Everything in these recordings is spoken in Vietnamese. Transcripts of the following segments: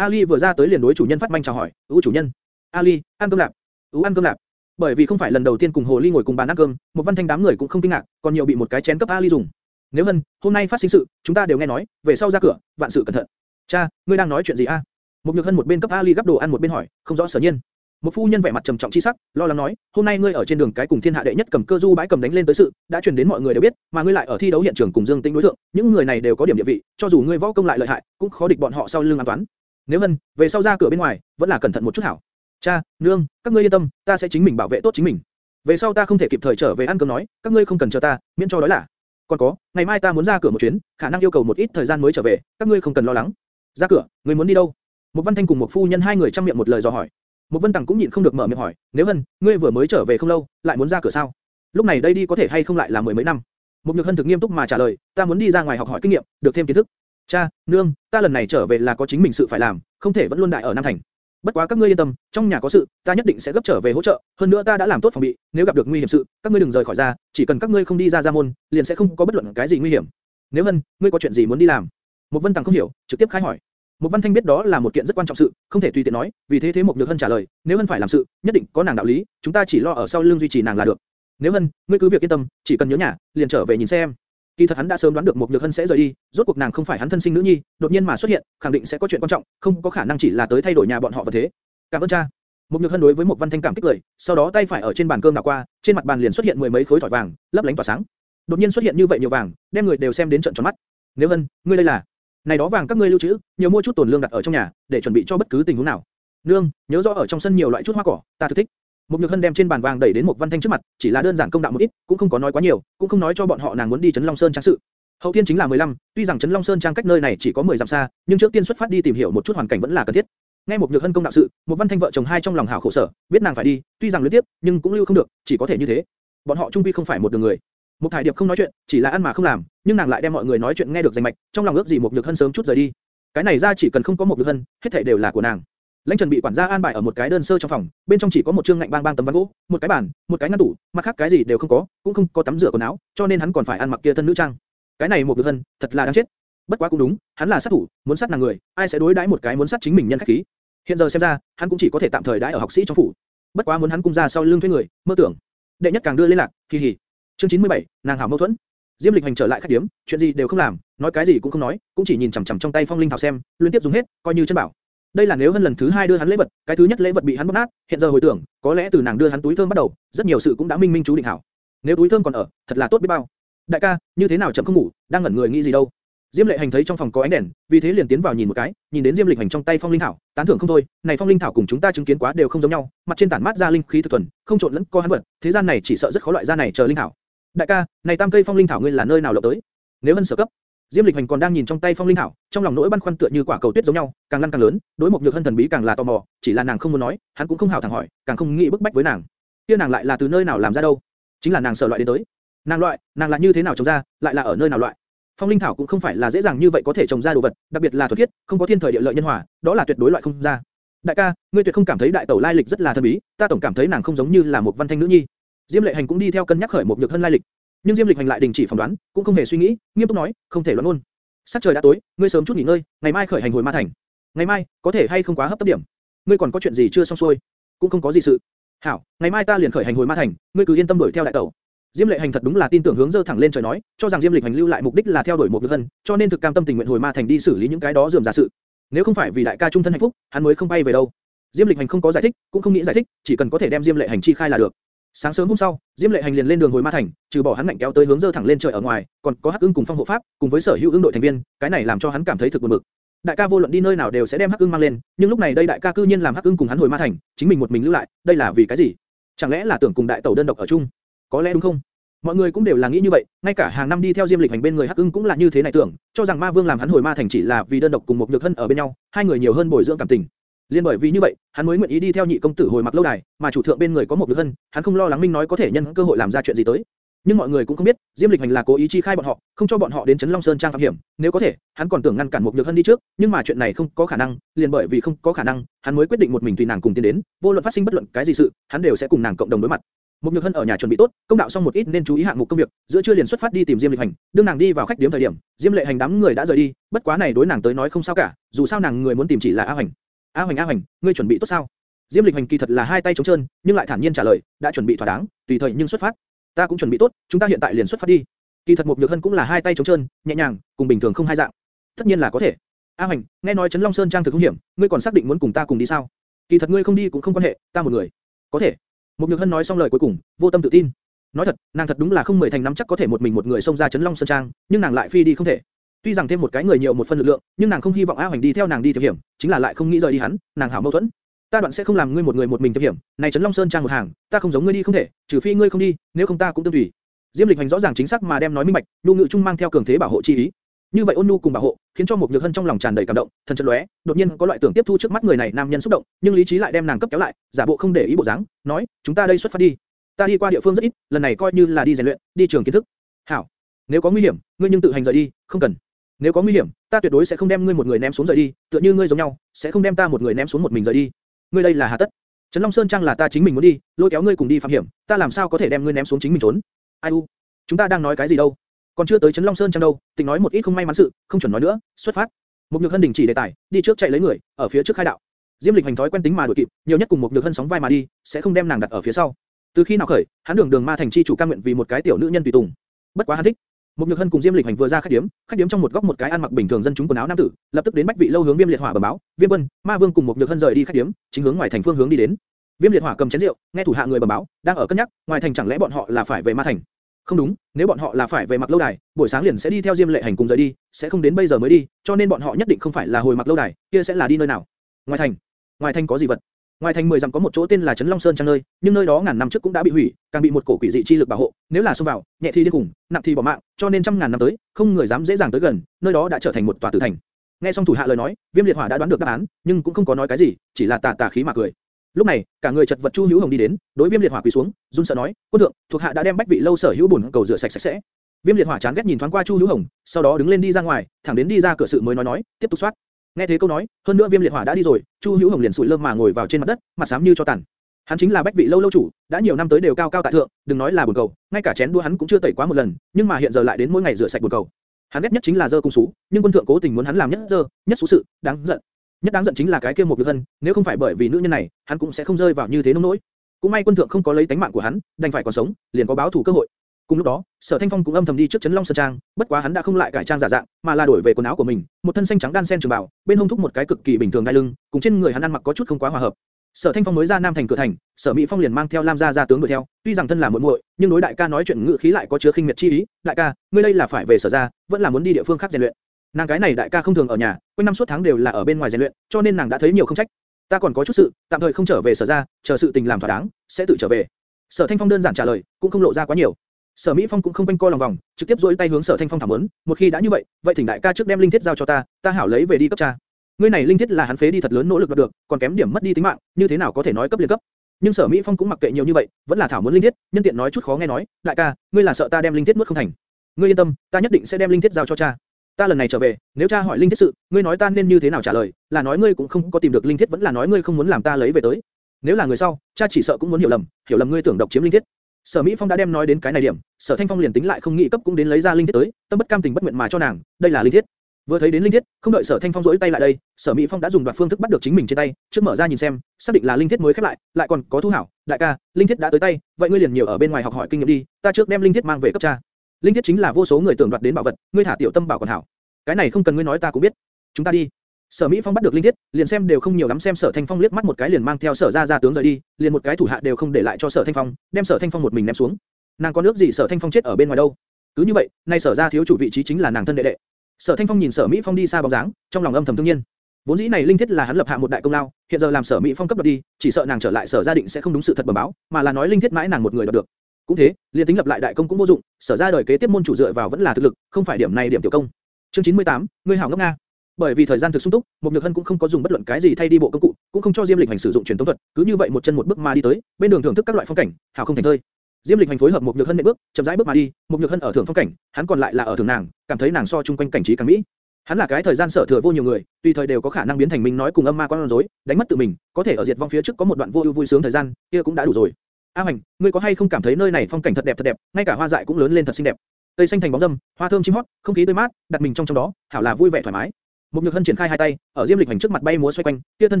Ali vừa ra tới liền đối chủ nhân phát manh chào hỏi, "Ú chủ nhân." "Ali, ăn cơm lạp." "Ú ăn cơm lạp." Bởi vì không phải lần đầu tiên cùng Hồ Ly ngồi cùng bàn ăn cơm, một văn thanh đám người cũng không kinh ngạc, còn nhiều bị một cái chén cấp Ali dùng. Nếu hân, hôm nay phát sinh sự, chúng ta đều nghe nói, về sau ra cửa, vạn sự cẩn thận. Cha, ngươi đang nói chuyện gì a? Một nhược hân một bên cấp Ali gấp đồ ăn một bên hỏi, không rõ sở nhiên. Một phu nhân vẻ mặt trầm trọng chi sắc, lo lắng nói, hôm nay ngươi ở trên đường cái cùng thiên hạ đệ nhất cầm cơ du bãi cầm đánh lên tới sự, đã truyền đến mọi người đều biết, mà ngươi lại ở thi đấu hiện trường cùng Dương Tĩnh đối thượng, những người này đều có điểm địa vị, cho dù ngươi võ công lại lợi hại, cũng khó địch bọn họ sau lưng an toán. Nếu hân, về sau ra cửa bên ngoài, vẫn là cẩn thận một chút hảo. Cha, nương, các ngươi yên tâm, ta sẽ chính mình bảo vệ tốt chính mình. Về sau ta không thể kịp thời trở về ăn cơm nói, các ngươi không cần chờ ta, miễn cho đói là. Còn có, ngày mai ta muốn ra cửa một chuyến, khả năng yêu cầu một ít thời gian mới trở về, các ngươi không cần lo lắng. Ra cửa, ngươi muốn đi đâu? Một Văn Thanh cùng một phu nhân hai người trong miệng một lời dò hỏi. Một Vân Tằng cũng nhịn không được mở miệng hỏi, nếu Hân, ngươi vừa mới trở về không lâu, lại muốn ra cửa sao? Lúc này đây đi có thể hay không lại là mười mấy năm? Một Nhược Hân thực nghiêm túc mà trả lời, ta muốn đi ra ngoài học hỏi kinh nghiệm, được thêm kiến thức. Cha, nương, ta lần này trở về là có chính mình sự phải làm, không thể vẫn luôn đại ở Nam Thành. Bất quá các ngươi yên tâm, trong nhà có sự, ta nhất định sẽ gấp trở về hỗ trợ. Hơn nữa ta đã làm tốt phòng bị, nếu gặp được nguy hiểm sự, các ngươi đừng rời khỏi ra, chỉ cần các ngươi không đi ra gia môn, liền sẽ không có bất luận cái gì nguy hiểm. Nếu Hân, ngươi có chuyện gì muốn đi làm? Một Vân Tằng không hiểu, trực tiếp khai hỏi. Một Văn Thanh biết đó là một kiện rất quan trọng sự, không thể tùy tiện nói, vì thế thế một Nhược Hân trả lời, nếu Hân phải làm sự, nhất định có nàng đạo lý, chúng ta chỉ lo ở sau lưng duy trì nàng là được. Nếu Hân, ngươi cứ việc yên tâm, chỉ cần nhớ nhà, liền trở về nhìn xem. Kỳ thật hắn đã sớm đoán được một Nhược Hân sẽ rời đi, rốt cuộc nàng không phải hắn thân sinh nữ nhi, đột nhiên mà xuất hiện, khẳng định sẽ có chuyện quan trọng, không có khả năng chỉ là tới thay đổi nhà bọn họ và thế. Cảm ơn cha. Một Nhược Hân đối với một Văn Thanh cảm kích lời, sau đó tay phải ở trên bàn cơm đảo qua, trên mặt bàn liền xuất hiện mười mấy khối thỏi vàng, lấp lánh tỏa sáng. Đột nhiên xuất hiện như vậy nhiều vàng, đem người đều xem đến trợn tròn mắt. Nếu Hân, ngươi đây là này đó vàng các ngươi lưu trữ, nhiều mua chút tồn lương đặt ở trong nhà, để chuẩn bị cho bất cứ tình huống nào. Nương, nhớ rõ ở trong sân nhiều loại chút hoa cỏ, ta thực thích. Một Nhược Hân đem trên bàn vàng đẩy đến một Văn Thanh trước mặt, chỉ là đơn giản công đạo một ít, cũng không có nói quá nhiều, cũng không nói cho bọn họ nàng muốn đi Trấn Long Sơn trang sự. Hậu thiên chính là 15, tuy rằng Trấn Long Sơn trang cách nơi này chỉ có 10 dặm xa, nhưng trước tiên xuất phát đi tìm hiểu một chút hoàn cảnh vẫn là cần thiết. Nghe một Nhược Hân công đạo sự, một Văn Thanh vợ chồng hai trong lòng hảo khổ sở, biết nàng phải đi, tuy rằng luyến tiếp, nhưng cũng lưu không được, chỉ có thể như thế. Bọn họ trung quy không phải một đường người. Một Thải Điệp không nói chuyện, chỉ là ăn mà không làm, nhưng nàng lại đem mọi người nói chuyện nghe được rành mạch, trong lòng ước gì một Nhược Hân sớm chút rời đi. Cái này ra chỉ cần không có một Nhược Hân, hết thảy đều là của nàng. Lãnh Trần bị quản gia an bài ở một cái đơn sơ trong phòng, bên trong chỉ có một trương ngạnh bang bang tấm ván gỗ, một cái bàn, một cái ngăn tủ, mặt khác cái gì đều không có, cũng không có tắm rửa quần áo, cho nên hắn còn phải ăn mặc kia thân nữ trang. Cái này một Nhược thân thật là đáng chết. Bất quá cũng đúng, hắn là sát thủ, muốn sát nàng người, ai sẽ đối đãi một cái muốn sát chính mình nhân khách khí. Hiện giờ xem ra, hắn cũng chỉ có thể tạm thời đãi ở học sĩ trong phủ. Bất quá muốn hắn cung ra sau lưng thuê người, mơ tưởng. Đệ nhất càng đưa lên lạc, kỳ hỉ. Chương 97, nàng hảo mâu thuẫn. Diêm Lịch Hành trở lại khách điếm, chuyện gì đều không làm, nói cái gì cũng không nói, cũng chỉ nhìn chằm chằm trong tay phong linh thảo xem, liên tiếp dùng hết, coi như chân bảo. Đây là nếu hơn lần thứ hai đưa hắn lễ vật, cái thứ nhất lễ vật bị hắn bóp nát, hiện giờ hồi tưởng, có lẽ từ nàng đưa hắn túi thơm bắt đầu, rất nhiều sự cũng đã minh minh chú định hảo. Nếu túi thơm còn ở, thật là tốt biết bao. Đại ca, như thế nào chậm không ngủ, đang ngẩn người nghĩ gì đâu? Diêm Lệ Hành thấy trong phòng có ánh đèn, vì thế liền tiến vào nhìn một cái, nhìn đến Diêm Lịch Hành trong tay phong linh thảo, tán thưởng không thôi, này phong linh thảo cùng chúng ta chứng kiến quá đều không giống nhau, mặt trên tản mát ra linh khí thực thuần, không trộn lẫn co hắn vật, thế gian này chỉ sợ rất khó loại ra này chờ linh thảo. Đại ca, này tam cây phong linh thảo ngươi là nơi nào lộng tới? Nếu hân sở cấp. Diêm Lịch Hành còn đang nhìn trong tay phong linh thảo, trong lòng nỗi băn khoăn tựa như quả cầu tuyết giống nhau, càng lăn càng lớn, đối một nhược hân thần bí càng là tò mò, chỉ là nàng không muốn nói, hắn cũng không hảo thẳng hỏi, càng không nghĩ bức bách với nàng. Kia nàng lại là từ nơi nào làm ra đâu? Chính là nàng sở loại đến tới. Nàng loại, nàng là như thế nào trồng ra, lại là ở nơi nào loại? Phong linh thảo cũng không phải là dễ dàng như vậy có thể trồng ra đồ vật, đặc biệt là thuật thiết, không có thiên thời địa lợi nhân hòa, đó là tuyệt đối loại không ra. Đại ca, ngươi tuyệt không cảm thấy đại tẩu lai lịch rất là thần bí, ta tổng cảm thấy nàng không giống như là một văn thanh nữ nhi. Diêm Lệ Hành cũng đi theo cân nhắc khởi một nhược hân lai lịch, nhưng Diêm Lịch Hành lại đình chỉ phỏng đoán, cũng không hề suy nghĩ, nghiêm túc nói, không thể loạn luôn. Sắp trời đã tối, ngươi sớm chút nghỉ ngơi, ngày mai khởi hành hồi Ma Thành. Ngày mai, có thể hay không quá hấp tấp điểm? Ngươi còn có chuyện gì chưa xong xuôi? Cũng không có gì sự. Hảo, ngày mai ta liền khởi hành hồi Ma Thành, ngươi cứ yên tâm đuổi theo đại tẩu. Diêm Lệ Hành thật đúng là tin tưởng hướng dơ thẳng lên trời nói, cho rằng Diêm Lịch Hành lưu lại mục đích là theo đuổi một nhược hân, cho nên thực cam tâm tình nguyện hồi Ma Thành đi xử lý những cái đó dườm giả sự. Nếu không phải vì đại ca trung thân hạnh phúc, hắn mới không bay về đâu. Diêm Lịch Hành không có giải thích, cũng không nghĩ giải thích, chỉ cần có thể đem Diêm Lệ Hành chi khai là được. Sáng sớm hôm sau, Diêm Lệ Hành liền lên đường hồi Ma Thành, trừ bỏ hắn ngạnh kéo tới hướng dơ thẳng lên trời ở ngoài, còn có Hắc Ưng cùng Phong hộ pháp, cùng với sở hữu ưng đội thành viên, cái này làm cho hắn cảm thấy thực buồn bực. Đại ca vô luận đi nơi nào đều sẽ đem Hắc Ưng mang lên, nhưng lúc này đây đại ca cư nhiên làm Hắc Ưng cùng hắn hồi Ma Thành, chính mình một mình lưu lại, đây là vì cái gì? Chẳng lẽ là tưởng cùng đại tẩu đơn độc ở chung? Có lẽ đúng không? Mọi người cũng đều là nghĩ như vậy, ngay cả hàng năm đi theo Diêm Lịch Hành bên người Hắc Ưng cũng là như thế này tưởng, cho rằng Ma Vương làm hắn hồi Ma Thành chỉ là vì đơn độc cùng một nhược thân ở bên nhau, hai người nhiều hơn bồi dưỡng cảm tình. Liên bởi vì như vậy, hắn mới nguyện ý đi theo nhị công tử hồi mặc lâu đài, mà chủ thượng bên người có một nữ hân, hắn không lo lắng Minh nói có thể nhân cơ hội làm ra chuyện gì tới. Nhưng mọi người cũng không biết, Diêm Lịch Hành là cố ý chi khai bọn họ, không cho bọn họ đến Trấn Long Sơn trang phạm hiểm. Nếu có thể, hắn còn tưởng ngăn cản một nhược hân đi trước, nhưng mà chuyện này không có khả năng, liền bởi vì không có khả năng, hắn mới quyết định một mình tùy nàng cùng tiến đến, vô luận phát sinh bất luận cái gì sự, hắn đều sẽ cùng nàng cộng đồng đối mặt. Một Nhược Hân ở nhà chuẩn bị tốt, công đạo xong một ít nên chú ý hạng mục công việc, giữa trưa liền xuất phát đi tìm Diêm Lịch Hành. Đương nàng đi vào khách điểm thời điểm, Diêm Lệ Hành đám người đã rời đi, bất quá này đối nàng tới nói không sao cả, dù sao nàng người muốn tìm chỉ là A Hành. A Hoành A Hoành, ngươi chuẩn bị tốt sao? Diêm Lịch Hoành kỳ thật là hai tay trống trơn, nhưng lại thản nhiên trả lời, đã chuẩn bị thỏa đáng, tùy thời nhưng xuất phát. Ta cũng chuẩn bị tốt, chúng ta hiện tại liền xuất phát đi. Kỳ thật một Nhược Hân cũng là hai tay trống trơn, nhẹ nhàng, cùng bình thường không hai dạng. Tất nhiên là có thể. A Hoành, nghe nói Trấn Long Sơn trang thực hung hiểm, ngươi còn xác định muốn cùng ta cùng đi sao? Kỳ thật ngươi không đi cũng không quan hệ, ta một người. Có thể. Một Nhược Hân nói xong lời cuối cùng, vô tâm tự tin. Nói thật, nàng thật đúng là không mười thành nắm chắc có thể một mình một người xông ra Trấn Long Sơn trang, nhưng nàng lại phi đi không thể. Tuy rằng thêm một cái người nhiều một phần lực lượng, nhưng nàng không hy vọng A Hoành đi theo nàng đi thiệp hiểm, chính là lại không nghĩ rời đi hắn, nàng hảo mâu thuẫn. Ta đoạn sẽ không làm ngươi một người một mình thiệp hiểm, này Trấn Long Sơn trang một hàng, ta không giống ngươi đi không thể, trừ phi ngươi không đi, nếu không ta cũng tương tùy. Diêm Lịch Hành rõ ràng chính xác mà đem nói minh bạch, nhu ngự trung mang theo cường thế bảo hộ chi ý. Như vậy ôn nhu cùng bảo hộ, khiến cho một nhược hân trong lòng tràn đầy cảm động, thần chợt lóe, đột nhiên có loại tưởng tiếp thu trước mắt người này nam nhân xúc động, nhưng lý trí lại đem nàng cấp kéo lại, giả bộ không để ý bộ dáng, nói, chúng ta đây xuất phát đi. Ta đi qua địa phương rất ít, lần này coi như là đi rèn luyện, đi trường kiến thức. Hảo, nếu có nguy hiểm, ngươi nhưng tự hành rời đi, không cần. Nếu có nguy hiểm, ta tuyệt đối sẽ không đem ngươi một người ném xuống rời đi, tựa như ngươi giống nhau, sẽ không đem ta một người ném xuống một mình rời đi. Ngươi đây là hà tất. Trấn Long Sơn Trang là ta chính mình muốn đi, lôi kéo ngươi cùng đi phạm hiểm, ta làm sao có thể đem ngươi ném xuống chính mình trốn? Ai u, chúng ta đang nói cái gì đâu? Còn chưa tới Trấn Long Sơn Trang đâu, tình nói một ít không may mắn sự, không chuẩn nói nữa, xuất phát. Một nhược hân đình chỉ đề tài, đi trước chạy lấy người, ở phía trước khai đạo. Diêm Lịch hành thói quen tính mà đuổi kịp, nhiều nhất cùng một nhược hân sóng vai mà đi, sẽ không đem nàng đặt ở phía sau. Từ khi nào khởi, hắn đường đường ma thành chi chủ cam nguyện vì một cái tiểu nữ nhân tùy tùng. Bất quá hắn thích. Một nhược hân cùng Diêm Lịch hành vừa ra khách điếm, khách điếm trong một góc một cái ăn mặc bình thường dân chúng quần áo nam tử, lập tức đến bách vị lâu hướng Viêm Liệt Hỏa bẩm báo, Viêm Quân, Ma Vương cùng một nhược hân rời đi khách điếm, chính hướng ngoài thành phương hướng đi đến. Viêm Liệt Hỏa cầm chén rượu, nghe thủ hạ người bẩm báo, đang ở cân nhắc, ngoài thành chẳng lẽ bọn họ là phải về Ma thành? Không đúng, nếu bọn họ là phải về mặc lâu đài, buổi sáng liền sẽ đi theo Diêm Lệ Hành cùng rời đi, sẽ không đến bây giờ mới đi, cho nên bọn họ nhất định không phải là hồi mặc lâu đài, kia sẽ là đi nơi nào? Ngoài thành. Ngoài thành có gì vật? Ngoài thành 10 dặm có một chỗ tên là Trấn Long Sơn trang nơi, nhưng nơi đó ngàn năm trước cũng đã bị hủy, càng bị một cổ quỷ dị chi lực bảo hộ, nếu là xông vào, nhẹ thì điên cùng nặng thì bỏ mạng, cho nên trăm ngàn năm tới, không người dám dễ dàng tới gần, nơi đó đã trở thành một tòa tử thành. Nghe xong thủ hạ lời nói, Viêm Liệt Hỏa đã đoán được đáp án, nhưng cũng không có nói cái gì, chỉ là tà tà khí mà cười. Lúc này, cả người chật vật Chu Hữu Hồng đi đến, đối Viêm Liệt Hỏa quỳ xuống, run sợ nói, quân thượng, thuộc hạ đã đem bách vị lâu sở hữu bổn cầu rửa sạch sạch sẽ. Viêm Liệt Hỏa chán ghét nhìn thoáng qua Chu Hữu Hồng, sau đó đứng lên đi ra ngoài, thẳng đến đi ra cửa sự mới nói nói, tiếp tục soát. Nghe thế câu nói, hơn nữa Viêm Liệt Hỏa đã đi rồi, Chu Hữu Hồng liền sụi lơm mà ngồi vào trên mặt đất, mặt xám như cho tàn. Hắn chính là bách vị lâu lâu chủ, đã nhiều năm tới đều cao cao tại thượng, đừng nói là buồn cầu, ngay cả chén đũa hắn cũng chưa tẩy quá một lần, nhưng mà hiện giờ lại đến mỗi ngày rửa sạch buồn cầu. Hắn ghét nhất chính là dơ cung sú, nhưng quân thượng cố tình muốn hắn làm nhất dơ, nhất xú sự, đáng giận. Nhất đáng giận chính là cái kia một nhược hân, nếu không phải bởi vì nữ nhân này, hắn cũng sẽ không rơi vào như thế nông nỗi. Cũng may quân thượng không có lấy tánh mạng của hắn, đành phải còn sống, liền có báo thù cơ hội. Cùng lúc đó, Sở Thanh Phong cũng âm thầm đi trước chấn Long Sơn Trang, bất quá hắn đã không lại cải trang giả dạng, mà là đổi về quần áo của mình, một thân xanh trắng đan sen trường bào, bên hông thúc một cái cực kỳ bình thường đai lưng, cùng trên người hắn ăn mặc có chút không quá hòa hợp. Sở Thanh Phong mới ra Nam thành cửa thành, Sở Mỹ Phong liền mang theo Lam gia gia tướng đuổi theo, tuy rằng thân là muội muội, nhưng đối đại ca nói chuyện ngữ khí lại có chứa khinh miệt chi ý, "Đại ca, ngươi đây là phải về Sở gia, vẫn là muốn đi địa phương khác rèn luyện?" Nàng cái này đại ca không thường ở nhà, quanh năm suốt tháng đều là ở bên ngoài rèn luyện, cho nên nàng đã thấy nhiều không trách. Ta còn có chút sự, tạm thời không trở về Sở gia, chờ sự tình làm thỏa đáng, sẽ tự trở về. Sở Thanh Phong đơn giản trả lời, cũng không lộ ra quá nhiều. Sở Mỹ Phong cũng không quanh co lòng vòng, trực tiếp duỗi tay hướng Sở Thanh Phong thảm muốn, một khi đã như vậy, vậy thỉnh đại ca trước đem linh thiết giao cho ta, ta hảo lấy về đi cấp cha. Ngươi này linh thiết là hắn phế đi thật lớn nỗ lực đoạt được, còn kém điểm mất đi tính mạng, như thế nào có thể nói cấp liền cấp? Nhưng Sở Mỹ Phong cũng mặc kệ nhiều như vậy, vẫn là thảo muốn linh thiết, nhân tiện nói chút khó nghe nói, đại ca, ngươi là sợ ta đem linh thiết nuốt không thành? Ngươi yên tâm, ta nhất định sẽ đem linh thiết giao cho cha. Ta lần này trở về, nếu cha hỏi linh thiết sự, ngươi nói ta nên như thế nào trả lời, là nói ngươi cũng không có tìm được linh thiết vẫn là nói ngươi không muốn làm ta lấy về tới. Nếu là người sau, cha chỉ sợ cũng muốn hiểu lầm, hiểu lầm ngươi tưởng độc chiếm linh thiết. Sở Mỹ Phong đã đem nói đến cái này điểm, Sở Thanh Phong liền tính lại không nghĩ cấp cũng đến lấy ra linh thiết tới, tâm bất cam tình bất nguyện mà cho nàng, đây là linh thiết. Vừa thấy đến linh thiết, không đợi Sở Thanh Phong rỗi tay lại đây, Sở Mỹ Phong đã dùng đoạt phương thức bắt được chính mình trên tay, trước mở ra nhìn xem, xác định là linh thiết mới khép lại, lại còn có thu hảo, đại ca, linh thiết đã tới tay, vậy ngươi liền nhiều ở bên ngoài học hỏi kinh nghiệm đi, ta trước đem linh thiết mang về cấp cha. Linh thiết chính là vô số người tưởng đoạt đến bảo vật, ngươi thả tiểu tâm bảo còn hảo. Cái này không cần ngươi nói ta cũng biết. Chúng ta đi. Sở Mỹ Phong bắt được linh thiết, liền xem đều không nhiều lắm xem Sở Thanh Phong liếc mắt một cái liền mang theo Sở gia gia tướng rời đi, liền một cái thủ hạ đều không để lại cho Sở Thanh Phong, đem Sở Thanh Phong một mình ném xuống. Nàng có nước gì Sở Thanh Phong chết ở bên ngoài đâu? Cứ như vậy, nay Sở gia thiếu chủ vị trí chính là nàng thân đệ đệ. Sở Thanh Phong nhìn Sở Mỹ Phong đi xa bóng dáng, trong lòng âm thầm thương nhiên. Vốn dĩ này linh thiết là hắn lập hạ một đại công lao, hiện giờ làm Sở Mỹ Phong cấp đoạt đi, chỉ sợ nàng trở lại Sở gia định sẽ không đúng sự thật bẩm báo, mà là nói linh thiết mãi nàng một người đoạt được. Cũng thế, liên tính lập lại đại công cũng vô dụng, Sở gia đời kế tiếp môn chủ dựa vào vẫn là thực lực, không phải điểm này điểm tiểu công. Chương 98, ngươi hảo ngốc nga. Bởi vì thời gian thực sung túc, một nhược hân cũng không có dùng bất luận cái gì thay đi bộ công cụ, cũng không cho Diêm Lịch Hành sử dụng truyền thống thuật, cứ như vậy một chân một bước mà đi tới, bên đường thưởng thức các loại phong cảnh, hảo không thành thơi. Diêm Lịch Hành phối hợp một nhược hân nệm bước, chậm rãi bước mà đi, một nhược hân ở thưởng phong cảnh, hắn còn lại là ở thưởng nàng, cảm thấy nàng so chung quanh cảnh trí càng mỹ. Hắn là cái thời gian sở thừa vô nhiều người, tùy thời đều có khả năng biến thành mình nói cùng âm ma con rối, đánh mất tự mình, có thể ở diệt vong phía trước có một đoạn vô ưu vui sướng thời gian, kia cũng đã đủ rồi. A hành, ngươi có hay không cảm thấy nơi này phong cảnh thật đẹp thật đẹp, ngay cả hoa dại cũng lớn lên thật xinh đẹp. Cây xanh thành bóng râm, hoa thơm chim hót, không khí tươi mát, đặt mình trong trong đó, hảo là vui vẻ thoải mái. Một Nhược Hân triển khai hai tay, ở Diêm Lịch Hành trước mặt bay múa xoay quanh, kia thân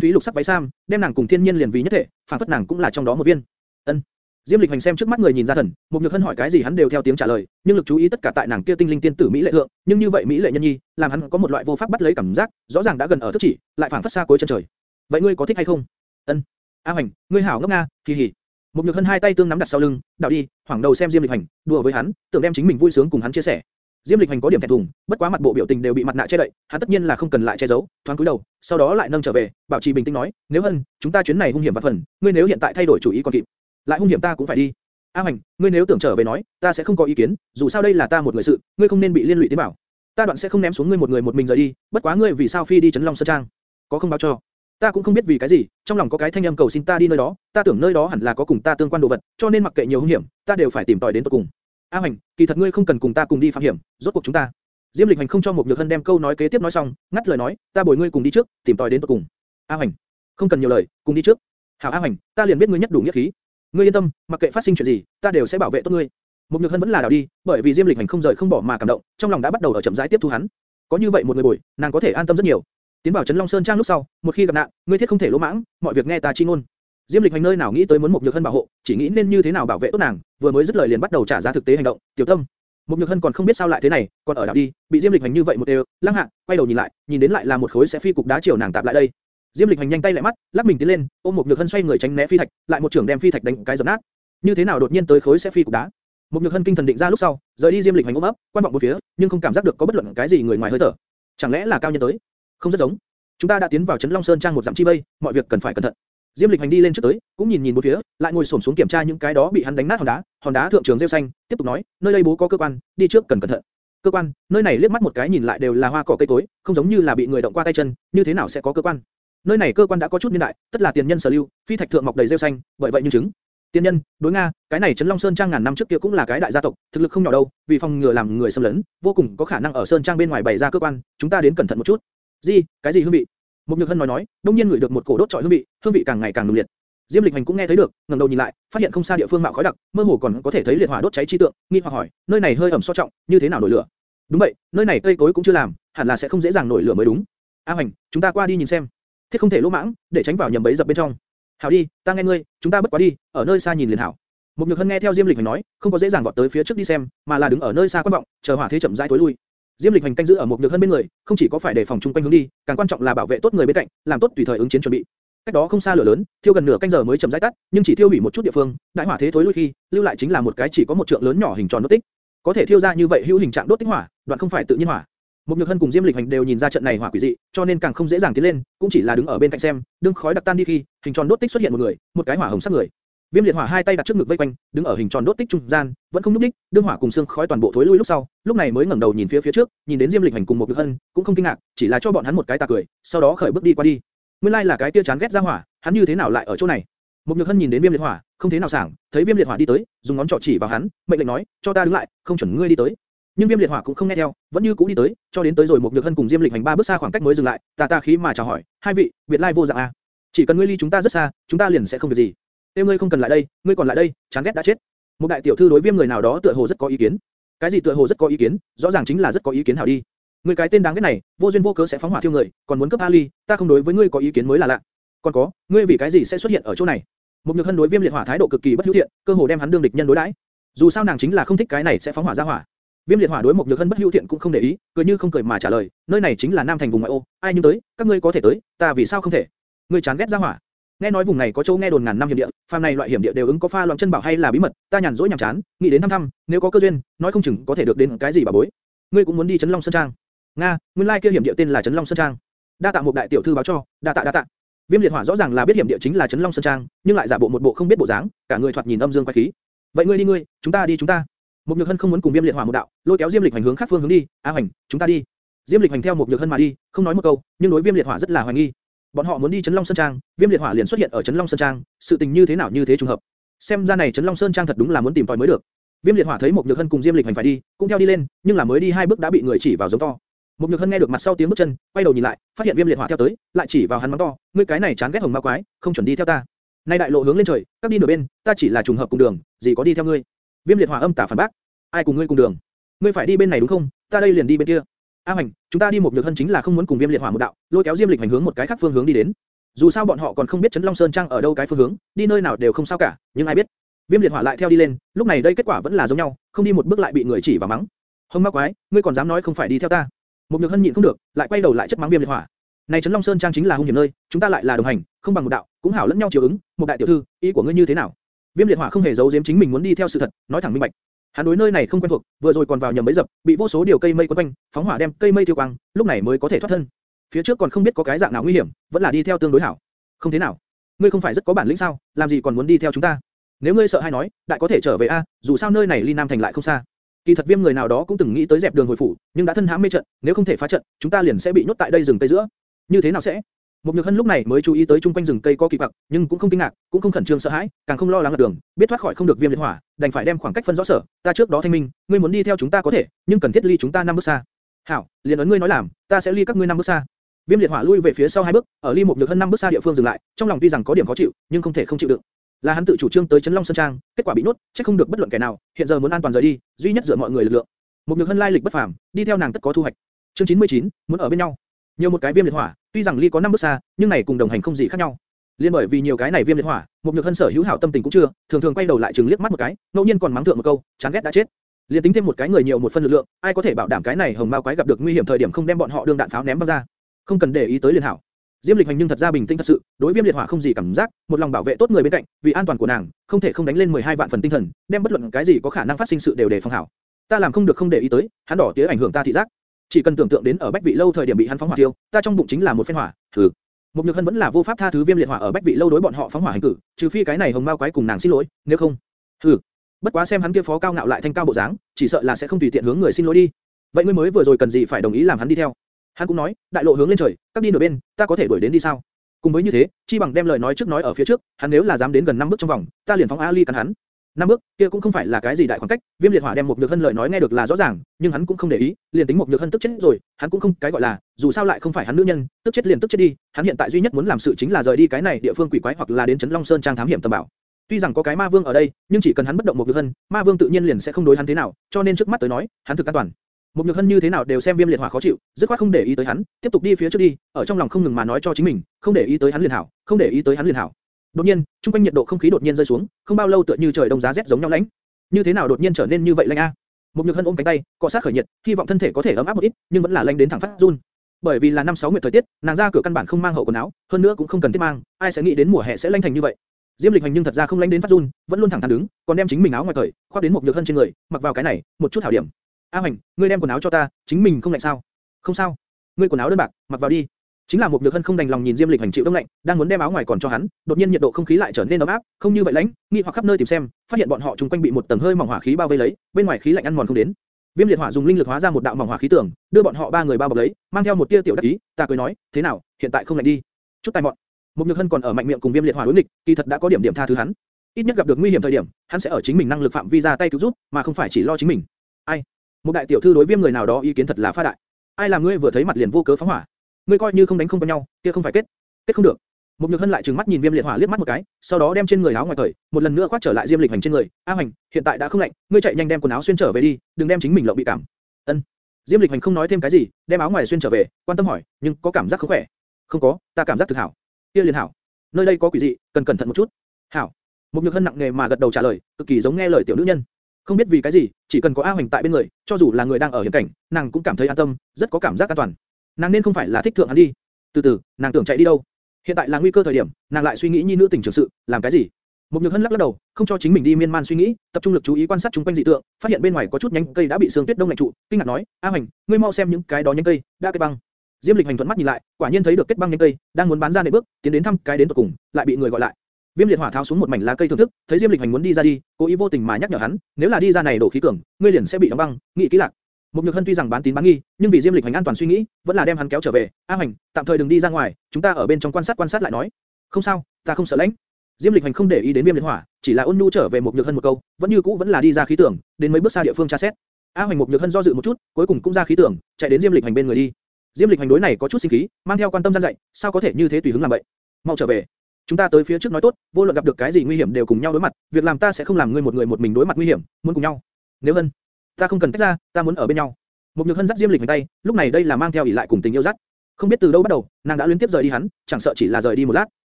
thúy lục sắc váy sam, đem nàng cùng thiên nhiên liền vì nhất thể, phản phất nàng cũng là trong đó một viên. Ân. Diêm Lịch Hành xem trước mắt người nhìn ra thần, một Nhược Hân hỏi cái gì hắn đều theo tiếng trả lời, nhưng lực chú ý tất cả tại nàng kia tinh linh tiên tử mỹ lệ thượng, nhưng như vậy mỹ lệ nhân nhi, làm hắn có một loại vô pháp bắt lấy cảm giác, rõ ràng đã gần ở thức chỉ, lại phản phất xa cuối chân trời. Vậy ngươi có thích hay không? Ân. A Hành, ngươi hảo ngốc nga, kỳ hỉ. Một Nhược Hân hai tay tương nắm đặt sau lưng, đảo đi, hoảng đầu xem Diêm Lịch Hành, đùa với hắn, tưởng đem chính mình vui sướng cùng hắn chia sẻ. Diêm Lịch Hành có điểm thẹn thùng, bất quá mặt bộ biểu tình đều bị mặt nạ che đậy, hắn tất nhiên là không cần lại che giấu, thoáng cúi đầu, sau đó lại nâng trở về, bảo trì bình tĩnh nói, nếu hơn, chúng ta chuyến này hung hiểm và phần, ngươi nếu hiện tại thay đổi chủ ý còn kịp, lại hung hiểm ta cũng phải đi. A Hành, ngươi nếu tưởng trở về nói, ta sẽ không có ý kiến, dù sao đây là ta một người sự, ngươi không nên bị liên lụy tiến bảo. Ta đoạn sẽ không ném xuống ngươi một người một mình rời đi, bất quá ngươi vì sao phi đi chấn Long Sơn Trang? Có không báo cho? Ta cũng không biết vì cái gì, trong lòng có cái thanh âm cầu xin ta đi nơi đó, ta tưởng nơi đó hẳn là có cùng ta tương quan đồ vật, cho nên mặc kệ nhiều hung hiểm, ta đều phải tìm tòi đến tận cùng. A Hành, kỳ thật ngươi không cần cùng ta cùng đi phạm hiểm, rốt cuộc chúng ta. Diêm Lịch Hành không cho một Nhược Hân đem câu nói kế tiếp nói xong, ngắt lời nói, ta bồi ngươi cùng đi trước, tìm tòi đến tận cùng. A Hành, không cần nhiều lời, cùng đi trước. Hảo A Hành, ta liền biết ngươi nhất đủ nghĩa khí. Ngươi yên tâm, mặc kệ phát sinh chuyện gì, ta đều sẽ bảo vệ tốt ngươi. Một Nhược Hân vẫn là đảo đi, bởi vì Diêm Lịch Hành không rời không bỏ mà cảm động, trong lòng đã bắt đầu ở chậm rãi tiếp thu hắn. Có như vậy một người bồi, nàng có thể an tâm rất nhiều. Tiến vào Trấn Long Sơn Trang lúc sau, một khi gặp nạn, ngươi thiết không thể lỗ mãng, mọi việc nghe ta chi ngôn. Diêm Lịch Hành nơi nào nghĩ tới muốn một Nhược Hân bảo hộ, chỉ nghĩ nên như thế nào bảo vệ tốt nàng, vừa mới dứt lời liền bắt đầu trả giá thực tế hành động. Tiểu Tâm, một Nhược Hân còn không biết sao lại thế này, còn ở đảo đi, bị Diêm Lịch Hành như vậy một đều, lăng hạ, quay đầu nhìn lại, nhìn đến lại là một khối sẽ phi cục đá chiều nàng tạp lại đây. Diêm Lịch Hành nhanh tay lại mắt, lắc mình tiến lên, ôm một Nhược Hân xoay người tránh né phi thạch, lại một trưởng đem phi thạch đánh cái giật nát. Như thế nào đột nhiên tới khối sẽ phi cục đá? Một Nhược Hân kinh thần định ra lúc sau, rời đi Diêm Lịch Hành ôm ấp, quan vọng một phía, nhưng không cảm giác được có bất luận cái gì người ngoài hơi thở. Chẳng lẽ là cao nhân tới? Không rất giống. Chúng ta đã tiến vào trấn Long Sơn Trang một dặm chi bay, mọi việc cần phải cẩn thận. Diêm Lịch Hành đi lên trước tới, cũng nhìn nhìn bốn phía, lại ngồi xổm xuống kiểm tra những cái đó bị hắn đánh nát hòn đá, hòn đá thượng trường rêu xanh, tiếp tục nói, nơi đây bố có cơ quan, đi trước cần cẩn thận. Cơ quan, nơi này liếc mắt một cái nhìn lại đều là hoa cỏ cây cối, không giống như là bị người động qua tay chân, như thế nào sẽ có cơ quan? Nơi này cơ quan đã có chút niên đại, tất là tiền nhân sở lưu, phi thạch thượng mọc đầy rêu xanh, bởi vậy như chứng. Tiên nhân, đối nga, cái này Trấn Long Sơn Trang ngàn năm trước kia cũng là cái đại gia tộc, thực lực không nhỏ đâu, vì phòng ngừa làm người xâm lấn, vô cùng có khả năng ở Sơn Trang bên ngoài bày ra cơ quan, chúng ta đến cẩn thận một chút. Gì, cái gì hương vị? Một Nhược Hân nói nói, đông nhiên ngửi được một cổ đốt trọi hương vị, hương vị càng ngày càng nồng liệt. Diêm Lịch Hành cũng nghe thấy được, ngẩng đầu nhìn lại, phát hiện không xa địa phương mạo khói đặc, mơ hồ còn có thể thấy liệt hỏa đốt cháy chi tượng, nghi hoặc hỏi, nơi này hơi ẩm so trọng, như thế nào nổi lửa? Đúng vậy, nơi này cây cối cũng chưa làm, hẳn là sẽ không dễ dàng nổi lửa mới đúng. A Hành, chúng ta qua đi nhìn xem. Thiết không thể lỗ mãng, để tránh vào nhầm bẫy dập bên trong. Hảo đi, ta nghe ngươi, chúng ta bất quá đi, ở nơi xa nhìn liền hảo. Mục Nhược Hân nghe theo Diêm Lịch Hành nói, không có dễ dàng vọt tới phía trước đi xem, mà là đứng ở nơi xa quan vọng, chờ hỏa thế chậm rãi tối lui. Diêm Lịch Hành canh giữ ở một Nhược hơn bên người, không chỉ có phải đề phòng chung quanh hướng đi, càng quan trọng là bảo vệ tốt người bên cạnh, làm tốt tùy thời ứng chiến chuẩn bị. Cách đó không xa lửa lớn, thiêu gần nửa canh giờ mới chậm rãi tắt, nhưng chỉ thiêu hủy một chút địa phương, đại hỏa thế thối lui khi, lưu lại chính là một cái chỉ có một trượng lớn nhỏ hình tròn đốt tích. Có thể thiêu ra như vậy hữu hình trạng đốt tích hỏa, đoạn không phải tự nhiên hỏa. Một Nhược Hân cùng Diêm Lịch Hành đều nhìn ra trận này hỏa quỷ dị, cho nên càng không dễ dàng tiến lên, cũng chỉ là đứng ở bên cạnh xem, đương khói đặc tan đi khi, hình tròn đốt tích xuất hiện một người, một cái hỏa hồng sắc người. Viêm liệt hỏa hai tay đặt trước ngực vây quanh, đứng ở hình tròn đốt tích trung gian, vẫn không núp đích, đương hỏa cùng xương khói toàn bộ thối lui lúc sau, lúc này mới ngẩng đầu nhìn phía phía trước, nhìn đến Diêm Lịch Hành cùng một Nhược Hân, cũng không kinh ngạc, chỉ là cho bọn hắn một cái tà cười, sau đó khởi bước đi qua đi. Nguyên lai like là cái kia chán ghét ra hỏa, hắn như thế nào lại ở chỗ này? Một Nhược Hân nhìn đến Viêm liệt hỏa, không thế nào sảng, thấy Viêm liệt hỏa đi tới, dùng ngón trỏ chỉ vào hắn, mệnh lệnh nói, cho ta đứng lại, không chuẩn ngươi đi tới. Nhưng Viêm liệt hỏa cũng không nghe theo, vẫn như cũ đi tới, cho đến tới rồi một Nhược Hân cùng Diêm Lịch Hành ba bước xa khoảng cách mới dừng lại, ta ta khí mà chào hỏi, hai vị, biệt lai vô dạng a. Chỉ cần ngươi ly chúng ta rất xa, chúng ta liền sẽ không việc gì. Tiêu ngươi không cần lại đây, ngươi còn lại đây, chán ghét đã chết. Một đại tiểu thư đối viêm người nào đó tựa hồ rất có ý kiến. Cái gì tựa hồ rất có ý kiến, rõ ràng chính là rất có ý kiến hảo đi. Ngươi cái tên đáng ghét này, vô duyên vô cớ sẽ phóng hỏa thiêu người, còn muốn cướp Ali, ta không đối với ngươi có ý kiến mới là lạ. Còn có, ngươi vì cái gì sẽ xuất hiện ở chỗ này? Một nhược hân đối viêm liệt hỏa thái độ cực kỳ bất hữu thiện, cơ hồ đem hắn đương địch nhân đối đãi. Dù sao nàng chính là không thích cái này sẽ phóng hỏa ra hỏa. Viêm liệt hỏa đối một nhược hân bất hữu thiện cũng không để ý, cười như không cười mà trả lời, nơi này chính là Nam thành vùng ngoại ô, ai nhưng tới, các ngươi có thể tới, ta vì sao không thể? Ngươi chán ghét ra hỏa, Nghe nói vùng này có chỗ nghe đồn ngàn năm hiểm địa, phàm này loại hiểm địa đều ứng có pha loạn chân bảo hay là bí mật, ta nhàn rỗi nhàm chán, nghĩ đến thăm thăm, nếu có cơ duyên, nói không chừng có thể được đến cái gì bà bối. Ngươi cũng muốn đi Trấn Long Sơn Trang? Nga, nguyên lai kia hiểm địa tên là Trấn Long Sơn Trang. Đa tạ một đại tiểu thư báo cho, đa tạ đa tạ. Viêm liệt hỏa rõ ràng là biết hiểm địa chính là Trấn Long Sơn Trang, nhưng lại giả bộ một bộ không biết bộ dáng, cả người thoạt nhìn âm dương quái khí. Vậy ngươi đi ngươi, chúng ta đi chúng ta. Một Nhược Hân không muốn cùng Viêm liệt hỏa một đạo, lôi kéo Diêm Lịch hành hướng khác phương hướng đi. A Hành, chúng ta đi. Diêm Lịch hành theo một Nhược Hân mà đi, không nói một câu, nhưng đối Viêm liệt hỏa rất là hoài nghi. Bọn họ muốn đi Trấn Long Sơn Trang, Viêm Liệt Hỏa liền xuất hiện ở Trấn Long Sơn Trang, sự tình như thế nào như thế trùng hợp. Xem ra này Trấn Long Sơn Trang thật đúng là muốn tìm tòi mới được. Viêm Liệt Hỏa thấy một Nhược Hân cùng Diêm Lịch hành phải đi, cũng theo đi lên, nhưng là mới đi hai bước đã bị người chỉ vào giống to. Một Nhược Hân nghe được mặt sau tiếng bước chân, quay đầu nhìn lại, phát hiện Viêm Liệt Hỏa theo tới, lại chỉ vào hắn mắng to, ngươi cái này chán ghét hồng ma quái, không chuẩn đi theo ta. Nay đại lộ hướng lên trời, các đi nửa bên, ta chỉ là trùng hợp cùng đường, gì có đi theo ngươi. Viêm liệt hỏa âm tả phản bác, ai cùng ngươi cùng đường? Ngươi phải đi bên này đúng không? Ta đây liền đi bên kia. A Hành, chúng ta đi một nhược hân chính là không muốn cùng Viêm liệt hỏa một đạo, lôi kéo Diêm lịch hành hướng một cái khác phương hướng đi đến. Dù sao bọn họ còn không biết Trấn Long Sơn Trang ở đâu cái phương hướng, đi nơi nào đều không sao cả, nhưng ai biết. Viêm liệt hỏa lại theo đi lên, lúc này đây kết quả vẫn là giống nhau, không đi một bước lại bị người chỉ và mắng. Hông ma quái, ngươi còn dám nói không phải đi theo ta? Một nhược hân nhịn không được, lại quay đầu lại chất mắng Viêm liệt hỏa. Này Trấn Long Sơn Trang chính là hung hiểm nơi, chúng ta lại là đồng hành, không bằng một đạo, cũng hảo lẫn nhau chiều ứng. Một đại tiểu thư, ý của ngươi như thế nào? Viêm liệt hỏa không hề giấu giếm chính mình muốn đi theo sự thật, nói thẳng minh bạch. Hắn đối nơi này không quen thuộc, vừa rồi còn vào nhầm mấy dập, bị vô số điều cây mây quấn quanh, phóng hỏa đem cây mây tiêu quang, lúc này mới có thể thoát thân. Phía trước còn không biết có cái dạng nào nguy hiểm, vẫn là đi theo tương đối hảo. Không thế nào, ngươi không phải rất có bản lĩnh sao, làm gì còn muốn đi theo chúng ta? Nếu ngươi sợ hay nói, đại có thể trở về a, dù sao nơi này ly Nam thành lại không xa. Kỳ thật viêm người nào đó cũng từng nghĩ tới dẹp đường hồi phủ, nhưng đã thân hãm mê trận, nếu không thể phá trận, chúng ta liền sẽ bị nhốt tại đây rừng tây giữa. Như thế nào sẽ? Một Nhược Hân lúc này mới chú ý tới chung quanh rừng cây có kỳ quặc, nhưng cũng không kinh ngạc, cũng không khẩn trương sợ hãi, càng không lo lắng lạc đường, biết thoát khỏi không được viêm liệt hỏa, đành phải đem khoảng cách phân rõ sở. Ta trước đó thanh minh, ngươi muốn đi theo chúng ta có thể, nhưng cần thiết ly chúng ta năm bước xa. Hảo, liền ấn ngươi nói làm, ta sẽ ly các ngươi năm bước xa. Viêm liệt hỏa lui về phía sau hai bước, ở ly một Nhược Hân năm bước xa địa phương dừng lại, trong lòng tuy rằng có điểm khó chịu, nhưng không thể không chịu đựng. Là hắn tự chủ trương tới Trấn Long Sơn Trang, kết quả bị nuốt, chắc không được bất luận kẻ nào, hiện giờ muốn an toàn rời đi, duy nhất dựa mọi người lực lượng. Một Nhược Hân lai lịch bất phàm, đi theo nàng tất có thu hoạch. Chương 99, muốn ở bên nhau. Nhiều một cái viêm liệt hỏa, tuy rằng ly có năm bước xa, nhưng này cùng đồng hành không gì khác nhau. Liên bởi vì nhiều cái này viêm liệt hỏa, một nhược hân sở hữu hảo tâm tình cũng chưa, thường thường quay đầu lại chừng liếc mắt một cái, ngẫu nhiên còn mắng thượng một câu, chán ghét đã chết. Liên tính thêm một cái người nhiều một phân lực lượng, ai có thể bảo đảm cái này hồng mao quái gặp được nguy hiểm thời điểm không đem bọn họ đương đạn pháo ném văng ra? Không cần để ý tới liên hảo. Diêm Lịch Hành nhưng thật ra bình tĩnh thật sự, đối viêm liệt hỏa không gì cảm giác, một lòng bảo vệ tốt người bên cạnh, vì an toàn của nàng, không thể không đánh lên 12 vạn phần tinh thần, đem bất luận cái gì có khả năng phát sinh sự đều để phòng hảo. Ta làm không được không để ý tới, hắn đỏ tía ảnh hưởng ta thị giác. Chỉ cần tưởng tượng đến ở bách vị lâu thời điểm bị hắn phóng hỏa tiêu, ta trong bụng chính là một phen hỏa. thử Một nhược hân vẫn là vô pháp tha thứ viêm liệt hỏa ở bách vị lâu đối bọn họ phóng hỏa hành cử, trừ phi cái này hồng mao quái cùng nàng xin lỗi, nếu không, thử Bất quá xem hắn kia phó cao ngạo lại thanh cao bộ dáng, chỉ sợ là sẽ không tùy tiện hướng người xin lỗi đi. Vậy ngươi mới vừa rồi cần gì phải đồng ý làm hắn đi theo? Hắn cũng nói, đại lộ hướng lên trời, các đi nửa bên, ta có thể đuổi đến đi sao? Cùng với như thế, chi bằng đem lời nói trước nói ở phía trước, hắn nếu là dám đến gần năm bước trong vòng, ta liền phóng Ali cắn hắn năm bước, kia cũng không phải là cái gì đại khoảng cách, Viêm Liệt Hỏa đem một nhược hân lời nói nghe được là rõ ràng, nhưng hắn cũng không để ý, liền tính một nhược hân tức chết rồi, hắn cũng không cái gọi là, dù sao lại không phải hắn nữ nhân, tức chết liền tức chết đi, hắn hiện tại duy nhất muốn làm sự chính là rời đi cái này địa phương quỷ quái hoặc là đến trấn Long Sơn trang thám hiểm tầm bảo. Tuy rằng có cái Ma Vương ở đây, nhưng chỉ cần hắn bất động một nhược hân, Ma Vương tự nhiên liền sẽ không đối hắn thế nào, cho nên trước mắt tới nói, hắn thực an toàn. Một nhược hân như thế nào đều xem Viêm Liệt Hỏa khó chịu, dứt khoát không để ý tới hắn, tiếp tục đi phía trước đi, ở trong lòng không ngừng mà nói cho chính mình, không để ý tới hắn liền hảo, không để ý tới hắn liền hảo. Đột nhiên, trung quanh nhiệt độ không khí đột nhiên rơi xuống, không bao lâu tựa như trời đông giá rét giống nhau lạnh. Như thế nào đột nhiên trở nên như vậy lạnh a? Một nhược hân ôm cánh tay, cọ sát khởi nhiệt, hy vọng thân thể có thể ấm áp một ít, nhưng vẫn là lạnh đến thẳng phát run. Bởi vì là năm sáu nguyệt thời tiết, nàng ra cửa căn bản không mang hậu quần áo, hơn nữa cũng không cần thiết mang, ai sẽ nghĩ đến mùa hè sẽ lạnh thành như vậy. Diêm Lịch Hành nhưng thật ra không lạnh đến phát run, vẫn luôn thẳng thắn đứng, còn đem chính mình áo ngoài cởi, khoác đến một nhược hân trên người, mặc vào cái này, một chút hảo điểm. A Hành, ngươi đem quần áo cho ta, chính mình không lạnh sao? Không sao. Ngươi quần áo đơn bạc, mặc vào đi. Chính là một nhược hân không đành lòng nhìn Diêm Lịch hành chịu đông lạnh, đang muốn đem áo ngoài còn cho hắn, đột nhiên nhiệt độ không khí lại trở nên ấm áp, không như vậy lạnh, nghi hoặc khắp nơi tìm xem, phát hiện bọn họ chung quanh bị một tầng hơi mỏng hỏa khí bao vây lấy, bên ngoài khí lạnh ăn mòn không đến. Viêm liệt hỏa dùng linh lực hóa ra một đạo mỏng hỏa khí tưởng, đưa bọn họ ba người bao bọc lấy, mang theo một tia tiểu đắc ý, ta cười nói, thế nào, hiện tại không lạnh đi. Chút tài mọn. Một nhược hân còn ở mạnh miệng cùng viêm liệt hỏa đối nghịch, kỳ thật đã có điểm điểm tha thứ hắn. Ít nhất gặp được nguy hiểm thời điểm, hắn sẽ ở chính mình năng lực phạm vi ra tay cứu giúp, mà không phải chỉ lo chính mình. Ai? Một đại tiểu thư đối viêm người nào đó ý kiến thật là pha đại. Ai làm ngươi vừa thấy mặt liền vô cớ phóng hỏa? Ngươi coi như không đánh không có nhau, kia không phải kết, kết không được. Một nhược hân lại trừng mắt nhìn viêm liệt hỏa liếc mắt một cái, sau đó đem trên người áo ngoài cởi, một lần nữa khoác trở lại diêm lịch hành trên người. A hành, hiện tại đã không lạnh, ngươi chạy nhanh đem quần áo xuyên trở về đi, đừng đem chính mình lộng bị cảm. Ân. Diêm lịch hành không nói thêm cái gì, đem áo ngoài xuyên trở về, quan tâm hỏi, nhưng có cảm giác không khỏe? Không có, ta cảm giác thực hảo. Kia liền hảo. Nơi đây có quỷ dị, cần cẩn thận một chút. Hảo. Một nhược hân nặng nề mà gật đầu trả lời, cực kỳ giống nghe lời tiểu nữ nhân. Không biết vì cái gì, chỉ cần có A hành tại bên người, cho dù là người đang ở hiểm cảnh, nàng cũng cảm thấy an tâm, rất có cảm giác an toàn. Nàng nên không phải là thích thượng hắn đi. Từ từ, nàng tưởng chạy đi đâu? Hiện tại là nguy cơ thời điểm, nàng lại suy nghĩ nhi nữ tình trường sự, làm cái gì? Một nhược hân lắc lắc đầu, không cho chính mình đi miên man suy nghĩ, tập trung lực chú ý quan sát chúng quanh dị tượng, phát hiện bên ngoài có chút nhánh cây đã bị sương tuyết đông lạnh trụ, kinh ngạc nói, A Hoành, ngươi mau xem những cái đó nhánh cây, đã kết băng. Diêm Lịch Hành thuận mắt nhìn lại, quả nhiên thấy được kết băng nhánh cây, đang muốn bán ra nệm bước, tiến đến thăm cái đến tận cùng, lại bị người gọi lại. Viêm liệt hỏa tháo xuống một mảnh lá cây thưởng thức, thấy Diêm Lịch Hành muốn đi ra đi, cố ý vô tình mà nhắc nhở hắn, nếu là đi ra này đổ khí cường, ngươi liền sẽ bị đóng băng, nghĩ kỹ lạc. Mục nhược hân tuy rằng bán tín bán nghi, nhưng vì Diêm Lịch Hành an toàn suy nghĩ, vẫn là đem hắn kéo trở về. A Hành, tạm thời đừng đi ra ngoài, chúng ta ở bên trong quan sát quan sát lại nói. Không sao, ta không sợ lạnh. Diêm Lịch Hành không để ý đến Viêm Liệt Hỏa, chỉ là ôn nhu trở về Mục nhược hân một câu, vẫn như cũ vẫn là đi ra khí tưởng, đến mấy bước xa địa phương tra xét. A Hành Mục nhược hân do dự một chút, cuối cùng cũng ra khí tưởng, chạy đến Diêm Lịch Hành bên người đi. Diêm Lịch Hành đối này có chút sinh khí, mang theo quan tâm gian dạy, sao có thể như thế tùy hứng làm vậy? Mau trở về. chúng ta tới phía trước nói tốt, vô luận gặp được cái gì nguy hiểm đều cùng nhau đối mặt, việc làm ta sẽ không làm ngươi một người một mình đối mặt nguy hiểm, muốn cùng nhau. Nếu hân, ta không cần tách ra, ta muốn ở bên nhau. Một nhược hân dắt Diêm Lịch tay, lúc này đây là mang theo ủy lại cùng tình yêu dắt. Không biết từ đâu bắt đầu, nàng đã liên tiếp rời đi hắn, chẳng sợ chỉ là rời đi một lát.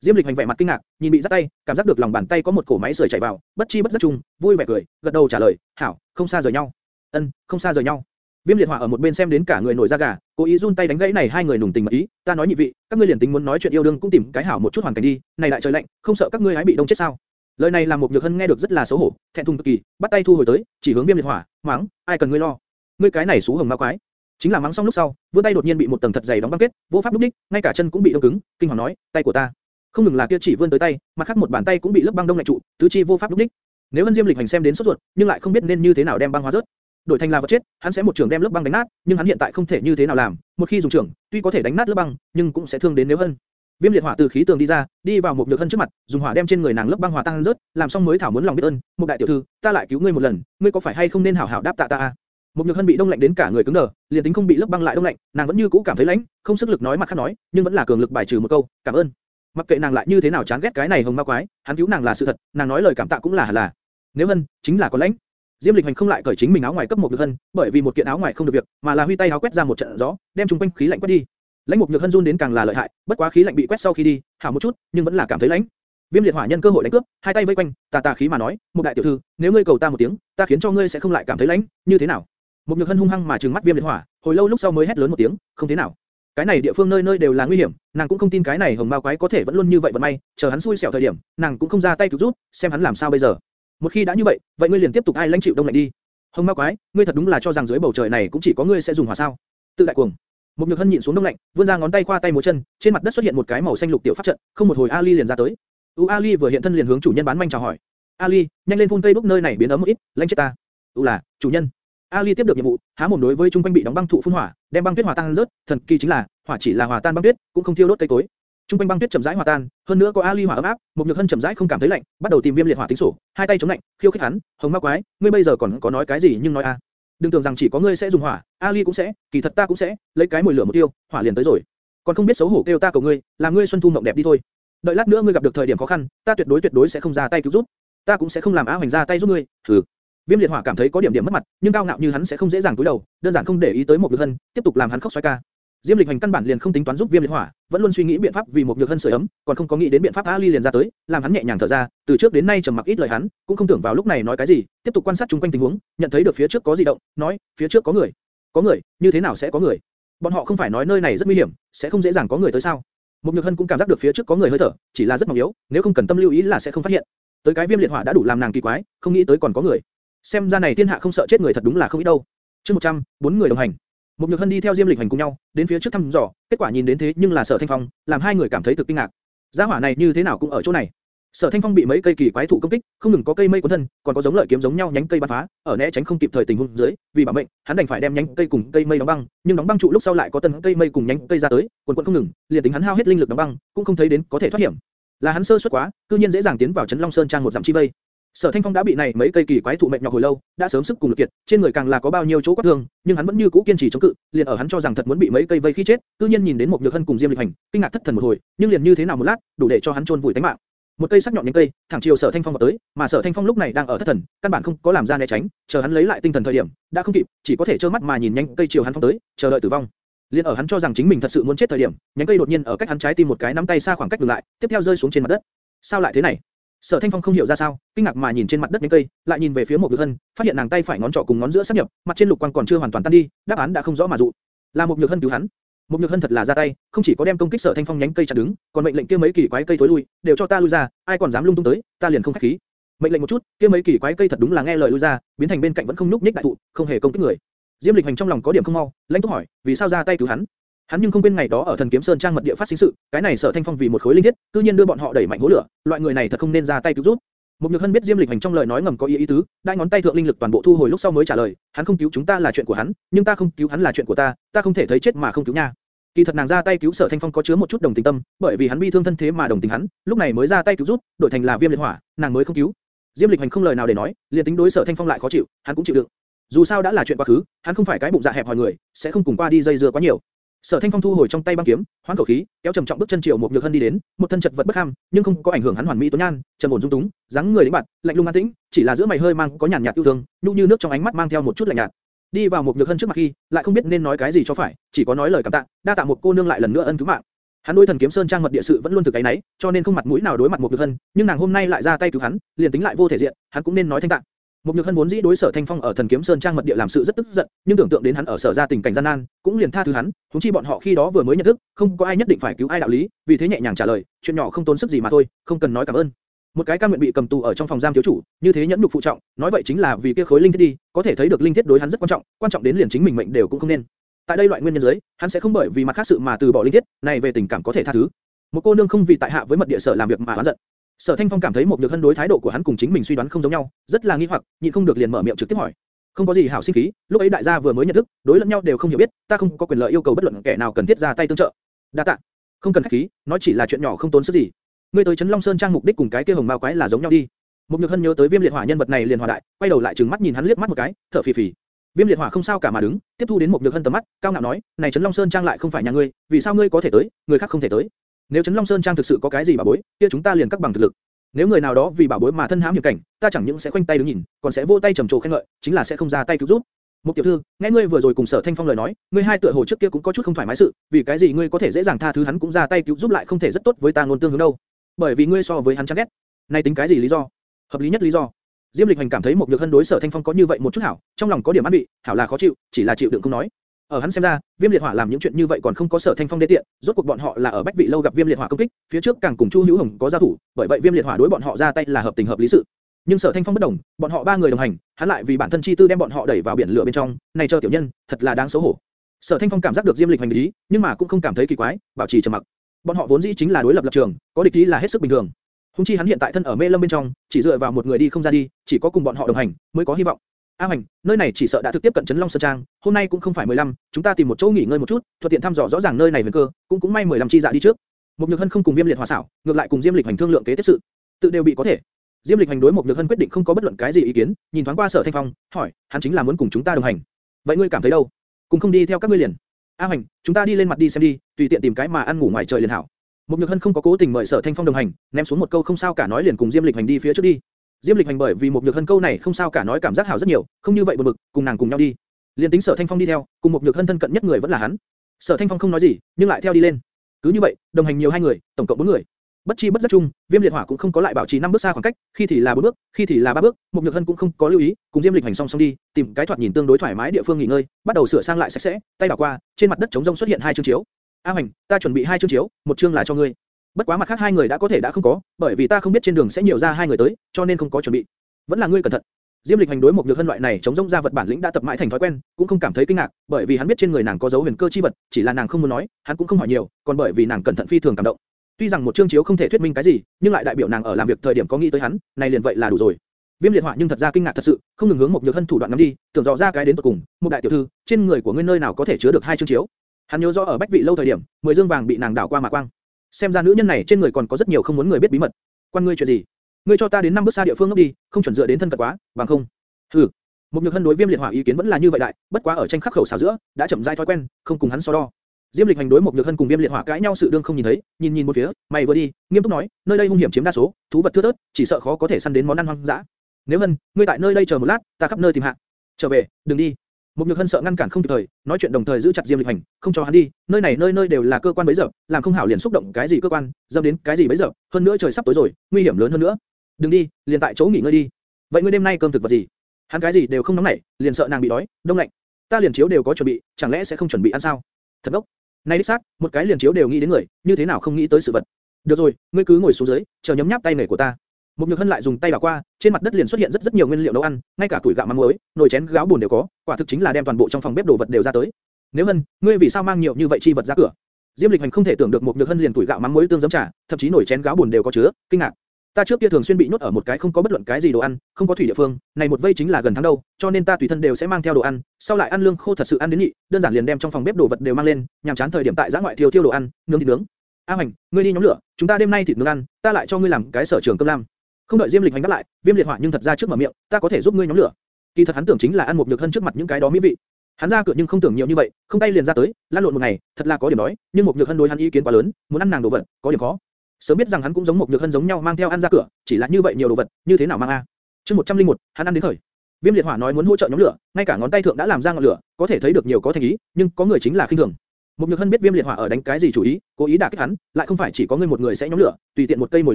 Diêm Lịch hành vẻ mặt kinh ngạc, nhìn bị dắt tay, cảm giác được lòng bàn tay có một cổ máy sưởi chảy vào, bất chi bất giác chung, vui vẻ cười, gật đầu trả lời, hảo, không xa rời nhau. Ân, không xa rời nhau. Viêm liệt hỏa ở một bên xem đến cả người nổi da gà, cố ý run tay đánh gãy này hai người nùng tình mật ý. Ta nói nhị vị, các ngươi liền tính muốn nói chuyện yêu đương cũng tìm cái hảo một chút hoàn cảnh đi, này lại trời lạnh, không sợ các ngươi hái bị đông chết sao? Lời này làm một nhược hân nghe được rất là xấu hổ, thẹn thùng cực kỳ, bắt tay thu hồi tới, chỉ hướng viêm liệt hỏa, mắng, ai cần ngươi lo? Ngươi cái này xú hồng ma quái. Chính là mắng xong lúc sau, vươn tay đột nhiên bị một tầng thật dày đóng băng kết, vô pháp lúc đích, ngay cả chân cũng bị đông cứng, kinh hoàng nói, tay của ta. Không ngừng là kia chỉ vươn tới tay, mặt khác một bàn tay cũng bị lớp băng đông lạnh trụ, tứ chi vô pháp lúc đích. Nếu hân Diêm Lịch hành xem đến sốt ruột, nhưng lại không biết nên như thế nào đem băng hóa rớt đổi thành là vật chết, hắn sẽ một trường đem lớp băng đánh nát, nhưng hắn hiện tại không thể như thế nào làm, một khi dùng trường, tuy có thể đánh nát lớp băng, nhưng cũng sẽ thương đến nếu hơn. Viêm liệt hỏa từ khí tường đi ra, đi vào một nhược hân trước mặt, dùng hỏa đem trên người nàng lớp băng hòa tan rớt, làm xong mới thảo muốn lòng biết ơn, một đại tiểu thư, ta lại cứu ngươi một lần, ngươi có phải hay không nên hảo hảo đáp tạ ta a? Một nhược hân bị đông lạnh đến cả người cứng đờ, liền tính không bị lớp băng lại đông lạnh, nàng vẫn như cũ cảm thấy lạnh, không sức lực nói mặt khác nói, nhưng vẫn là cường lực bài trừ một câu, cảm ơn. Mặc kệ nàng lại như thế nào chán ghét cái này hồng ma quái, hắn cứu nàng là sự thật, nàng nói lời cảm tạ cũng là là. Nếu hân, chính là có lãnh. Diêm Lịch Hành không lại cởi chính mình áo ngoài cấp một nhược hân, bởi vì một kiện áo ngoài không được việc, mà là huy tay áo quét ra một trận gió, đem trung quanh khí lạnh quét đi. Lãnh mục nhược hân run đến càng là lợi hại, bất quá khí lạnh bị quét sau khi đi, hảo một chút, nhưng vẫn là cảm thấy lãnh. Viêm liệt hỏa nhân cơ hội đánh cướp, hai tay vây quanh, tà tà khí mà nói, một đại tiểu thư, nếu ngươi cầu ta một tiếng, ta khiến cho ngươi sẽ không lại cảm thấy lãnh, như thế nào? Một nhược hân hung hăng mà trừng mắt viêm liệt hỏa, hồi lâu lúc sau mới hét lớn một tiếng, không thế nào. Cái này địa phương nơi nơi đều là nguy hiểm, nàng cũng không tin cái này hồng ma quái có thể vẫn luôn như vậy vận may, chờ hắn xui xẻo thời điểm, nàng cũng không ra tay cứu giúp, xem hắn làm sao bây giờ. Một khi đã như vậy, vậy ngươi liền tiếp tục ai lãnh chịu đông lạnh đi. Hồng ma quái, ngươi thật đúng là cho rằng dưới bầu trời này cũng chỉ có ngươi sẽ dùng hỏa sao? Tự đại cuồng. Một nhược hân nhịn xuống đông lạnh, vươn ra ngón tay qua tay múa chân, trên mặt đất xuất hiện một cái màu xanh lục tiểu pháp trận, không một hồi Ali liền ra tới. U Ali vừa hiện thân liền hướng chủ nhân bán manh chào hỏi. Ali, nhanh lên phun cây bốc nơi này biến ấm một ít, lãnh chết ta. U là, chủ nhân. Ali tiếp được nhiệm vụ, há mồm đối với trung quanh bị đóng băng thụ phun hỏa, đem băng tuyết hòa tan rớt, thần kỳ chính là, hỏa chỉ là hòa tan băng tuyết, cũng không thiêu đốt cây cối. Trung quanh băng tuyết chậm rãi hòa tan, hơn nữa có Ali hỏa ấm áp, một nhược hân chậm rãi không cảm thấy lạnh, bắt đầu tìm viêm liệt hỏa tính sổ, hai tay chống lạnh, khiêu khích hắn, hồng ma quái, ngươi bây giờ còn có nói cái gì nhưng nói a. Đừng tưởng rằng chỉ có ngươi sẽ dùng hỏa, Ali cũng sẽ, kỳ thật ta cũng sẽ, lấy cái mùi lửa một tiêu, hỏa liền tới rồi. Còn không biết xấu hổ kêu ta cầu ngươi, làm ngươi xuân thu mộng đẹp đi thôi. Đợi lát nữa ngươi gặp được thời điểm khó khăn, ta tuyệt đối tuyệt đối sẽ không ra tay cứu giúp. Ta cũng sẽ không làm á hoành ra tay giúp ngươi. thử. Viêm liệt hỏa cảm thấy có điểm điểm mất mặt, nhưng cao ngạo như hắn sẽ không dễ dàng cúi đầu, đơn giản không để ý tới một nhược hân, tiếp tục làm hắn khóc xoay ca. Diêm Lịch Hành căn bản liền không tính toán giúp Viêm Liệt Hỏa, vẫn luôn suy nghĩ biện pháp vì một nhược hân sưởi ấm, còn không có nghĩ đến biện pháp Ali liền ra tới, làm hắn nhẹ nhàng thở ra, từ trước đến nay trầm mặc ít lời hắn, cũng không tưởng vào lúc này nói cái gì, tiếp tục quan sát chung quanh tình huống, nhận thấy được phía trước có dị động, nói, phía trước có người. Có người, như thế nào sẽ có người? Bọn họ không phải nói nơi này rất nguy hiểm, sẽ không dễ dàng có người tới sao? Một nhược hân cũng cảm giác được phía trước có người hơi thở, chỉ là rất mỏng yếu, nếu không cần tâm lưu ý là sẽ không phát hiện. Tới cái Viêm Liệt Hỏa đã đủ làm nàng kỳ quái, không nghĩ tới còn có người. Xem ra này thiên hạ không sợ chết người thật đúng là không ít đâu. Chương 100, bốn người đồng hành. Một nhược hân đi theo Diêm Lịch hành cùng nhau, đến phía trước thăm dò, kết quả nhìn đến thế nhưng là Sở Thanh Phong, làm hai người cảm thấy thực kinh ngạc. Gia hỏa này như thế nào cũng ở chỗ này. Sở Thanh Phong bị mấy cây kỳ quái thụ công kích, không ngừng có cây mây cuốn thân, còn có giống lợi kiếm giống nhau nhánh cây bắn phá, ở né tránh không kịp thời tình huống dưới, vì bảo mệnh, hắn đành phải đem nhánh cây cùng cây mây đóng băng, nhưng đóng băng trụ lúc sau lại có tân cây mây cùng nhánh cây ra tới, quần quần không ngừng, liền tính hắn hao hết linh lực đóng băng, cũng không thấy đến có thể thoát hiểm. Là hắn sơ suất quá, cư nhiên dễ dàng tiến vào trấn Long Sơn trang một dặm chi vây. Sở Thanh Phong đã bị này mấy cây kỳ quái thụ mệt nhọc hồi lâu, đã sớm sức cùng lực kiệt, trên người càng là có bao nhiêu chỗ quắt thương, nhưng hắn vẫn như cũ kiên trì chống cự, liền ở hắn cho rằng thật muốn bị mấy cây vây khi chết, tự nhiên nhìn đến một nhược hân cùng Diêm Lịch Hành, kinh ngạc thất thần một hồi, nhưng liền như thế nào một lát, đủ để cho hắn trôn vùi tính mạng. Một cây sắc nhọn nhánh cây, thẳng chiều Sở Thanh Phong vào tới, mà Sở Thanh Phong lúc này đang ở thất thần, căn bản không có làm ra né tránh, chờ hắn lấy lại tinh thần thời điểm, đã không kịp, chỉ có thể trơ mắt mà nhìn nhanh cây chiều hắn phong tới, chờ đợi tử vong. Liên ở hắn cho rằng chính mình thật sự muốn chết thời điểm, nhánh cây đột nhiên ở cách hắn trái tim một cái nắm tay xa khoảng cách dừng lại, tiếp theo rơi xuống trên mặt đất. Sao lại thế này? Sở Thanh Phong không hiểu ra sao, kinh ngạc mà nhìn trên mặt đất nhánh cây, lại nhìn về phía một Nhược Hân, phát hiện nàng tay phải ngón trỏ cùng ngón giữa sắp nhập, mặt trên lục quang còn chưa hoàn toàn tan đi, đáp án đã không rõ mà dụ. Là một Nhược Hân cứu hắn. Một Nhược Hân thật là ra tay, không chỉ có đem công kích Sở Thanh Phong nhánh cây chặn đứng, còn mệnh lệnh kia mấy kỳ quái cây thối lui, đều cho ta lui ra, ai còn dám lung tung tới, ta liền không khách khí. Mệnh lệnh một chút, kia mấy kỳ quái cây thật đúng là nghe lời lui ra, biến thành bên cạnh vẫn không núp nhích đại thụ, không hề công kích người. Diêm Lịch Hành trong lòng có điểm không mau, lãnh túc hỏi, vì sao ra tay cứu hắn? Hắn nhưng không quên ngày đó ở Thần Kiếm Sơn trang mật địa phát sinh sự, cái này Sở Thanh Phong vì một khối linh thiết, cư nhiên đưa bọn họ đẩy mạnh hố lửa, loại người này thật không nên ra tay cứu giúp. Một Nhược Hân biết Diêm Lịch Hành trong lời nói ngầm có ý ý tứ, đại ngón tay thượng linh lực toàn bộ thu hồi lúc sau mới trả lời, hắn không cứu chúng ta là chuyện của hắn, nhưng ta không cứu hắn là chuyện của ta, ta không thể thấy chết mà không cứu nha. Kỳ thật nàng ra tay cứu Sở Thanh Phong có chứa một chút đồng tình tâm, bởi vì hắn bi thương thân thế mà đồng tình hắn, lúc này mới ra tay cứu giúp, đổi thành là Viêm Liệt Hỏa, nàng mới không cứu. Diêm Lịch Hành không lời nào để nói, liền tính đối Sở Thanh Phong lại khó chịu, hắn cũng chịu đựng. Dù sao đã là chuyện quá khứ, hắn không phải cái bụng dạ hẹp hòi người, sẽ không cùng qua đi dây dưa quá nhiều. Sở Thanh Phong thu hồi trong tay băng kiếm, hoán khẩu khí, kéo trầm trọng bước chân chiều một nhược hân đi đến, một thân chật vật bất ham, nhưng không có ảnh hưởng hắn hoàn mỹ tuấn nhan, trầm ổn dung túng, dáng người lĩnh bạt, lạnh lùng an tĩnh, chỉ là giữa mày hơi mang có nhàn nhạt yêu thương, nhu như nước trong ánh mắt mang theo một chút lạnh nhạt. Đi vào một nhược hân trước mặt khi, lại không biết nên nói cái gì cho phải, chỉ có nói lời cảm tạ, đa tạ một cô nương lại lần nữa ân cứu mạng. Hắn đối thần kiếm sơn trang mật địa sự vẫn luôn từ cái nấy, cho nên không mặt mũi nào đối mặt một nhược hân, nhưng nàng hôm nay lại ra tay cứu hắn, liền tính lại vô thể diện, hắn cũng nên nói thanh tạ. Một nhược hân vốn dĩ đối sở thanh phong ở thần kiếm sơn trang mật địa làm sự rất tức giận, nhưng tưởng tượng đến hắn ở sở gia tình cảnh gian nan, cũng liền tha thứ hắn. Chúng chi bọn họ khi đó vừa mới nhận thức, không có ai nhất định phải cứu ai đạo lý, vì thế nhẹ nhàng trả lời, chuyện nhỏ không tốn sức gì mà thôi, không cần nói cảm ơn. Một cái cam nguyện bị cầm tù ở trong phòng giam thiếu chủ, như thế nhẫn nhục phụ trọng, nói vậy chính là vì kia khối linh thiết đi, có thể thấy được linh thiết đối hắn rất quan trọng, quan trọng đến liền chính mình mệnh đều cũng không nên. Tại đây loại nguyên nhân dưới, hắn sẽ không bởi vì mặt khác sự mà từ bỏ linh thiết, này về tình cảm có thể tha thứ. Một cô nương không vì tại hạ với mật địa sở làm việc mà oán giận, Sở Thanh Phong cảm thấy một nhược hân đối thái độ của hắn cùng chính mình suy đoán không giống nhau, rất là nghi hoặc, nhịn không được liền mở miệng trực tiếp hỏi. Không có gì hảo sinh khí, lúc ấy đại gia vừa mới nhận thức, đối lẫn nhau đều không hiểu biết, ta không có quyền lợi yêu cầu bất luận kẻ nào cần thiết ra tay tương trợ. Đa tạ. Không cần khách khí, nói chỉ là chuyện nhỏ không tốn sức gì. Ngươi tới Trấn Long Sơn trang mục đích cùng cái kia hồng mao quái là giống nhau đi. Một nhược hân nhớ tới Viêm liệt hỏa nhân vật này liền hòa đại, quay đầu lại trừng mắt nhìn hắn liếc mắt một cái, thở phì phì. Viêm liệt hỏa không sao cả mà đứng, tiếp thu đến một nhược hân tầm mắt, cao ngạo nói, này Trấn Long Sơn trang lại không phải nhà ngươi, vì sao ngươi có thể tới, người khác không thể tới? Nếu Trấn Long Sơn trang thực sự có cái gì bảo bối, kia chúng ta liền các bằng thực lực. Nếu người nào đó vì bảo bối mà thân hãm hiểm cảnh, ta chẳng những sẽ khoanh tay đứng nhìn, còn sẽ vô tay trầm trồ khen ngợi, chính là sẽ không ra tay cứu giúp. Một tiểu thư, nghe ngươi vừa rồi cùng Sở Thanh Phong lời nói, ngươi hai tựa hồ trước kia cũng có chút không thoải mái sự, vì cái gì ngươi có thể dễ dàng tha thứ hắn cũng ra tay cứu giúp lại không thể rất tốt với ta ngôn tương hướng đâu? Bởi vì ngươi so với hắn chán ghét. Này tính cái gì lý do? Hợp lý nhất lý do. Diêm Lịch Hành cảm thấy một nhược hân đối Sở Thanh Phong có như vậy một chút hảo, trong lòng có điểm ăn bị, hảo là khó chịu, chỉ là chịu đựng không nói. Ở hắn xem ra, Viêm Liệt Hỏa làm những chuyện như vậy còn không có Sở Thanh Phong đế tiện, rốt cuộc bọn họ là ở Bách Vị lâu gặp Viêm Liệt Hỏa công kích, phía trước càng cùng Chu Hữu Hồng có giao thủ, bởi vậy Viêm Liệt Hỏa đối bọn họ ra tay là hợp tình hợp lý sự. Nhưng Sở Thanh Phong bất đồng, bọn họ ba người đồng hành, hắn lại vì bản thân chi tư đem bọn họ đẩy vào biển lửa bên trong, này chờ tiểu nhân, thật là đáng xấu hổ. Sở Thanh Phong cảm giác được Diêm Lịch hành ý, nhưng mà cũng không cảm thấy kỳ quái, bảo trì trầm mặc. Bọn họ vốn dĩ chính là đối lập lập trường, có địch ý là hết sức bình thường. Hùng chi hắn hiện tại thân ở mê lâm bên trong, chỉ dựa vào một người đi không ra đi, chỉ có cùng bọn họ đồng hành mới có hy vọng. A Hành, nơi này chỉ sợ đã thực tiếp cận Trấn Long Sơn Trang, hôm nay cũng không phải 15, chúng ta tìm một chỗ nghỉ ngơi một chút, thuận tiện thăm dò rõ ràng nơi này huyền cơ, cũng cũng may 15 chi dạ đi trước. Một Nhược Hân không cùng Viêm Liệt hòa xảo, ngược lại cùng Diêm Lịch hành thương lượng kế tiếp sự, tự đều bị có thể. Diêm Lịch hành đối một Nhược Hân quyết định không có bất luận cái gì ý kiến, nhìn thoáng qua Sở Thanh Phong, hỏi, hắn chính là muốn cùng chúng ta đồng hành. Vậy ngươi cảm thấy đâu? Cùng không đi theo các ngươi liền. A Hành, chúng ta đi lên mặt đi xem đi, tùy tiện tìm cái mà ăn ngủ ngoài trời liền hảo. Một Nhược Hân không có cố tình mời Sở Thanh Phong đồng hành, ném xuống một câu không sao cả nói liền cùng Diêm Lịch hành đi phía trước đi. Diêm Lịch hành bởi vì một nhược hân câu này không sao cả nói cảm giác hảo rất nhiều, không như vậy buồn bực, cùng nàng cùng nhau đi. Liên tính Sở Thanh Phong đi theo, cùng một nhược hân thân cận nhất người vẫn là hắn. Sở Thanh Phong không nói gì, nhưng lại theo đi lên. Cứ như vậy, đồng hành nhiều hai người, tổng cộng bốn người. Bất chi bất giác chung, Viêm Liệt Hỏa cũng không có lại bảo trì năm bước xa khoảng cách, khi thì là bốn bước, khi thì là ba bước, một nhược hân cũng không có lưu ý, cùng Diêm Lịch hành song song đi, tìm cái thoạt nhìn tương đối thoải mái địa phương nghỉ ngơi, bắt đầu sửa sang lại sạch sẽ, tay đảo qua, trên mặt đất trống rông xuất hiện hai chương chiếu. A Hành, ta chuẩn bị hai chương chiếu, một chương là cho ngươi. Bất quá mặt khác hai người đã có thể đã không có, bởi vì ta không biết trên đường sẽ nhiều ra hai người tới, cho nên không có chuẩn bị vẫn là ngươi cẩn thận. Diêm Lịch hành đối một nhược hân loại này chống rông ra vật bản lĩnh đã tập mãi thành thói quen, cũng không cảm thấy kinh ngạc, bởi vì hắn biết trên người nàng có dấu huyền cơ chi vật, chỉ là nàng không muốn nói, hắn cũng không hỏi nhiều, còn bởi vì nàng cẩn thận phi thường cảm động. Tuy rằng một chương chiếu không thể thuyết minh cái gì, nhưng lại đại biểu nàng ở làm việc thời điểm có nghĩ tới hắn, này liền vậy là đủ rồi. Viêm liệt hỏa nhưng thật ra kinh ngạc thật sự, không ngừng hướng một nhược hân thủ đoạn ngắm đi, tưởng dò ra cái đến tận cùng, một đại tiểu thư, trên người của ngươi nơi nào có thể chứa được hai chương chiếu? Hắn nhớ rõ ở bách vị lâu thời điểm, mười dương vàng bị nàng đảo qua mà quang. Xem ra nữ nhân này trên người còn có rất nhiều không muốn người biết bí mật. Quan ngươi chuyện gì? ngươi cho ta đến năm bước xa địa phương ngốc đi, không chuẩn dựa đến thân cận quá, bằng không. Hừ. Một nhược hân đối viêm liệt hỏa ý kiến vẫn là như vậy đại, bất quá ở tranh khắc khẩu xảo giữa, đã chậm rãi thói quen, không cùng hắn so đo. Diêm Lịch hành đối một nhược hân cùng viêm liệt hỏa cãi nhau sự đương không nhìn thấy, nhìn nhìn một phía, mày vừa đi, nghiêm túc nói, nơi đây hung hiểm chiếm đa số, thú vật thưa thớt, chỉ sợ khó có thể săn đến món ăn hoang dã. Nếu hân, ngươi tại nơi đây chờ một lát, ta khắp nơi tìm hạ. Trở về, đừng đi. Một nhược hân sợ ngăn cản không kịp thời, nói chuyện đồng thời giữ chặt Diêm Lịch Hành, không cho hắn đi. Nơi này nơi nơi đều là cơ quan bấy giờ, làm không hảo liền xúc động cái gì cơ quan, dâm đến cái gì bấy giờ. Hơn nữa trời sắp tối rồi, nguy hiểm lớn hơn nữa. Đừng đi, liền tại chỗ nghỉ ngơi đi. Vậy ngươi đêm nay cơm thực vật gì? Hắn cái gì đều không nóng nảy, liền sợ nàng bị đói, đông lạnh. Ta liền chiếu đều có chuẩn bị, chẳng lẽ sẽ không chuẩn bị ăn sao? Thật ốc, Này đích xác, một cái liền chiếu đều nghĩ đến người, như thế nào không nghĩ tới sự vật. Được rồi, ngươi cứ ngồi xuống dưới, chờ nhấm nháp tay nghề của ta. Một nhược hân lại dùng tay đảo qua, trên mặt đất liền xuất hiện rất rất nhiều nguyên liệu nấu ăn, ngay cả tuổi gạo mắm muối, nồi chén gáo buồn đều có, quả thực chính là đem toàn bộ trong phòng bếp đồ vật đều ra tới. Nếu hân, ngươi vì sao mang nhiều như vậy chi vật ra cửa? Diêm Lịch Hành không thể tưởng được một nhược hân liền tuổi gạo mắm muối tương giấm trà, thậm chí nồi chén gáo buồn đều có chứa, kinh ngạc. Ta trước kia thường xuyên bị nhốt ở một cái không có bất luận cái gì đồ ăn, không có thủy địa phương, này một vây chính là gần tháng đâu, cho nên ta tùy thân đều sẽ mang theo đồ ăn, sau lại ăn lương khô thật sự ăn đến nhị, đơn giản liền đem trong phòng bếp đồ vật đều mang lên, nhằm chán thời điểm tại giã ngoại thiêu thiêu đồ ăn, nướng thịt nướng. A Hành, ngươi đi nhóm lửa, chúng ta đêm nay thịt nướng ăn, ta lại cho ngươi làm cái sở trường cơm lam. Không đợi Diêm Lịch Hành đáp lại, Viêm Liệt Hỏa nhưng thật ra trước mở miệng, ta có thể giúp ngươi nhóm lửa. Kỳ thật hắn tưởng chính là ăn một nhược hân trước mặt những cái đó mỹ vị. Hắn ra cửa nhưng không tưởng nhiều như vậy, không tay liền ra tới, lăn lộn một ngày, thật là có điểm đói, nhưng một nhược hân đối hắn ý kiến quá lớn, muốn ăn nàng đồ vật, có điểm khó. Sớm biết rằng hắn cũng giống một nhược hân giống nhau mang theo ăn ra cửa, chỉ là như vậy nhiều đồ vật, như thế nào mang a? Chương 101, hắn ăn đến khởi. Viêm liệt hỏa nói muốn hỗ trợ nhóm lửa, ngay cả ngón tay thượng đã làm ra ngọn lửa, có thể thấy được nhiều có thành ý, nhưng có người chính là khinh thường. Một nhược hân biết viêm liệt hỏa ở đánh cái gì chủ ý, cố ý đả kích hắn, lại không phải chỉ có ngươi một người sẽ nhóm lửa, tùy tiện một cây mồi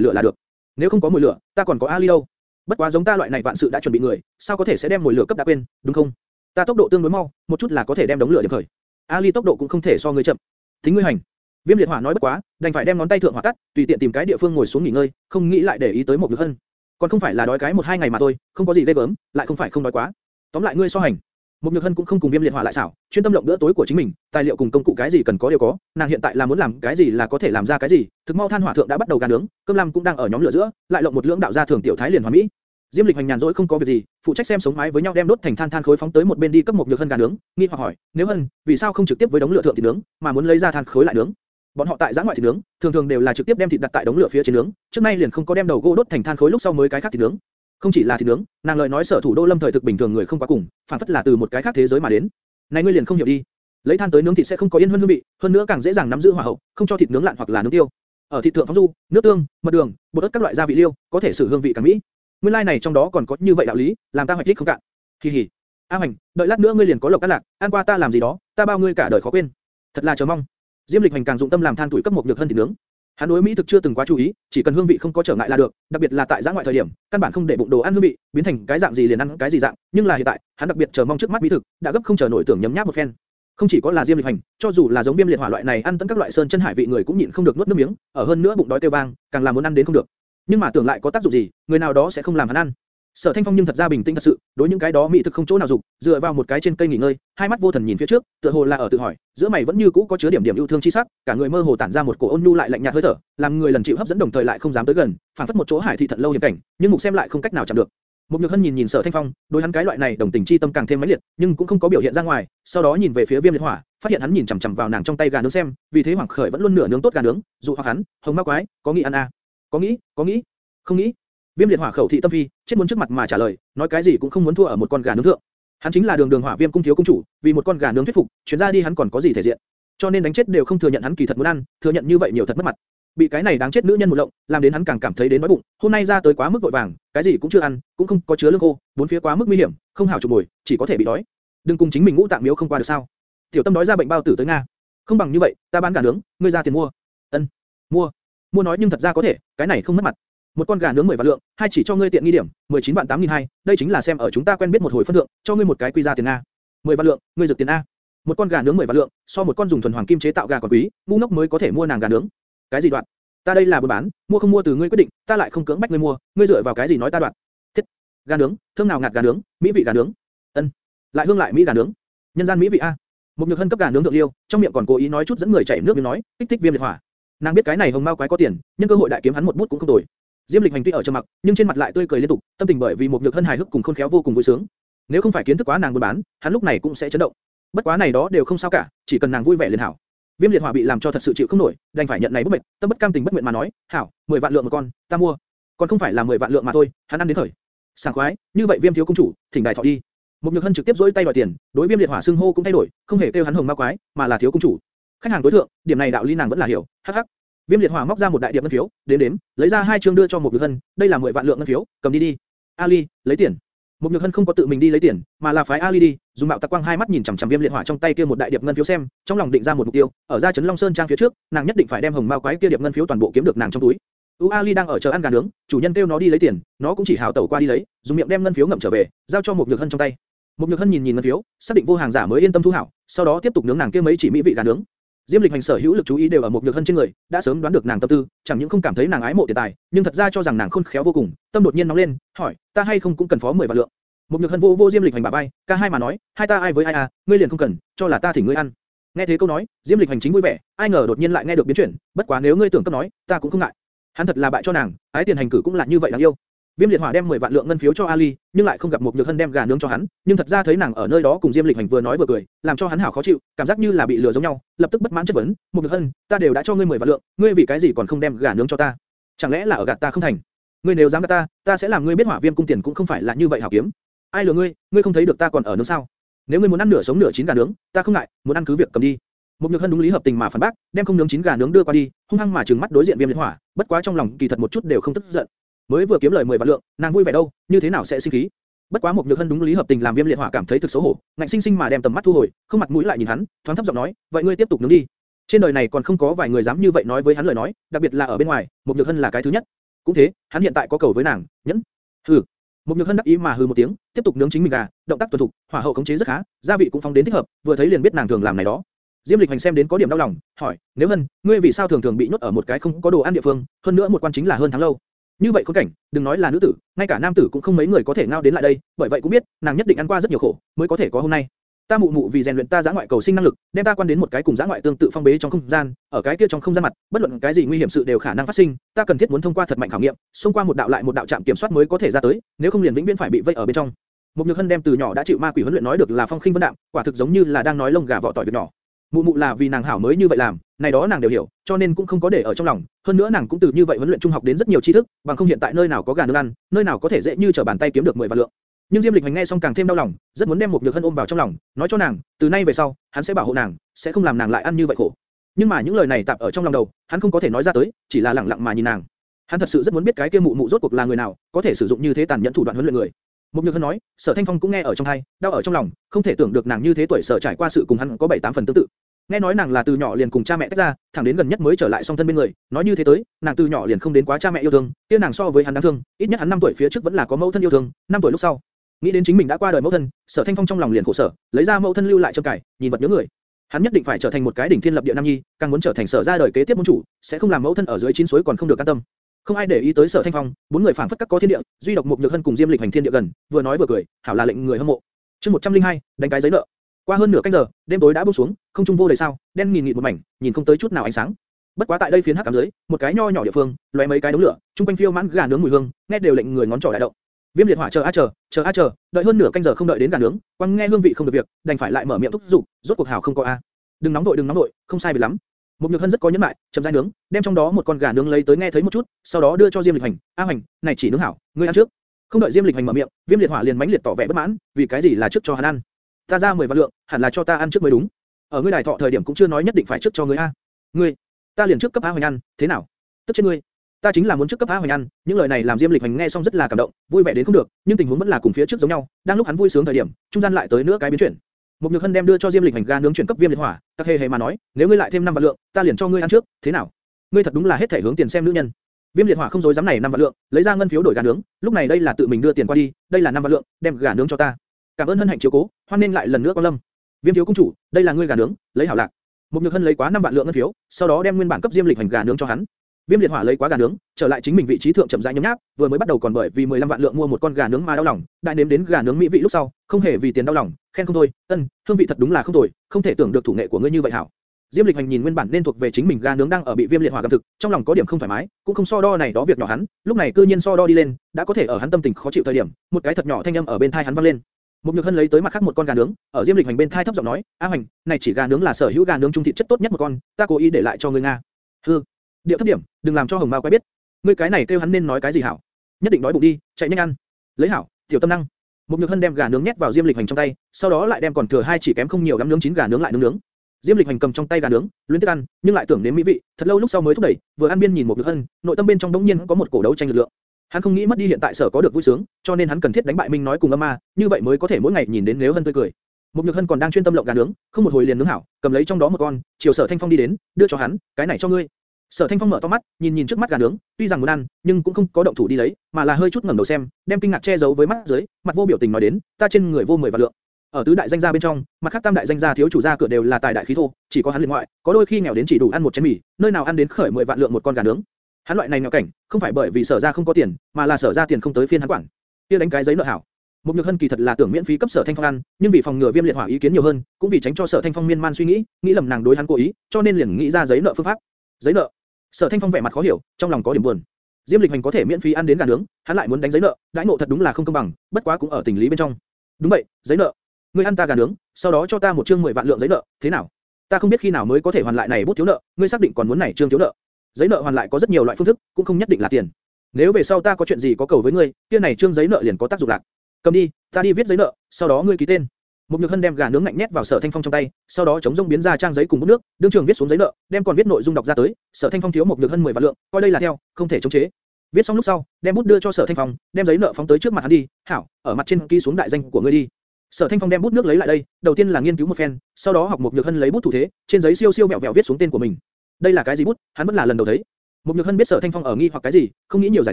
lửa là được. Nếu không có mùi lửa, ta còn có Ali đâu. Bất quá giống ta loại này vạn sự đã chuẩn bị người, sao có thể sẽ đem mùi lửa cấp đã quên, đúng không? Ta tốc độ tương đối mau, một chút là có thể đem đống lửa điểm khởi. Ali tốc độ cũng không thể so người chậm. Thính ngươi hành. Viêm liệt hỏa nói bất quá, đành phải đem ngón tay thượng hỏa tắt, tùy tiện tìm cái địa phương ngồi xuống nghỉ ngơi, không nghĩ lại để ý tới một nhược hơn, Còn không phải là đói cái một hai ngày mà thôi, không có gì ghê gớm, lại không phải không đói quá. Tóm lại ngươi so hành. Một nhược hân cũng không cùng viêm liệt hỏa lại xảo, chuyên tâm lộng bữa tối của chính mình, tài liệu cùng công cụ cái gì cần có đều có, nàng hiện tại là muốn làm cái gì là có thể làm ra cái gì, thực mau than hỏa thượng đã bắt đầu gà nướng, cơm lam cũng đang ở nhóm lửa giữa, lại lộng một lưỡng đạo gia thường tiểu thái liền hoàn mỹ. Diêm Lịch hành nhàn rỗi không có việc gì, phụ trách xem sống mái với nhau đem đốt thành than than khối phóng tới một bên đi cấp một nhược hân gà nướng, nghi hoặc hỏi, nếu hân, vì sao không trực tiếp với đống lửa thượng thì nướng, mà muốn lấy ra than khối lại nướng? Bọn họ tại giã ngoại thịt nướng, thường thường đều là trực tiếp đem thịt đặt tại đống lửa phía trên nướng, trước nay liền không có đem đầu gỗ đốt thành than khối lúc sau mới cái khác thịt nướng. Không chỉ là thịt nướng, nàng lời nói sở thủ đô lâm thời thực bình thường người không quá cùng, phản phất là từ một cái khác thế giới mà đến. Này ngươi liền không hiểu đi. Lấy than tới nướng thịt sẽ không có yên hơn hương vị, hơn nữa càng dễ dàng nắm giữ hỏa hậu, không cho thịt nướng lạn hoặc là nướng tiêu. Ở thịt thượng phóng du, nước tương, mật đường, bột ớt các loại gia vị liêu, có thể sử hương vị càng mỹ. Nguyên lai like này trong đó còn có như vậy đạo lý, làm ta hoạch thích không cạn. Kỳ hỉ. A Hoành, đợi lát nữa ngươi liền có lộc cát lạc, ăn qua ta làm gì đó, ta bao ngươi cả đời khó quên. Thật là chờ mong. Diêm Lịch Hành càng dụng tâm làm than tuổi cấp một nhược hơn thịt nướng. Hắn đối mỹ thực chưa từng quá chú ý, chỉ cần hương vị không có trở ngại là được, đặc biệt là tại giã ngoại thời điểm, căn bản không để bụng đồ ăn hương vị, biến thành cái dạng gì liền ăn cái gì dạng, nhưng là hiện tại, hắn đặc biệt chờ mong trước mắt mỹ thực, đã gấp không chờ nổi tưởng nhấm nháp một phen. Không chỉ có là Diêm Lịch Hành, cho dù là giống Viêm Liệt Hỏa loại này ăn tận các loại sơn chân hải vị người cũng nhịn không được nuốt nước miếng, ở hơn nữa bụng đói kêu vang, càng làm muốn ăn đến không được. Nhưng mà tưởng lại có tác dụng gì, người nào đó sẽ không làm hắn ăn. Sở Thanh Phong nhưng thật ra bình tĩnh thật sự, đối những cái đó mỹ thực không chỗ nào dục, dựa vào một cái trên cây nghỉ ngơi, hai mắt vô thần nhìn phía trước, tựa hồ là ở tự hỏi, giữa mày vẫn như cũ có chứa điểm điểm yêu thương chi sắc, cả người mơ hồ tản ra một cổ ôn nhu lại lạnh nhạt hơi thở, làm người lần chịu hấp dẫn đồng thời lại không dám tới gần, phảng phất một chỗ hải thị thận lâu hiểm cảnh, nhưng mục xem lại không cách nào chạm được. Một Nhược Hân nhìn nhìn Sở Thanh Phong, đối hắn cái loại này đồng tình chi tâm càng thêm mãnh liệt, nhưng cũng không có biểu hiện ra ngoài. Sau đó nhìn về phía Viêm Liệt Hỏa, phát hiện hắn nhìn chằm chằm vào nàng trong tay gà nướng xem, vì thế Hoàng Khởi vẫn luôn nửa nướng tốt gà nướng, dụ hoặc hắn, hồng ma quái, có nghĩ ăn à? Có nghĩ, có nghĩ, không nghĩ. Viêm liệt hỏa khẩu thị tâm phi, chết muốn trước mặt mà trả lời, nói cái gì cũng không muốn thua ở một con gà nướng thượng. Hắn chính là đường đường hỏa viêm cung thiếu cung chủ, vì một con gà nướng thuyết phục, chuyển ra đi hắn còn có gì thể diện. Cho nên đánh chết đều không thừa nhận hắn kỳ thật muốn ăn, thừa nhận như vậy nhiều thật mất mặt. Bị cái này đáng chết nữ nhân một lộng, làm đến hắn càng cảm thấy đến đói bụng, hôm nay ra tới quá mức vội vàng, cái gì cũng chưa ăn, cũng không có chứa lương khô, bốn phía quá mức nguy hiểm, không hảo chụp mồi, chỉ có thể bị đói. Đừng cùng chính mình ngũ tạng miếu không qua được sao? Tiểu Tâm đói ra bệnh bao tử tới nga. Không bằng như vậy, ta bán gà nướng, ngươi ra tiền mua. Ân, mua. Mua nói nhưng thật ra có thể, cái này không mất mặt một con gà nướng 10 vạn lượng, hai chỉ cho ngươi tiện nghi điểm, 19 vạn 8 nghìn hai, đây chính là xem ở chúng ta quen biết một hồi phân thượng, cho ngươi một cái quy ra tiền a. 10 vạn lượng, ngươi dược tiền a. Một con gà nướng 10 vạn lượng, so một con dùng thuần hoàng kim chế tạo gà còn quý, ngu ngốc mới có thể mua nàng gà nướng. Cái gì đoạn? Ta đây là buôn bán, mua không mua từ ngươi quyết định, ta lại không cưỡng bách ngươi mua, ngươi dựa vào cái gì nói ta đoạn? Thiết. Gà nướng, thơm nào ngạt gà nướng, mỹ vị gà nướng. Ân. Lại hương lại mỹ gà nướng. Nhân gian mỹ vị a. Một nhược hân cấp gà nướng thượng liêu, trong miệng còn cố ý nói chút dẫn người chảy nước miếng nói, kích thích viêm liệt hỏa. Nàng biết cái này hồng mao quái có tiền, nhân cơ hội đại kiếm hắn một bút cũng không tồi. Diêm Lịch Hành tuy ở trầm mặc, nhưng trên mặt lại tươi cười liên tục, tâm tình bởi vì một nhược hân hài hước cùng khôn khéo vô cùng vui sướng. Nếu không phải kiến thức quá nàng buôn bán, hắn lúc này cũng sẽ chấn động. Bất quá này đó đều không sao cả, chỉ cần nàng vui vẻ liền hảo. Viêm liệt hỏa bị làm cho thật sự chịu không nổi, đành phải nhận này bất mệt, tâm bất cam tình bất nguyện mà nói, hảo, 10 vạn lượng một con, ta mua. Còn không phải là 10 vạn lượng mà thôi, hắn ăn đến thời. Sảng khoái, như vậy Viêm thiếu công chủ, thỉnh đại thọ đi. Một nhược hân trực tiếp dỗi tay đòi tiền, đối Viêm liệt hỏa xưng hô cũng thay đổi, không hề kêu hắn hồng ma quái, mà là thiếu công chủ. Khách hàng đối thượng, điểm này đạo lý nàng vẫn là hiểu, hắc hắc. Viêm liệt hỏa móc ra một đại điệp ngân phiếu, đếm đếm, lấy ra hai trương đưa cho một nhược hân, đây là 10 vạn lượng ngân phiếu, cầm đi đi. Ali, lấy tiền. Một nhược hân không có tự mình đi lấy tiền, mà là phái Ali đi, dùng mạo tạc quang hai mắt nhìn chằm chằm viêm liệt hỏa trong tay kia một đại điệp ngân phiếu xem, trong lòng định ra một mục tiêu, ở ra chấn Long Sơn trang phía trước, nàng nhất định phải đem hồng mao quái kia điệp ngân phiếu toàn bộ kiếm được nàng trong túi. U Ali đang ở chờ ăn gà nướng, chủ nhân kêu nó đi lấy tiền, nó cũng chỉ hào tẩu qua đi lấy, dùng miệng đem ngân phiếu ngậm trở về, giao cho một nhược hân trong tay. Một nhược hân nhìn nhìn ngân phiếu, xác định vô hàng giả mới yên tâm thu hảo, sau đó tiếp tục nướng nàng kia mấy chỉ mỹ vị gà nướng. Diêm Lịch Hành sở hữu lực chú ý đều ở một nhược hân trên người, đã sớm đoán được nàng tâm tư, chẳng những không cảm thấy nàng ái mộ tiền tài, nhưng thật ra cho rằng nàng khôn khéo vô cùng, tâm đột nhiên nóng lên, hỏi, ta hay không cũng cần phó 10 vạn lượng. Một nhược hân vô vô Diêm Lịch Hành bả vai, ca hai mà nói, hai ta ai với ai à, ngươi liền không cần, cho là ta thỉnh ngươi ăn. Nghe thế câu nói, Diêm Lịch Hành chính vui vẻ, ai ngờ đột nhiên lại nghe được biến chuyển, bất quá nếu ngươi tưởng cấp nói, ta cũng không ngại. Hắn thật là bại cho nàng, ái tiền hành cử cũng là như vậy đáng yêu. Viêm liệt hỏa đem 10 vạn lượng ngân phiếu cho Ali, nhưng lại không gặp một nhược hân đem gà nướng cho hắn, nhưng thật ra thấy nàng ở nơi đó cùng Diêm Lịch Hành vừa nói vừa cười, làm cho hắn hảo khó chịu, cảm giác như là bị lừa giống nhau, lập tức bất mãn chất vấn, một nhược hân, ta đều đã cho ngươi 10 vạn lượng, ngươi vì cái gì còn không đem gà nướng cho ta? Chẳng lẽ là ở gạt ta không thành? Ngươi nếu dám gạt ta, ta sẽ làm ngươi biết hỏa viêm cung tiền cũng không phải là như vậy hảo kiếm. Ai lừa ngươi, ngươi không thấy được ta còn ở nướng sao? Nếu ngươi muốn ăn nửa sống nửa chín gà nướng, ta không ngại, muốn ăn cứ việc cầm đi. Một nhược hân đúng lý hợp tình mà phản bác, đem không nướng chín gà nướng đưa qua đi, hung hăng mà trừng mắt đối diện viêm liệt hỏa, bất quá trong lòng kỳ thật một chút đều không tức giận. Mới vừa kiếm lời 10 vạn lượng, nàng vui vẻ đâu, như thế nào sẽ sinh khí? Bất quá một nhược hân đúng lý hợp tình làm viêm liệt hỏa cảm thấy thực xấu hổ, ngạnh sinh sinh mà đem tầm mắt thu hồi, không mặt mũi lại nhìn hắn, thoáng thấp giọng nói, vậy ngươi tiếp tục nướng đi. Trên đời này còn không có vài người dám như vậy nói với hắn lời nói, đặc biệt là ở bên ngoài, một nhược hân là cái thứ nhất. Cũng thế, hắn hiện tại có cầu với nàng, nhẫn. Hừ. Một nhược hân đắc ý mà hừ một tiếng, tiếp tục nướng chính mình gà, động tác tuần thục, hỏa hậu khống chế rất khá, gia vị cũng phong đến thích hợp, vừa thấy liền biết nàng thường làm này đó. Diêm Lịch Hành xem đến có điểm đau lòng, hỏi, nếu hân, ngươi vì sao thường thường bị nhốt ở một cái không có đồ ăn địa phương, hơn nữa một quan chính là hơn tháng lâu. Như vậy khốn cảnh, đừng nói là nữ tử, ngay cả nam tử cũng không mấy người có thể ngao đến lại đây, bởi vậy cũng biết, nàng nhất định ăn qua rất nhiều khổ, mới có thể có hôm nay. Ta mụ mụ vì rèn luyện ta giã ngoại cầu sinh năng lực, đem ta quan đến một cái cùng giã ngoại tương tự phong bế trong không gian, ở cái kia trong không gian mặt, bất luận cái gì nguy hiểm sự đều khả năng phát sinh, ta cần thiết muốn thông qua thật mạnh khảo nghiệm, xông qua một đạo lại một đạo trạm kiểm soát mới có thể ra tới, nếu không liền vĩnh viễn phải bị vây ở bên trong. Một nhược hân đem từ nhỏ đã chịu ma quỷ huấn luyện nói được là phong khinh vân đạm, quả thực giống như là đang nói lông gà vỏ tỏi việc nhỏ. Mụ mụ là vì nàng hảo mới như vậy làm, này đó nàng đều hiểu, cho nên cũng không có để ở trong lòng. Hơn nữa nàng cũng từ như vậy huấn luyện trung học đến rất nhiều tri thức, bằng không hiện tại nơi nào có gà nướng ăn, nơi nào có thể dễ như trở bàn tay kiếm được 10 vạn lượng. Nhưng Diêm Lịch Hành nghe xong càng thêm đau lòng, rất muốn đem một nhược hân ôm vào trong lòng, nói cho nàng, từ nay về sau, hắn sẽ bảo hộ nàng, sẽ không làm nàng lại ăn như vậy khổ. Nhưng mà những lời này tạm ở trong lòng đầu, hắn không có thể nói ra tới, chỉ là lặng lặng mà nhìn nàng. Hắn thật sự rất muốn biết cái kia mụ mụ rốt cuộc là người nào, có thể sử dụng như thế tàn nhẫn thủ đoạn huấn luyện người. Một Nhược Hân nói, Sở Thanh Phong cũng nghe ở trong tai, đau ở trong lòng, không thể tưởng được nàng như thế tuổi sở trải qua sự cùng hắn có bảy tám phần tương tự. Nghe nói nàng là từ nhỏ liền cùng cha mẹ tách ra, thẳng đến gần nhất mới trở lại song thân bên người, nói như thế tới, nàng từ nhỏ liền không đến quá cha mẹ yêu thương, kia nàng so với hắn đáng thương, ít nhất hắn 5 tuổi phía trước vẫn là có mẫu thân yêu thương, 5 tuổi lúc sau, nghĩ đến chính mình đã qua đời mẫu thân, Sở Thanh Phong trong lòng liền khổ sở, lấy ra mẫu thân lưu lại cho cải, nhìn vật nhớ người. Hắn nhất định phải trở thành một cái đỉnh thiên lập địa nam nhi, càng muốn trở thành sở ra đời kế tiếp môn chủ, sẽ không làm mẫu thân ở dưới chín suối còn không được an tâm. Không ai để ý tới Sở Thanh Phong, bốn người phảng phất các có thiên địa, duy độc một nhược hân cùng Diêm Lịch hành thiên địa gần, vừa nói vừa cười, hảo là lệnh người hâm mộ. Chương 102, đánh cái giấy nợ. Qua hơn nửa canh giờ, đêm tối đã buông xuống, không trung vô đầy sao, đen nghìn nghịt một mảnh, nhìn không tới chút nào ánh sáng. Bất quá tại đây phiến hắc ám dưới, một cái nho nhỏ địa phương, lóe mấy cái đống lửa, trung quanh phiêu mãn gà nướng mùi hương, nghe đều lệnh người ngón trỏ đại động. Viêm liệt hỏa chờ a chờ, chờ a chờ, đợi hơn nửa canh giờ không đợi đến gà nướng, quăng nghe hương vị không được việc, đành phải lại mở miệng thúc giục, rốt cuộc hảo không có a. Đừng nóng vội đừng nóng vội, không sai biệt lắm. Một nhược hân rất có nhẫn nại, chậm rãi nướng, đem trong đó một con gà nướng lấy tới nghe thấy một chút, sau đó đưa cho Diêm Lịch Hành, A Hành, này chỉ nướng hảo, ngươi ăn trước. Không đợi Diêm Lịch Hành mở miệng, Viêm liệt hỏa liền mãnh liệt tỏ vẻ bất mãn, vì cái gì là trước cho hắn ăn? Ta ra 10 vạn lượng, hẳn là cho ta ăn trước mới đúng. Ở ngươi đài thọ thời điểm cũng chưa nói nhất định phải trước cho ngươi a. Ngươi, ta liền trước cấp A Hoành ăn, thế nào? Tức trên ngươi. Ta chính là muốn trước cấp A Hoành ăn, những lời này làm Diêm Lịch Hành nghe xong rất là cảm động, vui vẻ đến không được, nhưng tình huống vẫn là cùng phía trước giống nhau, đang lúc hắn vui sướng thời điểm, trung gian lại tới nữa cái biến chuyển. Một Nhược Hân đem đưa cho Diêm Lịch Hành ga nướng chuyển cấp Viêm Liệt Hỏa, tắc hề hề mà nói, nếu ngươi lại thêm 5 vạn lượng, ta liền cho ngươi ăn trước, thế nào? Ngươi thật đúng là hết thể hướng tiền xem nữ nhân. Viêm Liệt Hỏa không dối dám này 5 vạn lượng, lấy ra ngân phiếu đổi gà nướng, lúc này đây là tự mình đưa tiền qua đi, đây là 5 vạn lượng, đem gà nướng cho ta. Cảm ơn hân hạnh chiếu cố, hoan nên lại lần nữa quan lâm. Viêm thiếu công chủ, đây là ngươi gà nướng, lấy hảo lạc. Một Nhược Hân lấy quá 5 vạn lượng ngân phiếu, sau đó đem nguyên bản cấp Diêm Lịch hành gà nướng cho hắn. Viêm liệt hỏa lấy quá gà nướng, trở lại chính mình vị trí thượng chậm rãi nhấm nháp, vừa mới bắt đầu còn bởi vì 15 vạn lượng mua một con gà nướng mà đau lòng, đại nếm đến gà nướng mỹ vị lúc sau, không hề vì tiền đau lòng, khen không thôi, ân, hương vị thật đúng là không tồi, không thể tưởng được thủ nghệ của ngươi như vậy hảo. Diêm Lịch Hành nhìn nguyên bản nên thuộc về chính mình gà nướng đang ở bị Viêm Liệt Hỏa gặm thực, trong lòng có điểm không thoải mái, cũng không so đo này đó việc nhỏ hắn, lúc này cư nhiên so đo đi lên, đã có thể ở hắn tâm tình khó chịu thời điểm, một cái thật nhỏ thanh âm ở bên tai hắn vang lên. Một Nhược Hân lấy tới mặt khác một con gà nướng, ở Diêm Lịch Hành bên thai thấp giọng nói, "A Hành, này chỉ gà nướng là sở hữu gà nướng trung thịt chất tốt nhất một con, ta cố ý để lại cho ngươi nga." Hừ, điệu thấp điểm, đừng làm cho Hồng Mao quay biết. Ngươi cái này kêu hắn nên nói cái gì hảo? Nhất định đói bụng đi, chạy nhanh ăn. Lấy hảo, tiểu tâm năng. Một Nhược Hân đem gà nướng nhét vào Diêm Lịch Hành trong tay, sau đó lại đem còn thừa hai chỉ kém không nhiều gắm nướng chín gà nướng lại nướng nướng. Diêm Lịch Hành cầm trong tay gà nướng, luyến tiếc ăn, nhưng lại tưởng đến mỹ vị, thật lâu lúc sau mới thúc đẩy, vừa ăn biên nhìn một Nhược Hân, nội tâm bên trong đống nhiên có một cổ đấu tranh lực lượng. Hắn không nghĩ mất đi hiện tại sở có được vui sướng, cho nên hắn cần thiết đánh bại Minh nói cùng âm ma, như vậy mới có thể mỗi ngày nhìn đến nếu Hân tươi cười. Một Nhược Hân còn đang chuyên tâm lộng gà nướng, không một hồi liền nướng hảo, cầm lấy trong đó một con, chiều Sở Thanh Phong đi đến, đưa cho hắn, cái này cho ngươi. Sở Thanh Phong mở to mắt, nhìn nhìn trước mắt gà nướng, tuy rằng muốn ăn, nhưng cũng không có động thủ đi lấy, mà là hơi chút ngẩng đầu xem, đem kinh ngạc che giấu với mắt dưới, mặt vô biểu tình nói đến, ta trên người vô mười vạn lượng. Ở tứ đại danh gia bên trong, mặt khác tam đại danh gia thiếu chủ gia cửa đều là tài đại khí thô, chỉ có hắn liền ngoại, có đôi khi nghèo đến chỉ đủ ăn một chén mì, nơi nào ăn đến khởi mười vạn lượng một con gà nướng. Hắn loại này nghèo cảnh, không phải bởi vì sở gia không có tiền, mà là sở gia tiền không tới phiên hắn quản. Kia đánh cái giấy nợ hảo. mục nhược hân kỳ thật là tưởng miễn phí cấp sở thanh phong ăn, nhưng vì phòng ngừa viêm liệt hỏa ý kiến nhiều hơn, cũng vì tránh cho sở thanh phong miên man suy nghĩ, nghĩ lầm nàng đối hắn cố ý, cho nên liền nghĩ ra giấy nợ phương pháp. Giấy nợ. Sở thanh phong vẻ mặt khó hiểu, trong lòng có điểm buồn. Diêm lịch hành có thể miễn phí ăn đến gà nướng, hắn lại muốn đánh giấy nợ, đãi ngộ thật đúng là không công bằng, bất quá cũng ở tình lý bên trong. Đúng vậy, giấy nợ. Ngươi ăn ta gà nướng, sau đó cho ta một chương 10 vạn lượng giấy nợ, thế nào? Ta không biết khi nào mới có thể hoàn lại này bút thiếu nợ, ngươi xác định còn muốn này chương thiếu nợ? Giấy nợ hoàn lại có rất nhiều loại phương thức, cũng không nhất định là tiền. Nếu về sau ta có chuyện gì có cầu với ngươi, kia này chương giấy nợ liền có tác dụng lạc. Cầm đi, ta đi viết giấy nợ, sau đó ngươi ký tên. Một nhược hân đem gà nướng ngạnh nhét vào sở thanh phong trong tay, sau đó chống rông biến ra trang giấy cùng bút nước, đương trường viết xuống giấy nợ, đem còn viết nội dung đọc ra tới. Sở thanh phong thiếu một nhược hân 10 vạn lượng, coi đây là theo, không thể chống chế. Viết xong lúc sau, đem bút đưa cho sở thanh phong, đem giấy nợ phóng tới trước mặt hắn đi. Hảo, ở mặt trên ký xuống đại danh của ngươi đi. Sở Thanh Phong đem bút nước lấy lại đây, đầu tiên là nghiên cứu một phen, sau đó học một nhược hân lấy bút thủ thế, trên giấy siêu siêu vẹo vẹo viết xuống tên của mình. Đây là cái gì bút? Hắn vẫn là lần đầu thấy. Một nhược hân biết Sở Thanh Phong ở nghi hoặc cái gì, không nghĩ nhiều giải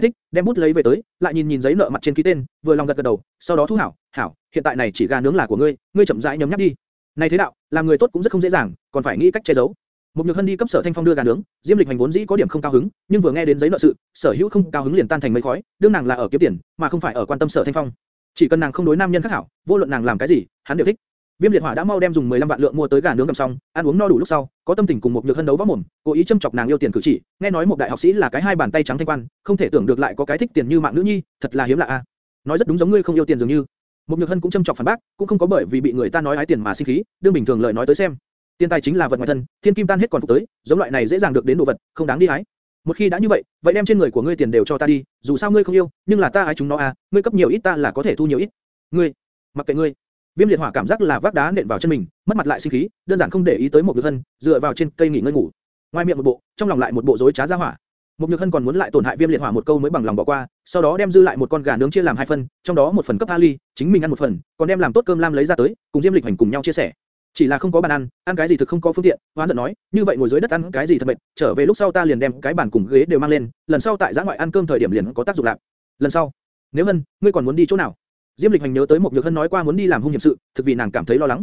thích, đem bút lấy về tới, lại nhìn nhìn giấy nợ mặt trên ký tên, vừa lòng gật gật đầu, sau đó thu hảo, hảo, hiện tại này chỉ gà nướng là của ngươi, ngươi chậm rãi nhấm nháp đi. Này thế đạo, làm người tốt cũng rất không dễ dàng, còn phải nghĩ cách che giấu. Một nhược hân đi cấp Sở Thanh Phong đưa gà nướng, Diêm Lịch Hành vốn dĩ có điểm không cao hứng, nhưng vừa nghe đến giấy nợ sự, Sở Hữu không cao hứng liền tan thành mây khói, đương nàng là ở kiếm tiền, mà không phải ở quan tâm Sở Thanh Phong. Chỉ cần nàng không đối nam nhân khác hảo, vô luận nàng làm cái gì, hắn đều thích. Viêm liệt hỏa đã mau đem dùng 15 vạn lượng mua tới gà nướng cầm xong, ăn uống no đủ lúc sau, có tâm tình cùng một nhược hân đấu võ mồm, cố ý châm chọc nàng yêu tiền cử chỉ, nghe nói một đại học sĩ là cái hai bàn tay trắng thanh quan, không thể tưởng được lại có cái thích tiền như mạng nữ nhi, thật là hiếm lạ a. Nói rất đúng giống ngươi không yêu tiền dường như. Một nhược hân cũng châm chọc phản bác, cũng không có bởi vì bị người ta nói ái tiền mà sinh khí, đương bình thường lời nói tới xem. Tiền tài chính là vật ngoài thân, thiên kim tan hết còn phục tới, giống loại này dễ dàng được đến đồ vật, không đáng đi hái. Một khi đã như vậy, vậy đem trên người của ngươi tiền đều cho ta đi, dù sao ngươi không yêu, nhưng là ta ái chúng nó a, ngươi cấp nhiều ít ta là có thể thu nhiều ít. Ngươi, mặc kệ ngươi. Viêm liệt hỏa cảm giác là vác đá nện vào chân mình, mất mặt lại sinh khí, đơn giản không để ý tới một nhược hân, dựa vào trên cây nghỉ ngơi ngủ. Ngoài miệng một bộ, trong lòng lại một bộ rối trá ra hỏa. Một nhược hân còn muốn lại tổn hại viêm liệt hỏa một câu mới bằng lòng bỏ qua, sau đó đem dư lại một con gà nướng chia làm hai phần, trong đó một phần cấp Ali, chính mình ăn một phần, còn đem làm tốt cơm lam lấy ra tới, cùng diêm lịch hành cùng nhau chia sẻ. Chỉ là không có bàn ăn, ăn cái gì thực không có phương tiện, hoán giận nói, như vậy ngồi dưới đất ăn cái gì thật mệt, trở về lúc sau ta liền đem cái bàn cùng ghế đều mang lên, lần sau tại giã ngoại ăn cơm thời điểm liền có tác dụng lạc. Lần sau, nếu hân, ngươi còn muốn đi chỗ nào? Diêm Lịch Hành nhớ tới một nhược hân nói qua muốn đi làm hung hiểm sự, thực vì nàng cảm thấy lo lắng.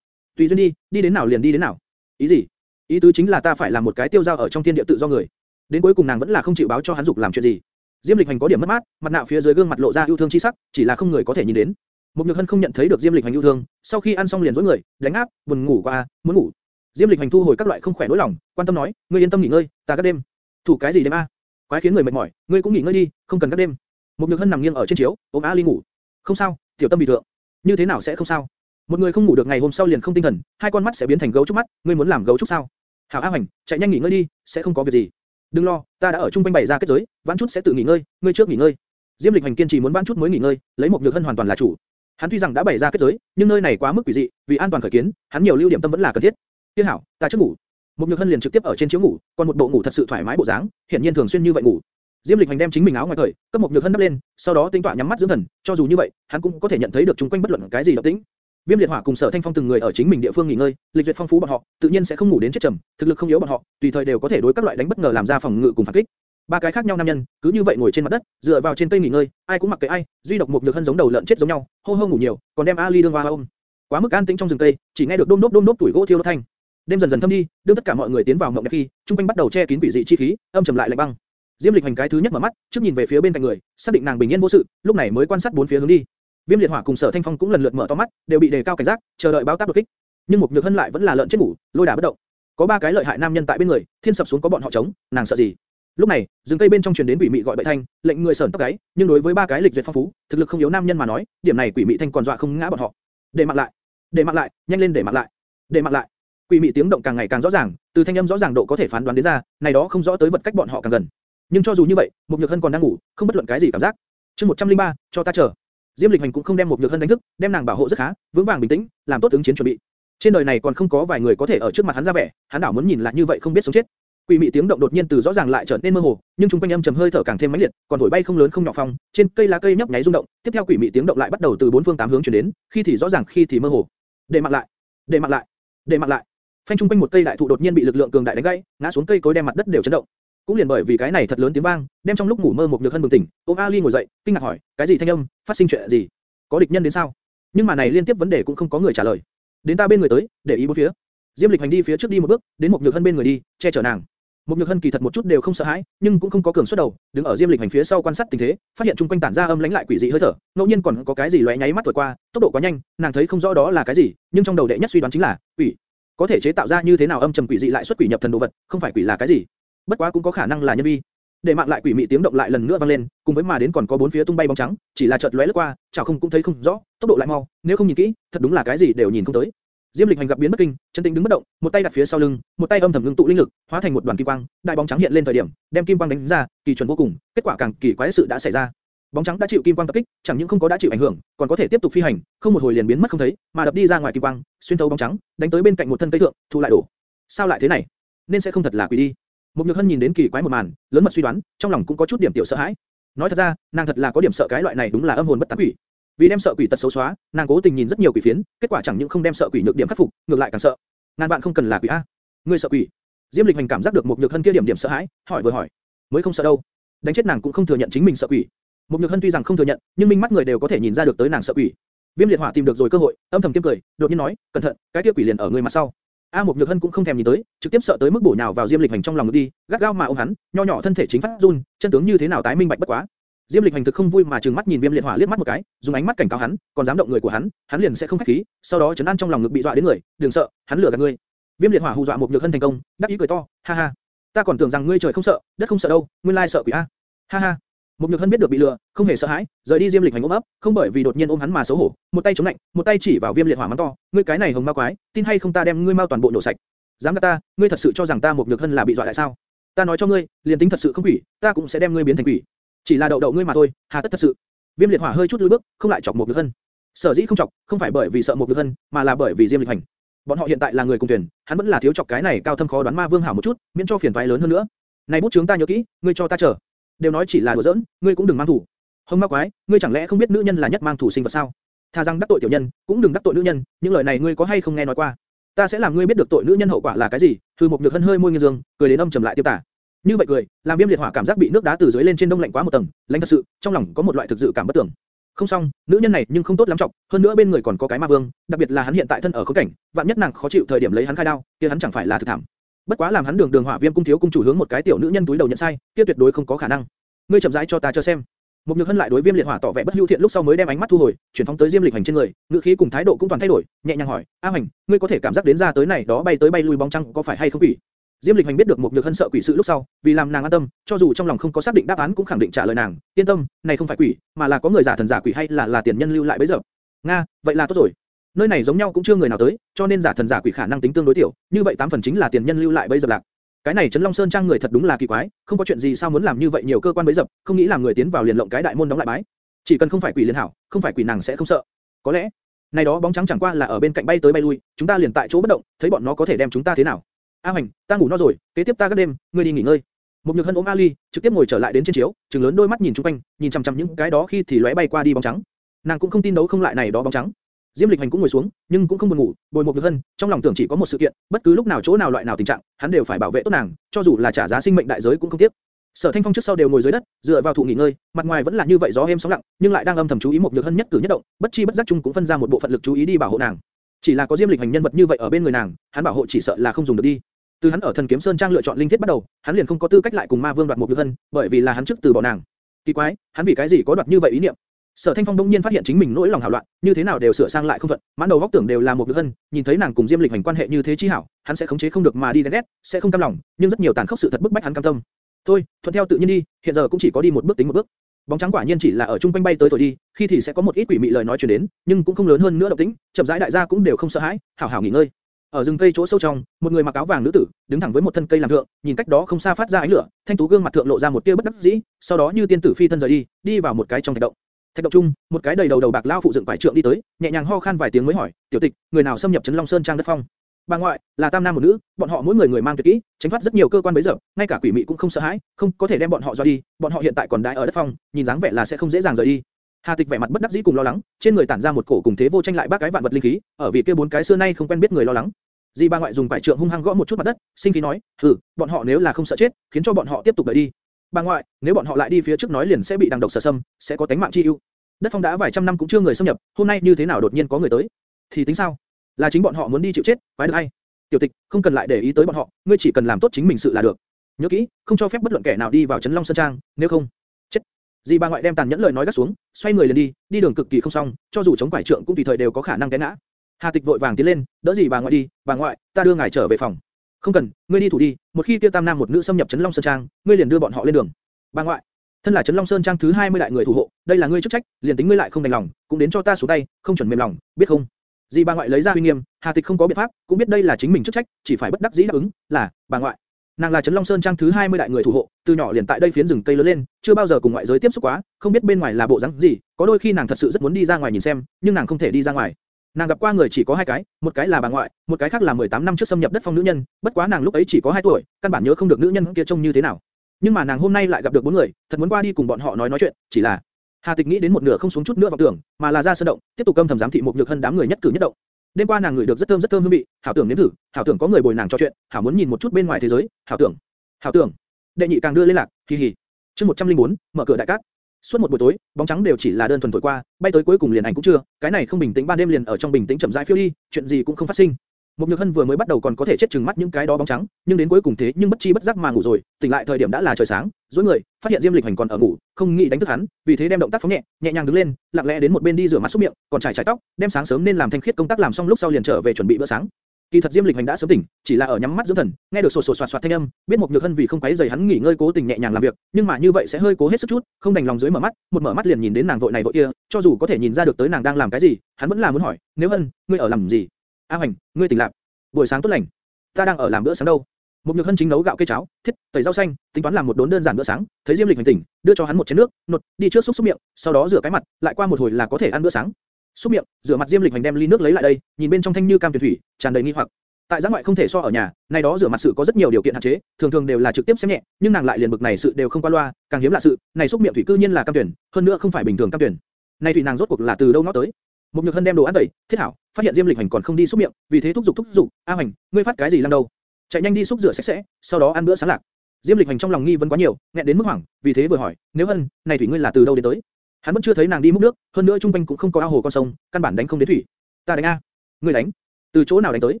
Tùy duyên đi, đi đến nào liền đi đến nào. Ý gì? Ý tứ chính là ta phải làm một cái tiêu giao ở trong thiên địa tự do người. Đến cuối cùng nàng vẫn là không chịu báo cho hắn dục làm chuyện gì. Diêm Lịch Hành có điểm mất mát, mặt nạ phía dưới gương mặt lộ ra yêu thương chi sắc, chỉ là không người có thể nhìn đến. Một nhược hân không nhận thấy được Diêm Lịch Hành yêu thương, sau khi ăn xong liền rũ người, đánh áp, buồn ngủ qua, muốn ngủ. Diêm Lịch Hành thu hồi các loại không khỏe nỗi lòng, quan tâm nói, ngươi yên tâm nghỉ ngơi, ta các đêm. Thủ cái gì đêm a? Quái khiến người mệt mỏi, ngươi cũng nghỉ ngơi đi, không cần các đêm. Một nhược hân nằm nghiêng ở trên chiếu, ôm a ly ngủ. Không sao, tiểu tâm bị thượng. Như thế nào sẽ không sao? Một người không ngủ được ngày hôm sau liền không tinh thần, hai con mắt sẽ biến thành gấu trúc mắt, ngươi muốn làm gấu trúc sao? Hảo A Hoành, chạy nhanh nghỉ ngơi đi, sẽ không có việc gì. Đừng lo, ta đã ở trung quanh bày ra kết giới, vãn chút sẽ tự nghỉ ngơi, ngươi trước nghỉ ngơi. Diêm Lịch Hành kiên trì muốn vãn chút mới nghỉ ngơi, lấy một nhược hân hoàn toàn là chủ. Hắn tuy rằng đã bày ra kết giới, nhưng nơi này quá mức quỷ dị, vì an toàn khởi kiến, hắn nhiều lưu điểm tâm vẫn là cần thiết. Tiêu hảo, ta trước ngủ. Một nhược hân liền trực tiếp ở trên chiếu ngủ, còn một bộ ngủ thật sự thoải mái bộ dáng, hiện nhiên thường xuyên như vậy ngủ. Diêm Lịch Hành đem chính mình áo ngoài cởi, cấp một nhược hân đắp lên, sau đó tính tọa nhắm mắt dưỡng thần, cho dù như vậy, hắn cũng có thể nhận thấy được chúng quanh bất luận cái gì động tĩnh. Viêm liệt hỏa cùng Sở Thanh Phong từng người ở chính mình địa phương nghỉ ngơi, lịch duyệt phong phú bọn họ, tự nhiên sẽ không ngủ đến chết trầm, thực lực không yếu bọn họ, tùy thời đều có thể đối các loại đánh bất ngờ làm ra phòng ngự cùng phản kích. Ba cái khác nhau nam nhân, cứ như vậy ngồi trên mặt đất, dựa vào trên cây nghỉ ngơi, ai cũng mặc kệ ai, duy độc một nhược hân giống đầu lợn chết giống nhau, hô hô ngủ nhiều, còn đem Ali đương hoa ôm. Quá mức an tĩnh trong rừng cây, chỉ nghe được đôm đốp đôm đốp tuổi gỗ thiêu đốt thanh. Đêm dần dần thâm đi, đương tất cả mọi người tiến vào mộng đẹp khi, trung quanh bắt đầu che kín quỷ dị chi khí, âm trầm lại lạnh băng. Diêm Lịch Hành cái thứ nhất mở mắt, trước nhìn về phía bên cạnh người, xác định nàng bình yên vô sự, lúc này mới quan sát bốn phía hướng đi. Viêm Liệt Hỏa cùng Sở Thanh Phong cũng lần lượt mở to mắt, đều bị đề cao cảnh giác, chờ đợi báo tác đột kích. Nhưng một Nhược Hân lại vẫn là lợn chết ngủ, lôi đả bất động. Có ba cái lợi hại nam nhân tại bên người, thiên sập xuống có bọn họ chống, nàng sợ gì? Lúc này, rừng cây bên trong truyền đến quỷ mị gọi bậy thanh, lệnh người sởn tóc gáy, nhưng đối với ba cái lịch duyệt phong phú, thực lực không yếu nam nhân mà nói, điểm này quỷ mị thanh còn dọa không ngã bọn họ. Để mặc lại, để mặc lại, nhanh lên để mặc lại, để mặc lại. Quỷ mị tiếng động càng ngày càng rõ ràng, từ thanh âm rõ ràng độ có thể phán đoán đến ra, này đó không rõ tới vật cách bọn họ càng gần. Nhưng cho dù như vậy, mục nhược hân còn đang ngủ, không bất luận cái gì cảm giác. Chương 103, cho ta chờ. Diêm Lịch Hành cũng không đem mục nhược hân đánh thức, đem nàng bảo hộ rất khá, vững vàng bình tĩnh, làm tốt ứng chiến chuẩn bị. Trên đời này còn không có vài người có thể ở trước mặt hắn ra vẻ, hắn đảo muốn nhìn lại như vậy không biết sống chết. Quỷ mị tiếng động đột nhiên từ rõ ràng lại trở nên mơ hồ, nhưng chúng quanh âm trầm hơi thở càng thêm mãnh liệt, còn thổi bay không lớn không nhỏ phong, trên cây lá cây nhấp nháy rung động, tiếp theo quỷ mị tiếng động lại bắt đầu từ bốn phương tám hướng truyền đến, khi thì rõ ràng khi thì mơ hồ. Để mặc lại, để mặc lại, để mặc lại. Phanh trung quanh một cây đại thụ đột nhiên bị lực lượng cường đại đánh gãy, ngã xuống cây cối đem mặt đất đều chấn động. Cũng liền bởi vì cái này thật lớn tiếng vang, đem trong lúc ngủ mơ một nhược hân bừng tỉnh, ôm Ali ngồi dậy, kinh ngạc hỏi, cái gì thanh âm, phát sinh chuyện gì? Có địch nhân đến sao? Nhưng mà này liên tiếp vấn đề cũng không có người trả lời. Đến ta bên người tới, để ý bốn phía. Diêm Lịch hành đi phía trước đi một bước, đến một nhược hân bên người đi, che chở nàng. Một nhược hân kỳ thật một chút đều không sợ hãi, nhưng cũng không có cường xuất đầu, đứng ở Diêm Lịch hành phía sau quan sát tình thế, phát hiện chung quanh tản ra âm lãnh lại quỷ dị hơi thở, ngẫu nhiên còn có cái gì lóe nháy mắt thổi qua, tốc độ quá nhanh, nàng thấy không rõ đó là cái gì, nhưng trong đầu đệ nhất suy đoán chính là quỷ. Có thể chế tạo ra như thế nào âm trầm quỷ dị lại xuất quỷ nhập thần đồ vật, không phải quỷ là cái gì? Bất quá cũng có khả năng là nhân vi. Để mạng lại quỷ mị tiếng động lại lần nữa vang lên, cùng với mà đến còn có bốn phía tung bay bóng trắng, chỉ là chợt lóe lướt qua, chảo không cũng thấy không rõ, tốc độ lại mau, nếu không nhìn kỹ, thật đúng là cái gì đều nhìn không tới. Diêm Lịch hành gặp biến bất kinh, chân tĩnh đứng bất động, một tay đặt phía sau lưng, một tay âm thầm ngưng tụ linh lực, hóa thành một đoàn kim quang, đại bóng trắng hiện lên thời điểm, đem kim quang đánh ra, kỳ chuẩn vô cùng, kết quả càng kỳ quái sự đã xảy ra. Bóng trắng đã chịu kim quang tập kích, chẳng những không có đã chịu ảnh hưởng, còn có thể tiếp tục phi hành, không một hồi liền biến mất không thấy, mà đập đi ra ngoài kim quang, xuyên thấu bóng trắng, đánh tới bên cạnh một thân cây thượng, thu lại đổ. Sao lại thế này? Nên sẽ không thật là quỷ đi. Một Nhược Hân nhìn đến kỳ quái một màn, lớn mật suy đoán, trong lòng cũng có chút điểm tiểu sợ hãi. Nói thật ra, nàng thật là có điểm sợ cái loại này đúng là âm hồn bất tán quỷ. Vì đem sợ quỷ tật xấu xóa, nàng cố tình nhìn rất nhiều quỷ phiến, kết quả chẳng những không đem sợ quỷ nhược điểm khắc phục, ngược lại càng sợ. Ngàn bạn không cần là quỷ a. Ngươi sợ quỷ? Diêm Lịch Hành cảm giác được một Nhược Hân kia điểm điểm sợ hãi, hỏi vừa hỏi. Mới không sợ đâu. Đánh chết nàng cũng không thừa nhận chính mình sợ quỷ. Một Nhược Hân tuy rằng không thừa nhận, nhưng minh mắt người đều có thể nhìn ra được tới nàng sợ quỷ. Viêm liệt hỏa tìm được rồi cơ hội, âm thầm tiêm cười, đột nhiên nói, cẩn thận, cái kia quỷ liền ở người mặt sau. A Mộc Nhược Hân cũng không thèm nhìn tới, trực tiếp sợ tới mức bổ nhào vào Diêm Lịch Hành trong lòng ngực đi, gắt gao mà ôm hắn, nho nhỏ thân thể chính phát run, chân tướng như thế nào tái minh bạch bất quá. Diêm Lịch Hành thực không vui mà trừng mắt nhìn Viêm Liệt Hỏa liếc mắt một cái, dùng ánh mắt cảnh cáo hắn, còn dám động người của hắn, hắn liền sẽ không khách khí, sau đó chấn an trong lòng ngực bị dọa đến người, đừng sợ, hắn lừa gạt ngươi. Viêm Liệt Hỏa hù dọa Mộc Nhược Hân thành công, đáp ý cười to, ha ha, ta còn tưởng rằng ngươi trời không sợ, đất không sợ đâu, nguyên lai sợ quỷ a, ha ha. Mục Nhược Hân biết được bị lừa, không hề sợ hãi, rời đi Diêm Lịch Hành ôm ấp, không bởi vì đột nhiên ôm hắn mà xấu hổ, một tay chống lạnh, một tay chỉ vào Viêm Liệt Hỏa mắng to, ngươi cái này hồng ma quái, tin hay không ta đem ngươi mau toàn bộ nổ sạch. Dám gạt ta, ngươi thật sự cho rằng ta Mục Nhược Hân là bị dọa lại sao? Ta nói cho ngươi, liền tính thật sự không quỷ, ta cũng sẽ đem ngươi biến thành quỷ. Chỉ là đậu đậu ngươi mà thôi, hà tất thật sự. Viêm Liệt Hỏa hơi chút lùi bước, không lại chọc Mục Nhược Hân. Sở dĩ không chọc, không phải bởi vì sợ Mục Nhược Hân, mà là bởi vì Diêm Lịch Hành. Bọn họ hiện tại là người cùng thuyền, hắn vẫn là thiếu chọc cái này cao thâm khó đoán ma vương hảo một chút, miễn cho phiền toái lớn hơn nữa. Này bút chướng ta nhớ kỹ, ngươi cho ta chờ. Đều nói chỉ là đùa giỡn, ngươi cũng đừng mang thủ. Hồng ma quái, ngươi chẳng lẽ không biết nữ nhân là nhất mang thủ sinh vật sao? Tha rằng đắc tội tiểu nhân, cũng đừng đắc tội nữ nhân, những lời này ngươi có hay không nghe nói qua? Ta sẽ làm ngươi biết được tội nữ nhân hậu quả là cái gì. Thư một nhược hân hơi môi nghiêng dương, cười đến âm trầm lại tiêu tả. Như vậy cười, làm viêm liệt hỏa cảm giác bị nước đá từ dưới lên trên đông lạnh quá một tầng, lạnh thật sự, trong lòng có một loại thực dự cảm bất tưởng. Không xong, nữ nhân này nhưng không tốt lắm trọng, hơn nữa bên người còn có cái ma vương, đặc biệt là hắn hiện tại thân ở khốn cảnh, vạn nhất nàng khó chịu thời điểm lấy hắn khai đao, kia hắn chẳng phải là thực thảm. Bất quá làm hắn đường đường hỏa viêm cung thiếu cung chủ hướng một cái tiểu nữ nhân túi đầu nhận sai, kia tuyệt đối không có khả năng. Ngươi chậm rãi cho ta cho xem. Một nhược hân lại đối viêm liệt hỏa tỏ vẻ bất hữu thiện lúc sau mới đem ánh mắt thu hồi, chuyển phóng tới diêm lịch hành trên người, ngữ khí cùng thái độ cũng toàn thay đổi, nhẹ nhàng hỏi, A hành, ngươi có thể cảm giác đến ra tới này đó bay tới bay lui bóng trăng có phải hay không quỷ? Diêm lịch hành biết được một nhược hân sợ quỷ sự lúc sau, vì làm nàng an tâm, cho dù trong lòng không có xác định đáp án cũng khẳng định trả lời nàng, yên tâm, này không phải quỷ, mà là có người giả thần giả quỷ hay là là tiền nhân lưu lại bấy giờ. Nga, vậy là tốt rồi. Nơi này giống nhau cũng chưa người nào tới, cho nên giả thần giả quỷ khả năng tính tương đối tiểu, như vậy tám phần chính là tiền nhân lưu lại bấy giờ lạc. Cái này Trấn Long Sơn trang người thật đúng là kỳ quái, không có chuyện gì sao muốn làm như vậy nhiều cơ quan bấy dập, không nghĩ làm người tiến vào liền lộng cái đại môn đóng lại bái. Chỉ cần không phải quỷ liên hảo, không phải quỷ nàng sẽ không sợ. Có lẽ, này đó bóng trắng chẳng qua là ở bên cạnh bay tới bay lui, chúng ta liền tại chỗ bất động, thấy bọn nó có thể đem chúng ta thế nào. A Hoành, ta ngủ no rồi, kế tiếp ta các đêm, ngươi đi nghỉ ngơi. Một nhược hân ôm Ali, trực tiếp ngồi trở lại đến trên chiếu, trừng lớn đôi mắt nhìn chung quanh, nhìn chằm chằm những cái đó khi thì lóe bay qua đi bóng trắng. Nàng cũng không tin đấu không lại này đó bóng trắng. Diêm Lịch Hành cũng ngồi xuống, nhưng cũng không buồn ngủ, bồi một được hân, trong lòng tưởng chỉ có một sự kiện, bất cứ lúc nào chỗ nào loại nào tình trạng, hắn đều phải bảo vệ tốt nàng, cho dù là trả giá sinh mệnh đại giới cũng không tiếc. Sở Thanh Phong trước sau đều ngồi dưới đất, dựa vào thụ nghỉ ngơi, mặt ngoài vẫn là như vậy gió êm sóng lặng, nhưng lại đang âm thầm chú ý một nhược hân nhất cử nhất động, bất chi bất giác chung cũng phân ra một bộ phận lực chú ý đi bảo hộ nàng. Chỉ là có Diêm Lịch Hành nhân vật như vậy ở bên người nàng, hắn bảo hộ chỉ sợ là không dùng được đi. Từ hắn ở Thần Kiếm Sơn trang lựa chọn linh thiết bắt đầu, hắn liền không có tư cách lại cùng Ma Vương đoạt một nhược hân, bởi vì là hắn trước từ bỏ nàng. Kỳ quái, hắn vì cái gì có đoạt như vậy ý niệm? Sở Thanh Phong đung nhiên phát hiện chính mình nỗi lòng hảo loạn, như thế nào đều sửa sang lại không thuận, mãn đầu góc tưởng đều là một nữ hân, nhìn thấy nàng cùng Diêm Lịch hành quan hệ như thế chi hảo, hắn sẽ khống chế không được mà đi ghen ghét, sẽ không cam lòng, nhưng rất nhiều tàn khốc sự thật bức bách hắn cam tâm. Thôi, thuận theo tự nhiên đi, hiện giờ cũng chỉ có đi một bước tính một bước. Bóng trắng quả nhiên chỉ là ở trung quanh bay tới thổi đi, khi thì sẽ có một ít quỷ mị lời nói truyền đến, nhưng cũng không lớn hơn nữa động tĩnh, chậm rãi đại gia cũng đều không sợ hãi, hảo hảo nghỉ ngơi. Ở rừng cây chỗ sâu trong, một người mặc áo vàng nữ tử, đứng thẳng với một thân cây làm thượng, nhìn cách đó không xa phát ra ánh lửa, thanh tú gương mặt thượng lộ ra một tia bất đắc dĩ, sau đó như tiên tử phi thân rời đi, đi vào một cái trong thạch động. Thạch động trung, một cái đầy đầu đầu bạc lao phụ dựng quải trượng đi tới, nhẹ nhàng ho khan vài tiếng mới hỏi, "Tiểu tịch, người nào xâm nhập trấn Long Sơn trang đất phong?" Bà ngoại, là tam nam một nữ, bọn họ mỗi người người mang tuyệt kỹ, tránh thoát rất nhiều cơ quan bấy giờ, ngay cả quỷ mị cũng không sợ hãi, không có thể đem bọn họ dọa đi, bọn họ hiện tại còn đái ở đất phong, nhìn dáng vẻ là sẽ không dễ dàng rời đi. Hà Tịch vẻ mặt bất đắc dĩ cùng lo lắng, trên người tản ra một cổ cùng thế vô tranh lại bác cái vạn vật linh khí, ở vì kia bốn cái xưa nay không quen biết người lo lắng. Di bà ngoại dùng quải trượng hung hăng gõ một chút mặt đất, sinh khí nói, "Hừ, bọn họ nếu là không sợ chết, khiến cho bọn họ tiếp tục đợi đi. Bà ngoại, nếu bọn họ lại đi phía trước nói liền sẽ bị đằng độc sở xâm, sẽ có tánh mạng chi ưu. Đất phong đã vài trăm năm cũng chưa người xâm nhập, hôm nay như thế nào đột nhiên có người tới? Thì tính sao? Là chính bọn họ muốn đi chịu chết, phải được hay? Tiểu Tịch, không cần lại để ý tới bọn họ, ngươi chỉ cần làm tốt chính mình sự là được. Nhớ kỹ, không cho phép bất luận kẻ nào đi vào trấn Long Sơn Trang, nếu không, chết. Di bà ngoại đem tàn nhẫn lời nói gắt xuống, xoay người liền đi, đi đường cực kỳ không xong, cho dù chống quải trượng cũng tùy thời đều có khả năng té ngã. Hà Tịch vội vàng tiến lên, đỡ gì bà ngoại đi, bà ngoại, ta đưa ngài trở về phòng. Không cần, ngươi đi thủ đi, một khi kia tam nam một nữ xâm nhập trấn Long Sơn Trang, ngươi liền đưa bọn họ lên đường. Bà ngoại, thân là trấn Long Sơn Trang thứ 20 đại người thủ hộ, đây là ngươi chức trách, liền tính ngươi lại không đành lòng, cũng đến cho ta xuống tay, không chuẩn mềm lòng, biết không? Di bà ngoại lấy ra uy nghiêm, Hà Tịch không có biện pháp, cũng biết đây là chính mình chức trách, chỉ phải bất đắc dĩ đáp ứng, là bà ngoại. Nàng là Trấn Long Sơn trang thứ 20 đại người thủ hộ, từ nhỏ liền tại đây phiến rừng cây lớn lên, chưa bao giờ cùng ngoại giới tiếp xúc quá, không biết bên ngoài là bộ dáng gì, có đôi khi nàng thật sự rất muốn đi ra ngoài nhìn xem, nhưng nàng không thể đi ra ngoài. Nàng gặp qua người chỉ có hai cái, một cái là bà ngoại, một cái khác là 18 năm trước xâm nhập đất phong nữ nhân, bất quá nàng lúc ấy chỉ có 2 tuổi, căn bản nhớ không được nữ nhân kia trông như thế nào. Nhưng mà nàng hôm nay lại gặp được bốn người, thật muốn qua đi cùng bọn họ nói nói chuyện, chỉ là Hà Tịch nghĩ đến một nửa không xuống chút nữa vào tưởng, mà là ra sơn động, tiếp tục âm thầm giám thị một nhược hân đám người nhất cử nhất động. Đêm qua nàng ngửi được rất thơm rất thơm hương vị, hảo tưởng nếm thử, hảo tưởng có người bồi nàng trò chuyện, hảo muốn nhìn một chút bên ngoài thế giới, hảo tưởng, hảo tưởng. Đệ nhị càng đưa lên lạc, kỳ hỉ. Chương 104, mở cửa đại cát. Suốt một buổi tối, bóng trắng đều chỉ là đơn thuần thổi qua, bay tới cuối cùng liền ảnh cũng chưa, cái này không bình tĩnh ban đêm liền ở trong bình tĩnh chậm rãi phiêu đi, chuyện gì cũng không phát sinh. Một Nhược Hân vừa mới bắt đầu còn có thể chết chừng mắt những cái đó bóng trắng, nhưng đến cuối cùng thế nhưng bất chi bất giác mà ngủ rồi, tỉnh lại thời điểm đã là trời sáng, duỗi người, phát hiện Diêm Lịch Hành còn ở ngủ, không nghĩ đánh thức hắn, vì thế đem động tác phóng nhẹ, nhẹ nhàng đứng lên, lặng lẽ đến một bên đi rửa mặt súc miệng, còn chải chải tóc, đem sáng sớm nên làm thanh khiết công tác làm xong lúc sau liền trở về chuẩn bị bữa sáng. Kỳ thật Diêm Lịch Hành đã sớm tỉnh, chỉ là ở nhắm mắt dưỡng thần, nghe được sột sột soạt soạt thanh âm, biết một nhược hân vì không quấy rầy hắn nghỉ ngơi cố tình nhẹ nhàng làm việc, nhưng mà như vậy sẽ hơi cố hết sức chút, không đành lòng dưới mở mắt, một mở mắt liền nhìn đến nàng vội này vội kia, cho dù có thể nhìn ra được tới nàng đang làm cái gì, hắn vẫn là muốn hỏi, nếu hân, ngươi ở làm gì? A Hoành, ngươi tỉnh lại. Buổi sáng tốt lành. Ta đang ở làm bữa sáng đâu. Một nhược hân chính nấu gạo cây cháo, thiết, tẩy rau xanh, tính toán làm một đốn đơn giản bữa sáng. Thấy Diêm Lịch hành tỉnh, đưa cho hắn một chén nước, nột, đi trước xúc xúc miệng, sau đó rửa cái mặt, lại qua một hồi là có thể ăn bữa sáng. Xúc miệng, rửa mặt Diêm Lịch hành đem ly nước lấy lại đây, nhìn bên trong thanh như cam tuyệt thủy, tràn đầy nghi hoặc. Tại giã ngoại không thể so ở nhà, này đó rửa mặt sự có rất nhiều điều kiện hạn chế, thường thường đều là trực tiếp xem nhẹ, nhưng nàng lại liền bực này sự đều không qua loa, càng hiếm lạ sự, này xúc miệng thủy cư nhiên là cam tuyển, hơn nữa không phải bình thường cam tuyển. Này thủy nàng rốt cuộc là từ đâu nó tới? Một nhược hân đem đồ ăn tẩy, thiết hảo, phát hiện Diêm Lịch Hành còn không đi xúc miệng, vì thế thúc giục thúc giục, A Hành, ngươi phát cái gì lăng đầu? Chạy nhanh đi xúc rửa sạch sẽ, sau đó ăn bữa sáng lạc. Diêm Lịch Hành trong lòng nghi vấn quá nhiều, nghẹn đến mức hoảng, vì thế vừa hỏi, nếu hân, này thủy ngươi là từ đâu đến tới? Hắn vẫn chưa thấy nàng đi múc nước, hơn nữa trung quanh cũng không có ao hồ con sông, căn bản đánh không đến thủy. Ta đánh a, ngươi đánh? Từ chỗ nào đánh tới?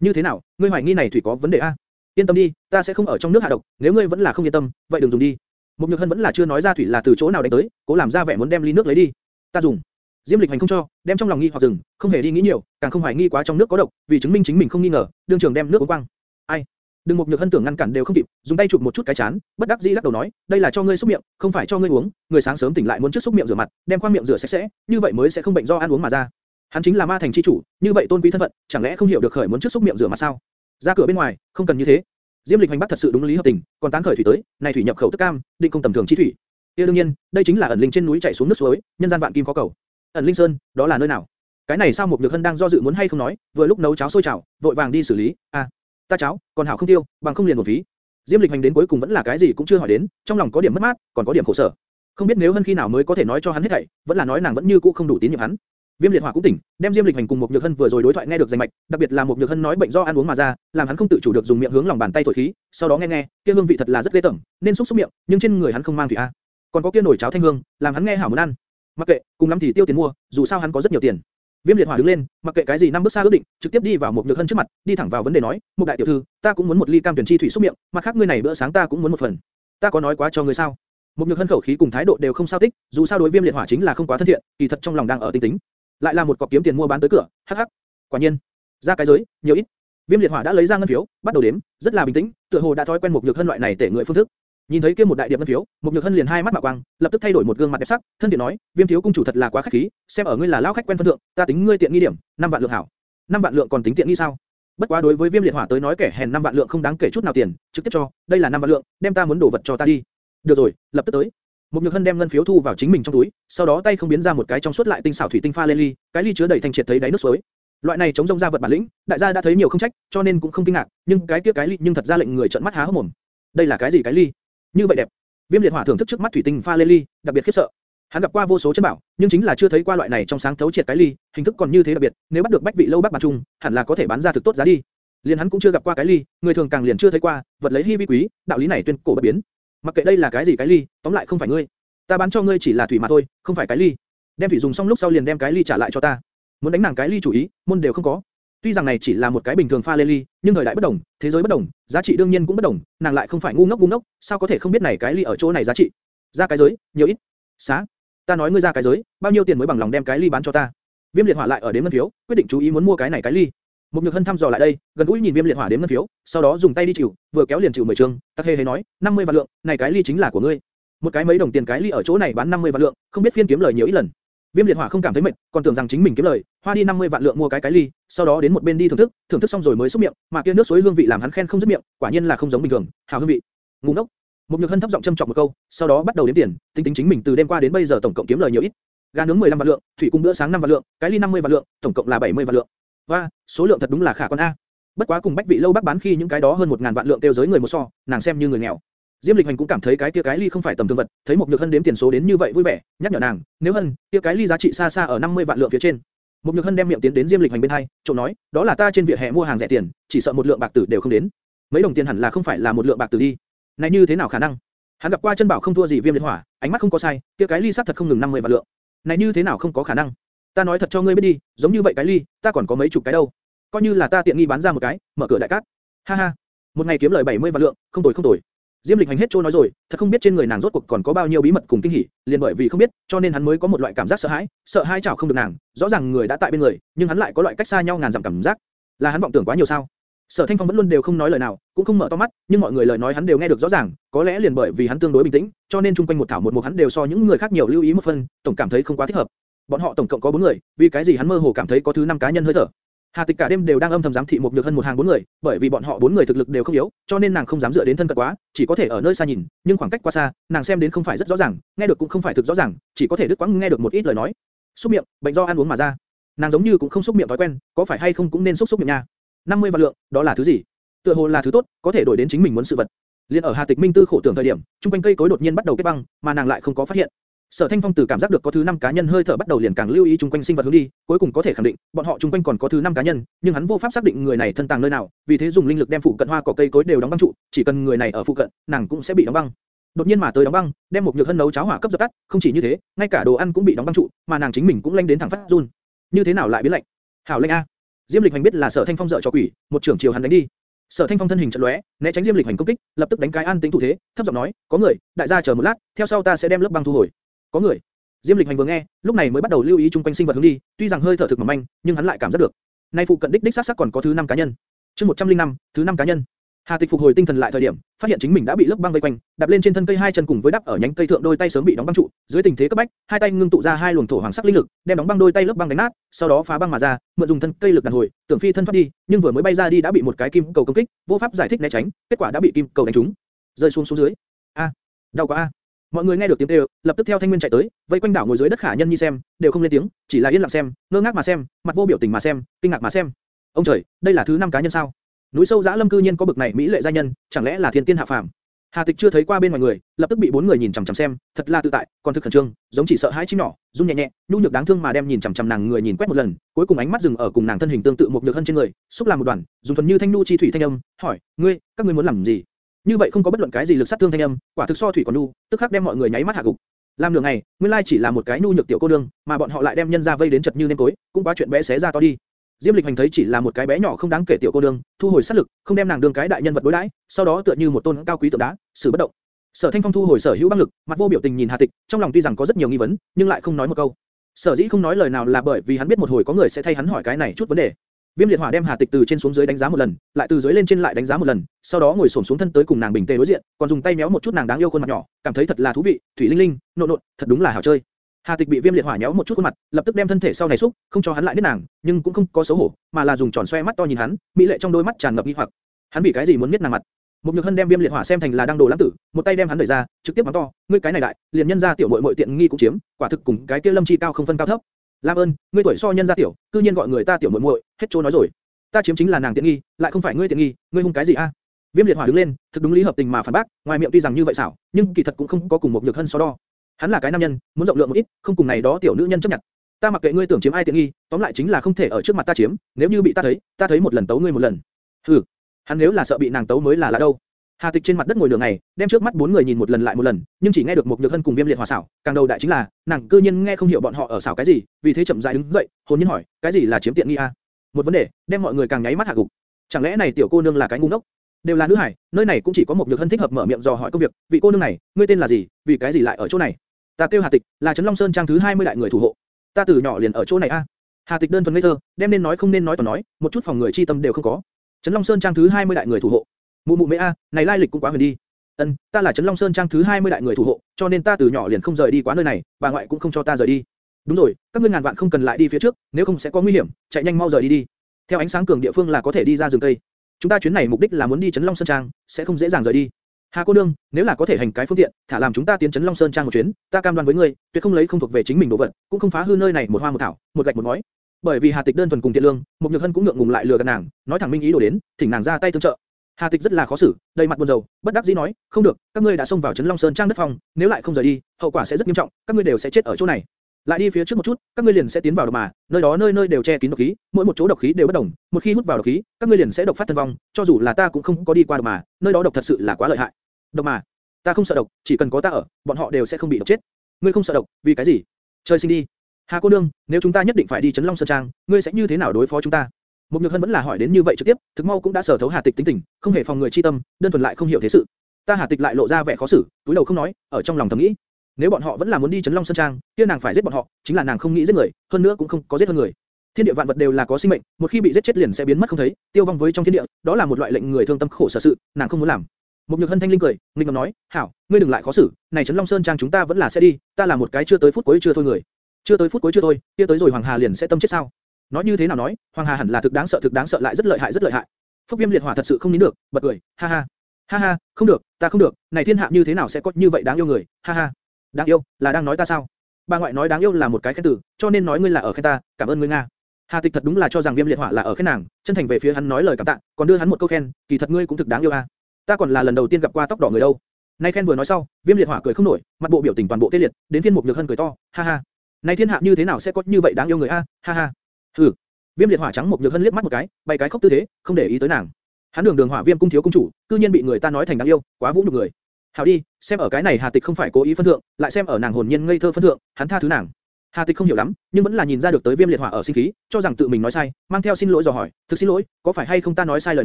Như thế nào, ngươi hoài nghi này thủy có vấn đề a? Yên tâm đi, ta sẽ không ở trong nước hạ độc, nếu ngươi vẫn là không yên tâm, vậy đừng dùng đi. Mục nhược hân vẫn là chưa nói ra thủy là từ chỗ nào đánh tới, cố làm ra vẻ muốn đem ly nước lấy đi. Ta dùng. Diêm Lịch Hành không cho, đem trong lòng nghi hoặc dừng, không hề đi nghĩ nhiều, càng không hoài nghi quá trong nước có độc, vì chứng minh chính mình không nghi ngờ, đương trường đem nước uống quang. Ai? Đừng một nhược hân tưởng ngăn cản đều không kịp, dùng tay chụp một chút cái chán, bất đắc dĩ lắc đầu nói, đây là cho ngươi xúc miệng, không phải cho ngươi uống, người sáng sớm tỉnh lại muốn trước xúc miệng rửa mặt, đem khoang miệng rửa sạch sẽ, như vậy mới sẽ không bệnh do ăn uống mà ra. Hắn chính là ma thành chi chủ, như vậy tôn quý thân phận, chẳng lẽ không hiểu được khởi muốn trước xúc miệng rửa mặt sao? Ra cửa bên ngoài, không cần như thế. Diêm Lịch Hành bắt thật sự đúng lý hợp tình, còn tán khởi thủy tới, này thủy nhập khẩu tức cam, định không tầm thường chi thủy. Kia đương nhiên, đây chính là ẩn linh trên núi chảy xuống nước suối, nhân gian vạn kim có cầu. Ẩn linh sơn, đó là nơi nào? Cái này sao một nhược hân đang do dự muốn hay không nói, vừa lúc nấu cháo sôi chảo, vội vàng đi xử lý. À, ta cháo, còn hảo không tiêu, bằng không liền một phí. Diêm Lịch Hành đến cuối cùng vẫn là cái gì cũng chưa hỏi đến, trong lòng có điểm mất mát, còn có điểm khổ sở. Không biết nếu hân khi nào mới có thể nói cho hắn hết thảy, vẫn là nói nàng vẫn như cũ không đủ tín nhiệm hắn. Viêm liệt hỏa cũng tỉnh, đem Diêm Lịch Hành cùng một Nhược Hân vừa rồi đối thoại nghe được danh mạch, đặc biệt là một Nhược Hân nói bệnh do ăn uống mà ra, làm hắn không tự chủ được dùng miệng hướng lòng bàn tay thổi khí, sau đó nghe nghe, kia hương vị thật là rất ghê tởm, nên xúc xúc miệng, nhưng trên người hắn không mang thủy a. Còn có kia nồi cháo thanh hương, làm hắn nghe hảo muốn ăn. Mặc kệ, cùng lắm thì tiêu tiền mua, dù sao hắn có rất nhiều tiền. Viêm liệt hỏa đứng lên, mặc kệ cái gì năm bước xa ước định, trực tiếp đi vào một Nhược Hân trước mặt, đi thẳng vào vấn đề nói, một đại tiểu thư, ta cũng muốn một ly cam tuyển chi thủy xúc miệng, mặt khác ngươi này bữa sáng ta cũng muốn một phần. Ta có nói quá cho ngươi sao? Một Nhược Hân khẩu khí cùng thái độ đều không sao tích, dù sao đối Viêm liệt hỏa chính là không quá thân thiện, kỳ thật trong lòng đang ở tinh tính lại là một cọc kiếm tiền mua bán tới cửa, hắc hắc. Quả nhiên, ra cái giới, nhiều ít. Viêm liệt hỏa đã lấy ra ngân phiếu, bắt đầu đếm, rất là bình tĩnh, tựa hồ đã thói quen một nhược hân loại này tể người phương thức. Nhìn thấy kia một đại điệp ngân phiếu, một nhược hân liền hai mắt mạo quang, lập tức thay đổi một gương mặt đẹp sắc, thân thiện nói, Viêm thiếu cung chủ thật là quá khách khí, xem ở ngươi là lão khách quen phân thượng, ta tính ngươi tiện nghi điểm, năm vạn lượng hảo. năm vạn lượng còn tính tiện nghi sao? Bất quá đối với Viêm liệt hỏa tới nói kẻ hèn năm vạn lượng không đáng kể chút nào tiền, trực tiếp cho, đây là năm vạn lượng, đem ta muốn đổ vật cho ta đi. Được rồi, lập tức tới. Một Nhược Hân đem ngân phiếu thu vào chính mình trong túi, sau đó tay không biến ra một cái trong suốt lại tinh xảo thủy tinh pha lên ly, cái ly chứa đầy thanh triệt thấy đáy nước suối. Loại này chống rông ra vật bản lĩnh, đại gia đã thấy nhiều không trách, cho nên cũng không kinh ngạc, nhưng cái kia cái ly nhưng thật ra lệnh người trợn mắt há hốc mồm. Đây là cái gì cái ly? Như vậy đẹp. Viêm liệt hỏa thưởng thức trước mắt thủy tinh pha lê ly, đặc biệt khiếp sợ. Hắn gặp qua vô số chân bảo, nhưng chính là chưa thấy qua loại này trong sáng thấu triệt cái ly, hình thức còn như thế đặc biệt, nếu bắt được bách vị lâu bác bàn trung, hẳn là có thể bán ra thực tốt giá đi. Liền hắn cũng chưa gặp qua cái ly, người thường càng liền chưa thấy qua, vật lấy hi vi quý, đạo lý này tuyên cổ bất biến. Mặc kệ đây là cái gì cái ly, tóm lại không phải ngươi. Ta bán cho ngươi chỉ là thủy mà thôi, không phải cái ly. Đem thủy dùng xong lúc sau liền đem cái ly trả lại cho ta. Muốn đánh nàng cái ly chủ ý, môn đều không có. Tuy rằng này chỉ là một cái bình thường pha lê ly, nhưng thời đại bất đồng, thế giới bất đồng, giá trị đương nhiên cũng bất đồng, nàng lại không phải ngu ngốc ngu ngốc, sao có thể không biết này cái ly ở chỗ này giá trị? Ra cái giới, nhiều ít? Xá, ta nói ngươi ra cái giới, bao nhiêu tiền mới bằng lòng đem cái ly bán cho ta? Viêm liệt hỏa lại ở đếm ngân phiếu, quyết định chú ý muốn mua cái này cái ly. Một nhược hân thăm dò lại đây, gần gũi nhìn viêm liệt hỏa đếm ngân phiếu, sau đó dùng tay đi chịu, vừa kéo liền chịu mười trường, tắc hề hề nói, 50 vạn lượng, này cái ly chính là của ngươi. Một cái mấy đồng tiền cái ly ở chỗ này bán 50 vạn lượng, không biết phiên kiếm lời nhiều ít lần. Viêm liệt hỏa không cảm thấy mệt, còn tưởng rằng chính mình kiếm lời, hoa đi 50 vạn lượng mua cái cái ly, sau đó đến một bên đi thưởng thức, thưởng thức xong rồi mới xúc miệng, mà kia nước suối hương vị làm hắn khen không dứt miệng, quả nhiên là không giống bình thường, hảo hương vị. Ngu ngốc. Một nhược hân thấp giọng châm chọc một câu, sau đó bắt đầu đếm tiền, tính tính chính mình từ đêm qua đến bây giờ tổng cộng kiếm lời nhiều ít. Gà nướng 15 vạn lượng, thủy cung bữa sáng 5 vạn lượng, cái ly 50 vạn lượng, tổng cộng là 70 vạn lượng. Và, số lượng thật đúng là khả quan a. Bất quá cùng bách vị lâu bác bán khi những cái đó hơn 1000 vạn lượng tiêu giới người một so, nàng xem như người nghèo. Diêm Lịch Hành cũng cảm thấy cái kia cái ly không phải tầm thường vật, thấy một nhược hân đếm tiền số đến như vậy vui vẻ, nhắc nhở nàng, nếu hân, kia cái ly giá trị xa xa ở 50 vạn lượng phía trên. Một nhược hân đem miệng tiến đến Diêm Lịch Hành bên hai, trộm nói, đó là ta trên vỉa hè mua hàng rẻ tiền, chỉ sợ một lượng bạc tử đều không đến. Mấy đồng tiền hẳn là không phải là một lượng bạc tử đi. Này như thế nào khả năng? Hắn gặp qua chân bảo không thua gì Viêm Liệt Hỏa, ánh mắt không có sai, kia cái ly sắc thật không ngừng 50 vạn lượng. Này như thế nào không có khả năng? Ta nói thật cho ngươi biết đi, giống như vậy cái ly, ta còn có mấy chục cái đâu. Coi như là ta tiện nghi bán ra một cái, mở cửa đại cát. Ha ha, một ngày kiếm lời 70 vạn lượng, không tồi không tồi. Diêm Lịch Hành hết trôi nói rồi, thật không biết trên người nàng rốt cuộc còn có bao nhiêu bí mật cùng kinh hỉ, liền bởi vì không biết, cho nên hắn mới có một loại cảm giác sợ hãi, sợ hai chảo không được nàng, rõ ràng người đã tại bên người, nhưng hắn lại có loại cách xa nhau ngàn dặm cảm giác, là hắn vọng tưởng quá nhiều sao? Sở Thanh Phong vẫn luôn đều không nói lời nào, cũng không mở to mắt, nhưng mọi người lời nói hắn đều nghe được rõ ràng, có lẽ liền bởi vì hắn tương đối bình tĩnh, cho nên chung quanh một thảo một mục hắn đều so những người khác nhiều lưu ý một phần, tổng cảm thấy không quá thích hợp. Bọn họ tổng cộng có bốn người, vì cái gì hắn mơ hồ cảm thấy có thứ năm cá nhân hơi thở. Hà Tịch cả đêm đều đang âm thầm giám thị một nhược hơn một hàng bốn người, bởi vì bọn họ bốn người thực lực đều không yếu, cho nên nàng không dám dựa đến thân cận quá, chỉ có thể ở nơi xa nhìn, nhưng khoảng cách quá xa, nàng xem đến không phải rất rõ ràng, nghe được cũng không phải thực rõ ràng, chỉ có thể đứt quãng nghe được một ít lời nói. Xúc miệng, bệnh do ăn uống mà ra. Nàng giống như cũng không xúc miệng thói quen, có phải hay không cũng nên xúc xúc miệng nha. 50 vạn lượng, đó là thứ gì? Tựa hồ là thứ tốt, có thể đổi đến chính mình muốn sự vật. Liên ở Hà Tịch Minh tư khổ tưởng thời điểm, trung quanh cây cối đột nhiên bắt đầu kết băng, mà nàng lại không có phát hiện. Sở Thanh Phong từ cảm giác được có thứ năm cá nhân hơi thở bắt đầu liền càng lưu ý chung quanh sinh vật hướng đi, cuối cùng có thể khẳng định, bọn họ chung quanh còn có thứ năm cá nhân, nhưng hắn vô pháp xác định người này thân tàng nơi nào, vì thế dùng linh lực đem phụ cận hoa cỏ cây cối đều đóng băng trụ, chỉ cần người này ở phụ cận, nàng cũng sẽ bị đóng băng. Đột nhiên mà tới đóng băng, đem một nhược hân nấu cháo hỏa cấp dập tắt, không chỉ như thế, ngay cả đồ ăn cũng bị đóng băng trụ, mà nàng chính mình cũng lanh đến thẳng phát run. Như thế nào lại biến lạnh? Hảo lạnh a. Diêm Lịch Hành biết là Sở Thanh Phong dở cho quỷ, một trưởng chiều hắn đánh đi. Sở Thanh Phong thân hình chợt lóe, né tránh Diêm Lịch Hành công kích, lập tức đánh cái an tĩnh thủ thế, thấp giọng nói, "Có người, đại gia chờ một lát, theo sau ta sẽ đem lớp băng thu hồi." "Có người?" Diêm Lịch Hành vừa nghe, lúc này mới bắt đầu lưu ý chung quanh sinh vật hướng đi, tuy rằng hơi thở thực mỏng manh, nhưng hắn lại cảm giác được. Nay phụ cận đích đích xác xác còn có thứ năm cá nhân. Chương 105, thứ năm cá nhân. Hà Tịch phục hồi tinh thần lại thời điểm, phát hiện chính mình đã bị lớp băng vây quanh, đạp lên trên thân cây hai chân cùng với đắp ở nhánh cây thượng đôi tay sớm bị đóng băng trụ, dưới tình thế cấp bách, hai tay ngưng tụ ra hai luồng thổ hoàng sắc linh lực, đem đóng băng đôi tay lớp băng đánh nát, sau đó phá băng mà ra, mượn dùng thân cây lực đàn hồi, tưởng phi thân thoát đi, nhưng vừa mới bay ra đi đã bị một cái kim cầu công kích, vô pháp giải thích né tránh, kết quả đã bị kim cầu đánh trúng, rơi xuống xuống dưới. A, đau quá a. Mọi người nghe được tiếng kêu, lập tức theo thanh nguyên chạy tới, vây quanh đảo ngồi dưới đất khả nhân nhi xem, đều không lên tiếng, chỉ là yên lặng xem, ngơ ngác mà xem, mặt vô biểu tình mà xem, kinh ngạc mà xem. Ông trời, đây là thứ năm cá nhân sao? Núi sâu dã lâm cư nhiên có bực này mỹ lệ gia nhân, chẳng lẽ là thiên tiên hạ phàm? Hà Tịch chưa thấy qua bên ngoài người, lập tức bị bốn người nhìn chằm chằm xem, thật là tự tại, còn thực khẩn trương, giống chỉ sợ hãi chim nhỏ, run nhẹ nhẹ, nhu nhược đáng thương mà đem nhìn chằm chằm nàng người nhìn quét một lần, cuối cùng ánh mắt dừng ở cùng nàng thân hình tương tự một nhược hân trên người, xúc làm một đoàn, dùng thuần như thanh nu chi thủy thanh âm, hỏi, ngươi, các ngươi muốn làm gì? Như vậy không có bất luận cái gì lực sát thương thanh âm, quả thực so thủy còn nu, tức khắc đem mọi người nháy mắt hạ gục. Làm nửa ngày, nguyên lai chỉ là một cái nu nhược tiểu cô đương, mà bọn họ lại đem nhân ra vây đến chật như nêm cối, cũng quá chuyện bé xé ra to đi. Diêm Lịch Hành thấy chỉ là một cái bé nhỏ không đáng kể tiểu cô đương, thu hồi sát lực, không đem nàng đương cái đại nhân vật đối đãi, sau đó tựa như một tôn cao quý tượng đá, xử bất động. Sở Thanh Phong thu hồi sở hữu băng lực, mặt vô biểu tình nhìn Hà Tịch, trong lòng tuy rằng có rất nhiều nghi vấn, nhưng lại không nói một câu. Sở dĩ không nói lời nào là bởi vì hắn biết một hồi có người sẽ thay hắn hỏi cái này chút vấn đề. Viêm liệt hỏa đem Hà Tịch từ trên xuống dưới đánh giá một lần, lại từ dưới lên trên lại đánh giá một lần, sau đó ngồi xổm xuống thân tới cùng nàng bình tề đối diện, còn dùng tay méo một chút nàng đáng yêu khuôn mặt nhỏ, cảm thấy thật là thú vị, thủy linh linh, nộn nộn, thật đúng là hảo chơi. Hà Tịch bị Viêm liệt hỏa nhéo một chút khuôn mặt, lập tức đem thân thể sau này xúc, không cho hắn lại biết nàng, nhưng cũng không có xấu hổ, mà là dùng tròn xoe mắt to nhìn hắn, mỹ lệ trong đôi mắt tràn ngập nghi hoặc. Hắn vì cái gì muốn biết nàng mặt? Một Nhược Hân đem Viêm liệt hỏa xem thành là đang đồ lãng tử, một tay đem hắn đẩy ra, trực tiếp mắng to, ngươi cái này đại, liền nhân gia tiểu muội muội tiện nghi cũng chiếm, quả thực cùng cái kia Lâm Chi cao không phân cao thấp. Lam ơn, ngươi tuổi so nhân gia tiểu, cư nhiên gọi người ta tiểu muội muội, hết chỗ nói rồi. Ta chiếm chính là nàng tiện nghi, lại không phải ngươi tiện nghi, ngươi hung cái gì a? Viêm liệt hỏa đứng lên, thực đúng lý hợp tình mà phản bác, ngoài miệng tuy rằng như vậy xảo, nhưng kỳ thật cũng không có cùng một nhược hân so đo. Hắn là cái nam nhân, muốn rộng lượng một ít, không cùng này đó tiểu nữ nhân chấp nhận. Ta mặc kệ ngươi tưởng chiếm ai tiện nghi, tóm lại chính là không thể ở trước mặt ta chiếm, nếu như bị ta thấy, ta thấy một lần tấu ngươi một lần. Hừ, hắn nếu là sợ bị nàng tấu mới là lạ đâu. Hà Tịch trên mặt đất ngồi đường này, đem trước mắt bốn người nhìn một lần lại một lần, nhưng chỉ nghe được một nhược hân cùng viêm liệt hỏa xảo, càng đầu đại chính là, nàng cư nhiên nghe không hiểu bọn họ ở xảo cái gì, vì thế chậm rãi đứng dậy, hồn nhiên hỏi, cái gì là chiếm tiện nghi a? Một vấn đề, đem mọi người càng nháy mắt hạ gục. Chẳng lẽ này tiểu cô nương là cái ngu ngốc? Đều là nữ hải, nơi này cũng chỉ có một nhược hân thích hợp mở miệng dò hỏi công việc, vị cô nương này, ngươi tên là gì, vì cái gì lại ở chỗ này? Ta kêu Hà Tịch, là Trấn Long Sơn trang thứ 20 đại người thủ hộ. Ta từ nhỏ liền ở chỗ này a. Hà Tịch đơn thuần ngây thơ, đem nên nói không nên nói toàn nói, một chút phòng người chi tâm đều không có. Trấn Long Sơn trang thứ 20 đại người thủ hộ. Mụ mụ mẹ a, này lai lịch cũng quá huyền đi. Ân, ta là Trấn Long Sơn trang thứ 20 đại người thủ hộ, cho nên ta từ nhỏ liền không rời đi quá nơi này, bà ngoại cũng không cho ta rời đi. Đúng rồi, các ngươi ngàn vạn không cần lại đi phía trước, nếu không sẽ có nguy hiểm, chạy nhanh mau rời đi đi. Theo ánh sáng cường địa phương là có thể đi ra rừng cây. Chúng ta chuyến này mục đích là muốn đi Trấn Long Sơn Trang, sẽ không dễ dàng rời đi. Hà cô nương, nếu là có thể hành cái phương tiện, thả làm chúng ta tiến Trấn Long Sơn Trang một chuyến, ta cam đoan với ngươi, tuyệt không lấy không thuộc về chính mình đồ vật, cũng không phá hư nơi này một hoa một thảo, một gạch một ngói. Bởi vì Hà Tịch đơn thuần cùng thiện lương, một nhược hân cũng ngượng ngùng lại lừa gạt nàng, nói thẳng minh ý đồ đến, thỉnh nàng ra tay tương trợ. Hà Tịch rất là khó xử, đầy mặt buồn rầu, bất đắc dĩ nói, không được, các ngươi đã xông vào Trấn Long Sơn Trang đất phòng, nếu lại không rời đi, hậu quả sẽ rất nghiêm trọng, các ngươi đều sẽ chết ở chỗ này. Lại đi phía trước một chút, các ngươi liền sẽ tiến vào độc mà, nơi đó nơi nơi đều che kín độc khí, mỗi một chỗ độc khí đều bất đồng, một khi hút vào độc khí, các ngươi liền sẽ độc phát thân vong, cho dù là ta cũng không có đi qua độc mà, nơi đó độc thật sự là quá lợi hại. Độc mà, ta không sợ độc, chỉ cần có ta ở, bọn họ đều sẽ không bị độc chết. Ngươi không sợ độc, vì cái gì? Chơi sinh đi. Hà cô nương, nếu chúng ta nhất định phải đi Trấn Long Sơn Trang, ngươi sẽ như thế nào đối phó chúng ta? Một Nhược Hân vẫn là hỏi đến như vậy trực tiếp, thực mau cũng đã sở thấu Hà Tịch tính tình, không hề phòng người chi tâm, đơn thuần lại không hiểu thế sự. Ta Hà Tịch lại lộ ra vẻ khó xử, túi đầu không nói, ở trong lòng thầm nghĩ, nếu bọn họ vẫn là muốn đi Trấn Long Sơn Trang, kia nàng phải giết bọn họ, chính là nàng không nghĩ giết người, hơn nữa cũng không có giết hơn người. Thiên địa vạn vật đều là có sinh mệnh, một khi bị giết chết liền sẽ biến mất không thấy, tiêu vong với trong thiên địa, đó là một loại lệnh người thương tâm khổ sở sự, nàng không muốn làm. Một nhược hân thanh linh cười, nghịch ngầm nói, hảo, ngươi đừng lại khó xử, này Trấn Long Sơn Trang chúng ta vẫn là sẽ đi, ta là một cái chưa tới phút cuối chưa thôi người, chưa tới phút cuối chưa thôi, kia tới rồi Hoàng Hà liền sẽ tâm chết sao? Nói như thế nào nói, Hoàng Hà hẳn là thực đáng sợ thực đáng sợ lại rất lợi hại rất lợi hại. Phúc Viêm liệt hỏa thật sự không nín được, bật cười, ha ha, ha ha, không được, ta không được, này thiên hạ như thế nào sẽ có như vậy đáng yêu người, ha ha. Đáng yêu, là đang nói ta sao? Bà ngoại nói đáng yêu là một cái khen từ, cho nên nói ngươi là ở khen ta, cảm ơn ngươi nga. Hà Tịch thật đúng là cho rằng Viêm Liệt Hỏa là ở khen nàng, chân thành về phía hắn nói lời cảm tạ, còn đưa hắn một câu khen, kỳ thật ngươi cũng thực đáng yêu a. Ta còn là lần đầu tiên gặp qua tóc đỏ người đâu. Nay khen vừa nói sau, Viêm Liệt Hỏa cười không nổi, mặt bộ biểu tình toàn bộ tê liệt, đến phiên một nhược hân cười to, ha ha. Này thiên hạ như thế nào sẽ có như vậy đáng yêu người a, ha ha. Hừ. Viêm Liệt Hỏa trắng một nhược hân liếc mắt một cái, bày cái khóc tư thế, không để ý tới nàng. Hắn đường đường hỏa viêm cung thiếu cung chủ, cư nhiên bị người ta nói thành đáng yêu, quá vũ nhục người. Hảo đi, xem ở cái này Hà Tịch không phải cố ý phân thượng, lại xem ở nàng hồn nhiên ngây thơ phân thượng, hắn tha thứ nàng. Hà Tịch không hiểu lắm, nhưng vẫn là nhìn ra được tới Viêm Liệt Hỏa ở sinh khí, cho rằng tự mình nói sai, mang theo xin lỗi dò hỏi, thực xin lỗi, có phải hay không ta nói sai lời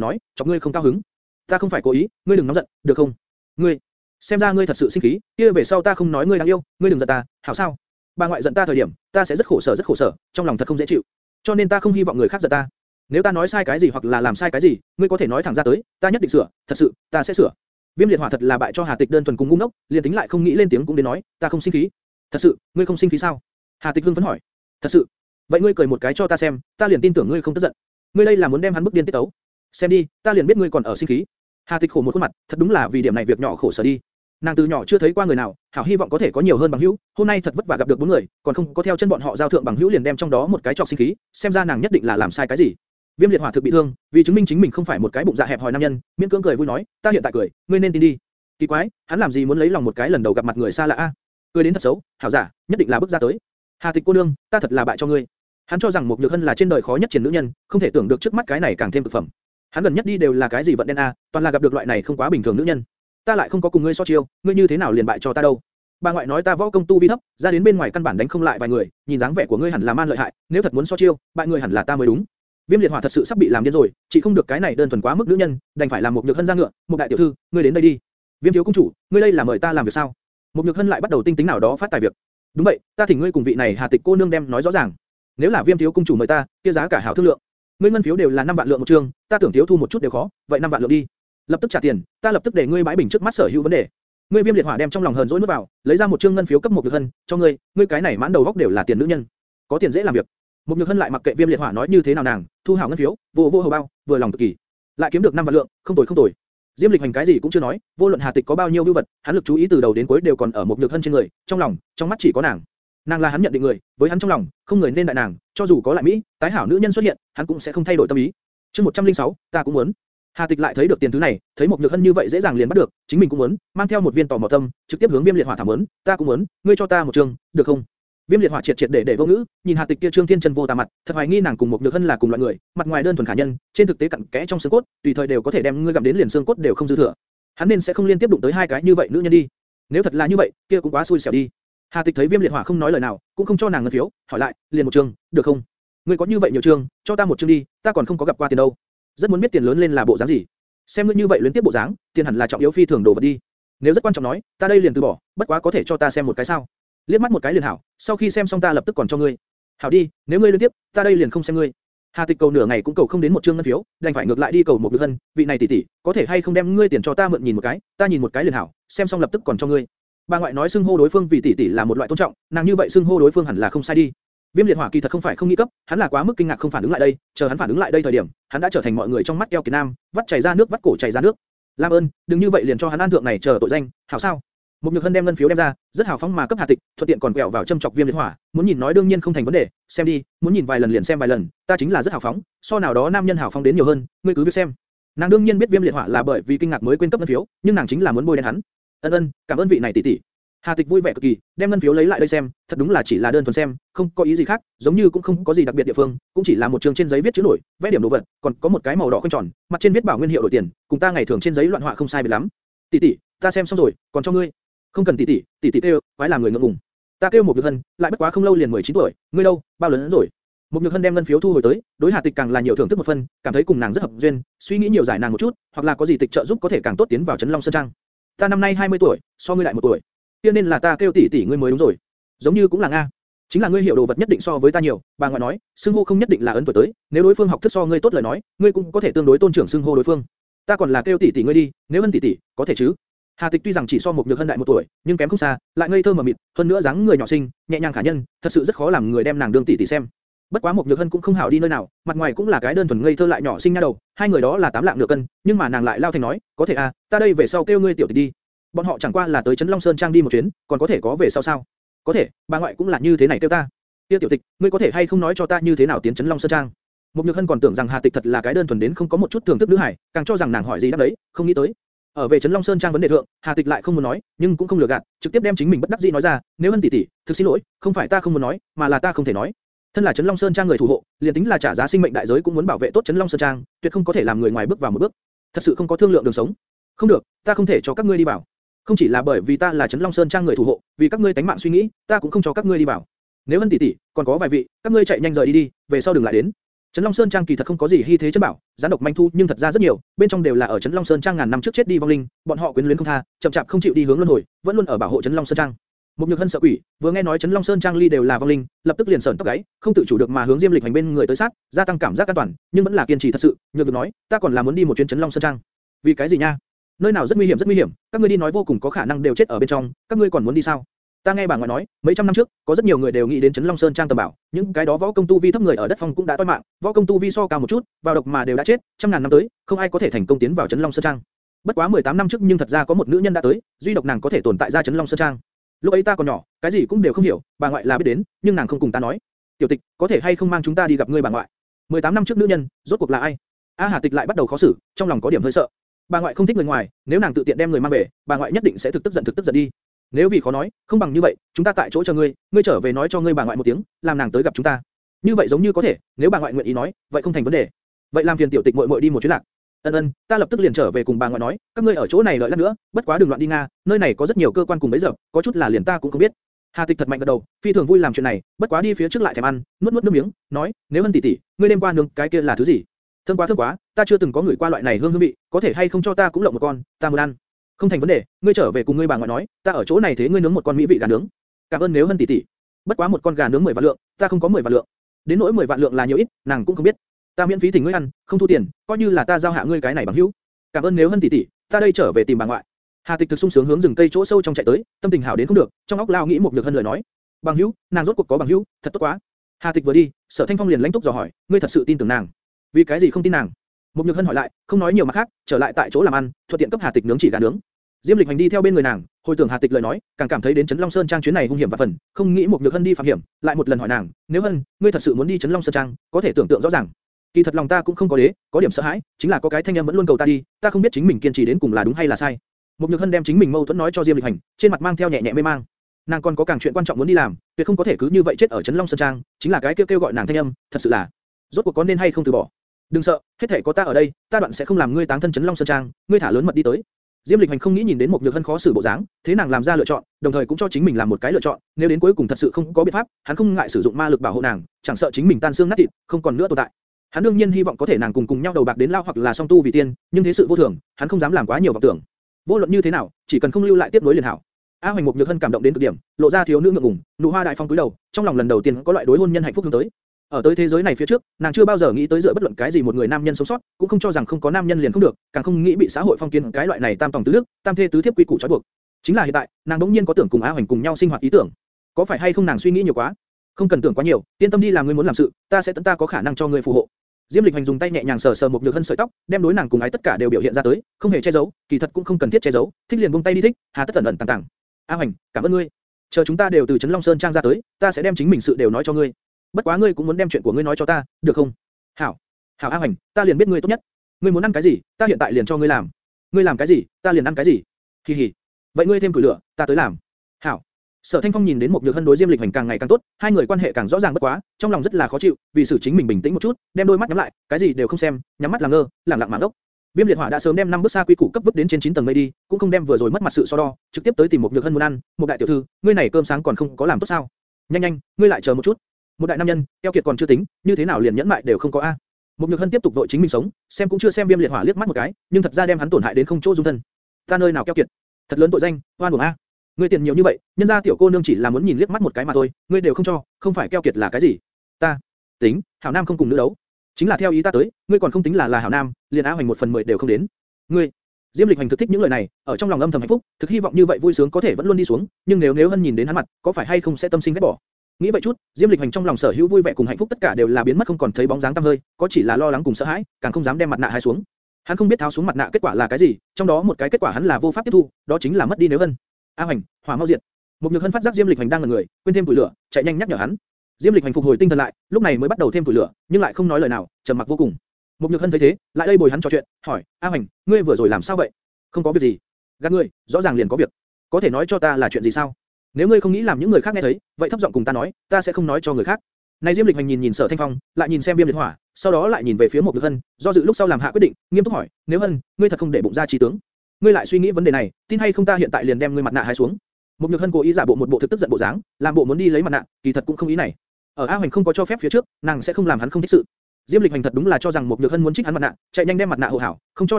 nói, chọc ngươi không cao hứng? Ta không phải cố ý, ngươi đừng nóng giận, được không? Ngươi, xem ra ngươi thật sự sinh khí, kia về sau ta không nói ngươi đáng yêu, ngươi đừng giận ta, hảo sao? Bà ngoại giận ta thời điểm, ta sẽ rất khổ sở rất khổ sở, trong lòng thật không dễ chịu, cho nên ta không hy vọng người khác giận ta. Nếu ta nói sai cái gì hoặc là làm sai cái gì, ngươi có thể nói thẳng ra tới, ta nhất định sửa, thật sự, ta sẽ sửa. Viêm liệt hỏa thật là bại cho Hà Tịch đơn thuần cùng ngu ngốc, liền tính lại không nghĩ lên tiếng cũng đến nói, ta không sinh khí. Thật sự, ngươi không sinh khí sao? Hà Tịch hưng phấn hỏi. Thật sự. Vậy ngươi cười một cái cho ta xem, ta liền tin tưởng ngươi không tức giận. Ngươi đây là muốn đem hắn bức điên tiết tấu. Xem đi, ta liền biết ngươi còn ở sinh khí. Hà Tịch khổ một khuôn mặt, thật đúng là vì điểm này việc nhỏ khổ sở đi. Nàng từ nhỏ chưa thấy qua người nào, hảo hy vọng có thể có nhiều hơn bằng hữu, hôm nay thật vất vả gặp được bốn người, còn không có theo chân bọn họ giao thượng bằng hữu liền đem trong đó một cái trọc sinh khí, xem ra nàng nhất định là làm sai cái gì. Viêm liệt hỏa thực bị thương, vì chứng minh chính mình không phải một cái bụng dạ hẹp hòi nam nhân, miễn cưỡng cười vui nói, ta hiện tại cười, ngươi nên tin đi. Kỳ quái, hắn làm gì muốn lấy lòng một cái lần đầu gặp mặt người xa lạ a? Cười đến thật xấu, hảo giả, nhất định là bước ra tới. Hà Tịch cô nương, ta thật là bại cho ngươi. Hắn cho rằng một nhược hân là trên đời khó nhất triển nữ nhân, không thể tưởng được trước mắt cái này càng thêm cực phẩm. Hắn gần nhất đi đều là cái gì vận đen a, toàn là gặp được loại này không quá bình thường nữ nhân. Ta lại không có cùng ngươi so chiêu, ngươi như thế nào liền bại cho ta đâu? Bà ngoại nói ta võ công tu vi thấp, ra đến bên ngoài căn bản đánh không lại vài người, nhìn dáng vẻ của ngươi hẳn là man lợi hại, nếu thật muốn so chiêu, bại người hẳn là ta mới đúng. Viêm liệt hỏa thật sự sắp bị làm điên rồi, chỉ không được cái này đơn thuần quá mức nữ nhân, đành phải làm một nhược hân ra ngựa, một đại tiểu thư, ngươi đến đây đi. Viêm thiếu cung chủ, ngươi đây là mời ta làm việc sao? Một nhược hân lại bắt đầu tinh tính nào đó phát tài việc. Đúng vậy, ta thỉnh ngươi cùng vị này Hà Tịch cô nương đem nói rõ ràng. Nếu là Viêm thiếu cung chủ mời ta, kia giá cả hảo thương lượng. Ngươi ngân phiếu đều là 5 vạn lượng một trường, ta tưởng thiếu thu một chút đều khó, vậy 5 vạn lượng đi. Lập tức trả tiền, ta lập tức để ngươi bãi bình trước mắt sở hữu vấn đề. Ngươi Viêm liệt hỏa đem trong lòng hờn dỗi nuốt vào, lấy ra một trương ngân phiếu cấp một nhược hân, cho ngươi, ngươi cái này mãn đầu góc đều là tiền nữ nhân, có tiền dễ làm việc. Một nhược hân lại mặc kệ viêm liệt hỏa nói như thế nào nàng, thu hảo ngân phiếu, vô vô hầu bao, vừa lòng cực kỳ, lại kiếm được năm vạn lượng, không tồi không tồi. Diêm lịch hành cái gì cũng chưa nói, vô luận Hà Tịch có bao nhiêu vưu vật, hắn lực chú ý từ đầu đến cuối đều còn ở một nhược hân trên người, trong lòng, trong mắt chỉ có nàng. Nàng là hắn nhận định người, với hắn trong lòng, không người nên đại nàng, cho dù có lại mỹ, tái hảo nữ nhân xuất hiện, hắn cũng sẽ không thay đổi tâm ý. Chương 106, ta cũng muốn. Hà Tịch lại thấy được tiền thứ này, thấy một nhược hân như vậy dễ dàng liền bắt được, chính mình cũng muốn, mang theo một viên tò mò tâm, trực tiếp hướng Viêm Liệt Hỏa thảm muốn, ta cũng muốn, ngươi cho ta một trường, được không? Viêm liệt hỏa triệt triệt để để vô ngữ, nhìn Hà Tịch kia trương thiên chân vô tà mặt, thật hoài nghi nàng cùng một nhược hân là cùng loại người, mặt ngoài đơn thuần khả nhân, trên thực tế cặn kẽ trong xương cốt, tùy thời đều có thể đem ngươi gặm đến liền xương cốt đều không dư thừa. Hắn nên sẽ không liên tiếp đụng tới hai cái như vậy nữ nhân đi. Nếu thật là như vậy, kia cũng quá xui xẻo đi. Hà Tịch thấy Viêm liệt hỏa không nói lời nào, cũng không cho nàng ngân phiếu, hỏi lại, liền một trường, được không? Ngươi có như vậy nhiều trường, cho ta một trường đi, ta còn không có gặp qua tiền đâu. Rất muốn biết tiền lớn lên là bộ dáng gì. Xem ngươi như vậy liên tiếp bộ dáng, tiền hẳn là trọng yếu phi thường đồ vật đi. Nếu rất quan trọng nói, ta đây liền từ bỏ, bất quá có thể cho ta xem một cái sao? liếc mắt một cái liền hảo, sau khi xem xong ta lập tức còn cho ngươi. Hảo đi, nếu ngươi liên tiếp, ta đây liền không xem ngươi. Hà Tịch cầu nửa ngày cũng cầu không đến một trương ngân phiếu, đành phải ngược lại đi cầu một đứa hân, vị này tỷ tỷ, có thể hay không đem ngươi tiền cho ta mượn nhìn một cái, ta nhìn một cái liền hảo, xem xong lập tức còn cho ngươi. Bà ngoại nói xưng hô đối phương vì tỷ tỷ là một loại tôn trọng, nàng như vậy xưng hô đối phương hẳn là không sai đi. Viêm liệt hỏa kỳ thật không phải không nghĩ cấp, hắn là quá mức kinh ngạc không phản ứng lại đây, chờ hắn phản ứng lại đây thời điểm, hắn đã trở thành mọi người trong mắt eo kiệt nam, vắt chảy ra nước vắt cổ chảy ra nước. Lam ơn, đừng như vậy liền cho hắn an thượng này chờ tội danh, hảo sao? Một nhược hân đem ngân phiếu đem ra, rất hào phóng mà cấp Hà Tịch, thuận tiện còn quẹo vào châm chọc viêm liệt hỏa, muốn nhìn nói đương nhiên không thành vấn đề, xem đi, muốn nhìn vài lần liền xem vài lần, ta chính là rất hào phóng, so nào đó nam nhân hào phóng đến nhiều hơn, ngươi cứ việc xem. Nàng đương nhiên biết viêm liệt hỏa là bởi vì kinh ngạc mới quên cấp ngân phiếu, nhưng nàng chính là muốn bôi đen hắn. Ân ân, cảm ơn vị này tỷ tỷ. Hà Tịch vui vẻ cực kỳ, đem ngân phiếu lấy lại đây xem, thật đúng là chỉ là đơn thuần xem, không có ý gì khác, giống như cũng không có gì đặc biệt địa phương, cũng chỉ là một trường trên giấy viết chữ nổi, vẽ điểm đồ vật, còn có một cái màu đỏ khoanh tròn, mặt trên viết bảo nguyên hiệu đổi tiền, cùng ta ngày thường trên giấy loạn họa không sai biệt lắm. Tỷ tỷ, ta xem xong rồi, còn cho ngươi. Không cần tỷ tỷ, tỷ tỷ kêu, phải làm người ngượng ngùng. Ta kêu một nhược hân, lại bất quá không lâu liền 19 tuổi, ngươi đâu, bao lớn rồi? Một nhược hân đem ngân phiếu thu hồi tới, đối Hà Tịch càng là nhiều thưởng thức một phần, cảm thấy cùng nàng rất hợp duyên, suy nghĩ nhiều giải nàng một chút, hoặc là có gì tịch trợ giúp có thể càng tốt tiến vào Trấn Long Sơn Trang. Ta năm nay 20 tuổi, so ngươi lại một tuổi. Kia nên là ta kêu tỷ tỷ ngươi mới đúng rồi. Giống như cũng là nga. Chính là ngươi hiểu đồ vật nhất định so với ta nhiều, bà ngoại nói, xưng hô không nhất định là ấn tuổi tới, nếu đối phương học thức so ngươi tốt lời nói, ngươi cũng có thể tương đối tôn trưởng xưng hô đối phương. Ta còn là kêu tỷ tỷ ngươi đi, nếu ân tỷ tỷ, có thể chứ? Hà Tịch tuy rằng chỉ so một nhược hân đại một tuổi, nhưng kém không xa, lại ngây thơ mờ mịt, hơn nữa dáng người nhỏ xinh, nhẹ nhàng khả nhân, thật sự rất khó làm người đem nàng đương tỷ tỷ xem. Bất quá một nhược hân cũng không hảo đi nơi nào, mặt ngoài cũng là cái đơn thuần ngây thơ lại nhỏ xinh nha đầu, hai người đó là tám lạng nửa cân, nhưng mà nàng lại lao thành nói, có thể à, ta đây về sau kêu ngươi tiểu tỷ đi. Bọn họ chẳng qua là tới Trấn Long Sơn Trang đi một chuyến, còn có thể có về sau sao? Có thể, bà ngoại cũng là như thế này kêu ta. Tiêu tiểu tịch, ngươi có thể hay không nói cho ta như thế nào tiến Trấn Long Sơn Trang? Mục nhược hân còn tưởng rằng Hà Tịch thật là cái đơn thuần đến không có một chút thưởng thức nữ hải, càng cho rằng nàng hỏi gì đáp đấy, không nghĩ tới. Ở về Trấn Long Sơn Trang vấn đề thượng, Hà Tịch lại không muốn nói, nhưng cũng không lừa gạt, trực tiếp đem chính mình bất đắc dĩ nói ra, nếu Hân tỷ tỷ, thực xin lỗi, không phải ta không muốn nói, mà là ta không thể nói. Thân là Trấn Long Sơn Trang người thủ hộ, liền tính là trả giá sinh mệnh đại giới cũng muốn bảo vệ tốt Trấn Long Sơn Trang, tuyệt không có thể làm người ngoài bước vào một bước. Thật sự không có thương lượng đường sống. Không được, ta không thể cho các ngươi đi vào. Không chỉ là bởi vì ta là Trấn Long Sơn Trang người thủ hộ, vì các ngươi tánh mạng suy nghĩ, ta cũng không cho các ngươi đi vào. Nếu Hân tỷ tỷ, còn có vài vị, các ngươi chạy nhanh rời đi đi, về sau đừng lại đến. Trấn Long Sơn Trang kỳ thật không có gì hy thế chân bảo, gián độc manh thu nhưng thật ra rất nhiều, bên trong đều là ở Trấn Long Sơn Trang ngàn năm trước chết đi vong linh, bọn họ quyến luyến không tha, chậm chạp không chịu đi hướng luân hồi, vẫn luôn ở bảo hộ Trấn Long Sơn Trang. Một nhược hân sợ quỷ, vừa nghe nói Trấn Long Sơn Trang ly đều là vong linh, lập tức liền sởn tóc gáy, không tự chủ được mà hướng Diêm Lịch hành bên người tới sát, gia tăng cảm giác an toàn, nhưng vẫn là kiên trì thật sự. Nhược được nói, ta còn là muốn đi một chuyến Trấn Long Sơn Trang. Vì cái gì nha? Nơi nào rất nguy hiểm rất nguy hiểm, các ngươi đi nói vô cùng có khả năng đều chết ở bên trong, các ngươi còn muốn đi sao? Ta nghe bà ngoại nói, mấy trăm năm trước, có rất nhiều người đều nghĩ đến Trấn Long Sơn Trang tầm bảo, những cái đó võ công tu vi thấp người ở đất phong cũng đã toi mạng, võ công tu vi so cao một chút, vào độc mà đều đã chết, trăm ngàn năm tới, không ai có thể thành công tiến vào Trấn Long Sơn Trang. Bất quá 18 năm trước nhưng thật ra có một nữ nhân đã tới, duy độc nàng có thể tồn tại ra Trấn Long Sơn Trang. Lúc ấy ta còn nhỏ, cái gì cũng đều không hiểu, bà ngoại là biết đến, nhưng nàng không cùng ta nói. Tiểu Tịch, có thể hay không mang chúng ta đi gặp ngươi bà ngoại? 18 năm trước nữ nhân, rốt cuộc là ai? A Hà Tịch lại bắt đầu khó xử, trong lòng có điểm hơi sợ. Bà ngoại không thích người ngoài, nếu nàng tự tiện đem người mang về, bà ngoại nhất định sẽ thực tức giận thực tức giận đi. Nếu vì khó nói, không bằng như vậy, chúng ta tại chỗ chờ ngươi, ngươi trở về nói cho ngươi bà ngoại một tiếng, làm nàng tới gặp chúng ta. Như vậy giống như có thể, nếu bà ngoại nguyện ý nói, vậy không thành vấn đề. Vậy làm phiền tiểu tịch muội muội đi một chuyến lạc. Ân ân, ta lập tức liền trở về cùng bà ngoại nói, các ngươi ở chỗ này lợi lát nữa, bất quá đừng loạn đi nga, nơi này có rất nhiều cơ quan cùng bấy giờ, có chút là liền ta cũng không biết. Hà Tịch thật mạnh gật đầu, phi thường vui làm chuyện này, bất quá đi phía trước lại thèm ăn, nuốt nuốt nước miếng, nói, nếu Hân tỷ tỷ, ngươi đêm qua nướng cái kia là thứ gì? Thơm quá thơm quá, ta chưa từng có người qua loại này hương hương vị, có thể hay không cho ta cũng lộng một con, ta muốn ăn. Không thành vấn đề, ngươi trở về cùng ngươi bà ngoại nói, ta ở chỗ này thế ngươi nướng một con mỹ vị gà nướng. Cảm ơn nếu Hân tỷ tỷ. Bất quá một con gà nướng 10 vạn lượng, ta không có 10 vạn lượng. Đến nỗi 10 vạn lượng là nhiều ít, nàng cũng không biết. Ta miễn phí thỉnh ngươi ăn, không thu tiền, coi như là ta giao hạ ngươi cái này bằng hữu. Cảm ơn nếu Hân tỷ tỷ, ta đây trở về tìm bà ngoại. Hà Tịch thực sung sướng hướng rừng cây chỗ sâu trong chạy tới, tâm tình hảo đến không được, trong óc lao nghĩ một nhược hân lời nói. Bằng hữu, nàng rốt cuộc có bằng hữu, thật tốt quá. Hà Tịch vừa đi, Sở Thanh Phong liền lãnh túc dò hỏi, ngươi thật sự tin tưởng nàng? Vì cái gì không tin nàng? mục nhược hân hỏi lại, không nói nhiều mà khác, trở lại tại chỗ làm ăn, thuận tiện cấp Hà Tịch nướng chỉ gà nướng. Diêm Lịch hành đi theo bên người nàng, hồi tưởng Hà Tịch lời nói, càng cảm thấy đến Trấn Long Sơn Trang chuyến này hung hiểm và phần, không nghĩ mục nhược hân đi phạm hiểm, lại một lần hỏi nàng, nếu hân, ngươi thật sự muốn đi Trấn Long Sơn Trang, có thể tưởng tượng rõ ràng. Kỳ thật lòng ta cũng không có đế, có điểm sợ hãi, chính là có cái thanh em vẫn luôn cầu ta đi, ta không biết chính mình kiên trì đến cùng là đúng hay là sai. mục nhược hân đem chính mình mâu thuẫn nói cho Diêm Lịch hành, trên mặt mang theo nhẹ nhẹ mê mang. Nàng còn có càng chuyện quan trọng muốn đi làm, tuyệt không có thể cứ như vậy chết ở Trấn Long Sơn Trang, chính là cái kêu kêu gọi nàng thanh âm, thật sự là, rốt cuộc có nên hay không từ bỏ. Đừng sợ, hết thảy có ta ở đây, ta đoạn sẽ không làm ngươi táng thân chấn Long Sơn Trang, ngươi thả lớn mật đi tới. Diêm Lịch Hành không nghĩ nhìn đến một nhược hân khó xử bộ dáng, thế nàng làm ra lựa chọn, đồng thời cũng cho chính mình làm một cái lựa chọn, nếu đến cuối cùng thật sự không có biện pháp, hắn không ngại sử dụng ma lực bảo hộ nàng, chẳng sợ chính mình tan xương nát thịt, không còn nữa tồn tại. Hắn đương nhiên hy vọng có thể nàng cùng cùng nhau đầu bạc đến lao hoặc là song tu vì tiên, nhưng thế sự vô thường, hắn không dám làm quá nhiều vọng tưởng. Vô luận như thế nào, chỉ cần không lưu lại tiếp nối liền hảo. A Hoành một nhược hân cảm động đến cực điểm, lộ ra thiếu nữ ngượng ngùng, nụ hoa đại phong cúi đầu, trong lòng lần đầu tiên có loại đối hôn nhân hạnh phúc hướng tới. Ở tới thế giới này phía trước, nàng chưa bao giờ nghĩ tới dựa bất luận cái gì một người nam nhân sống sót, cũng không cho rằng không có nam nhân liền không được, càng không nghĩ bị xã hội phong kiến cái loại này tam tòng tứ đức, tam thê tứ thiếp quy củ trói buộc. Chính là hiện tại, nàng đống nhiên có tưởng cùng A Hoành cùng nhau sinh hoạt ý tưởng. Có phải hay không nàng suy nghĩ nhiều quá? Không cần tưởng quá nhiều, yên tâm đi làm ngươi muốn làm sự, ta sẽ tận ta có khả năng cho ngươi phù hộ. Diêm Lịch Hành dùng tay nhẹ nhàng sờ sờ một nhược hân sợi tóc, đem đối nàng cùng ái tất cả đều biểu hiện ra tới, không hề che giấu, kỳ thật cũng không cần thiết che giấu, thích liền buông tay đi thích, hà tất ẩn ẩn tàng tàng. A Hoành, cảm ơn ngươi. Chờ chúng ta đều từ trấn Long Sơn trang ra tới, ta sẽ đem chính mình sự đều nói cho ngươi. Bất quá ngươi cũng muốn đem chuyện của ngươi nói cho ta, được không? Hảo. Hảo A Hoành, ta liền biết ngươi tốt nhất. Ngươi muốn ăn cái gì, ta hiện tại liền cho ngươi làm. Ngươi làm cái gì, ta liền ăn cái gì. hì hì, Vậy ngươi thêm củi lửa, ta tới làm. Hảo. Sở Thanh Phong nhìn đến một nhược hân đối Diêm Lịch Hành càng ngày càng tốt, hai người quan hệ càng rõ ràng bất quá, trong lòng rất là khó chịu, vì xử chính mình bình tĩnh một chút, đem đôi mắt nhắm lại, cái gì đều không xem, nhắm mắt làm ngơ, lặng lặng mảng đốc. Viêm liệt hỏa đã sớm đem năm bước xa quy củ cấp vứt đến trên 9 tầng mây đi, cũng không đem vừa rồi mất mặt sự so đo, trực tiếp tới tìm một nhược hân muốn ăn, một đại tiểu thư, ngươi này cơm sáng còn không có làm tốt sao? Nhanh nhanh, ngươi lại chờ một chút. Một đại nam nhân, keo kiệt còn chưa tính, như thế nào liền nhẫn mại đều không có a. Một nhược hân tiếp tục vội chính mình sống, xem cũng chưa xem viêm liệt hỏa liếc mắt một cái, nhưng thật ra đem hắn tổn hại đến không chỗ dung thân. Ta nơi nào keo kiệt? Thật lớn tội danh, oan uổng a. Ngươi tiền nhiều như vậy, nhân gia tiểu cô nương chỉ là muốn nhìn liếc mắt một cái mà thôi, ngươi đều không cho, không phải keo kiệt là cái gì? Ta, tính, hảo nam không cùng nữ đấu, chính là theo ý ta tới, ngươi còn không tính là là hảo nam, liền á hoành một phần mười đều không đến. Ngươi, Diêm Lịch Hành thực thích những lời này, ở trong lòng âm thầm hạnh phúc, thực hy vọng như vậy vui sướng có thể vẫn luôn đi xuống, nhưng nếu nếu hân nhìn đến hắn mặt, có phải hay không sẽ tâm sinh ghét bỏ? Nghĩ vậy chút, Diêm Lịch Hành trong lòng sở hữu vui vẻ cùng hạnh phúc tất cả đều là biến mất không còn thấy bóng dáng tăm hơi, có chỉ là lo lắng cùng sợ hãi, càng không dám đem mặt nạ hai xuống. Hắn không biết tháo xuống mặt nạ kết quả là cái gì, trong đó một cái kết quả hắn là vô pháp tiếp thu, đó chính là mất đi nếu hân. A Hành, hỏa mau diệt. Một nhược hân phát giác Diêm Lịch Hành đang ngẩn người, quên thêm tuổi lửa, chạy nhanh nhắc nhở hắn. Diêm Lịch Hành phục hồi tinh thần lại, lúc này mới bắt đầu thêm tuổi lửa, nhưng lại không nói lời nào, trầm mặc vô cùng. Một nhược hân thấy thế, lại đây bồi hắn trò chuyện, hỏi, A Hành, ngươi vừa rồi làm sao vậy? Không có việc gì. Gạt ngươi, rõ ràng liền có việc. Có thể nói cho ta là chuyện gì sao? Nếu ngươi không nghĩ làm những người khác nghe thấy, vậy thấp giọng cùng ta nói, ta sẽ không nói cho người khác. Này Diêm Lịch Hành nhìn nhìn Sở Thanh Phong, lại nhìn xem Viêm Liệt Hỏa, sau đó lại nhìn về phía một Nhược Hân, do dự lúc sau làm hạ quyết định, nghiêm túc hỏi, nếu Hân, ngươi thật không để bụng ra trí tướng, ngươi lại suy nghĩ vấn đề này, tin hay không ta hiện tại liền đem ngươi mặt nạ hái xuống. Một Nhược Hân cố ý giả bộ một bộ thực tức giận bộ dáng, làm bộ muốn đi lấy mặt nạ, kỳ thật cũng không ý này. Ở A Hoành không có cho phép phía trước, nàng sẽ không làm hắn không thích sự. Diêm Lịch Hành thật đúng là cho rằng một Nhược Hân muốn trích hắn mặt nạ, chạy nhanh đem mặt nạ hộ hảo, không cho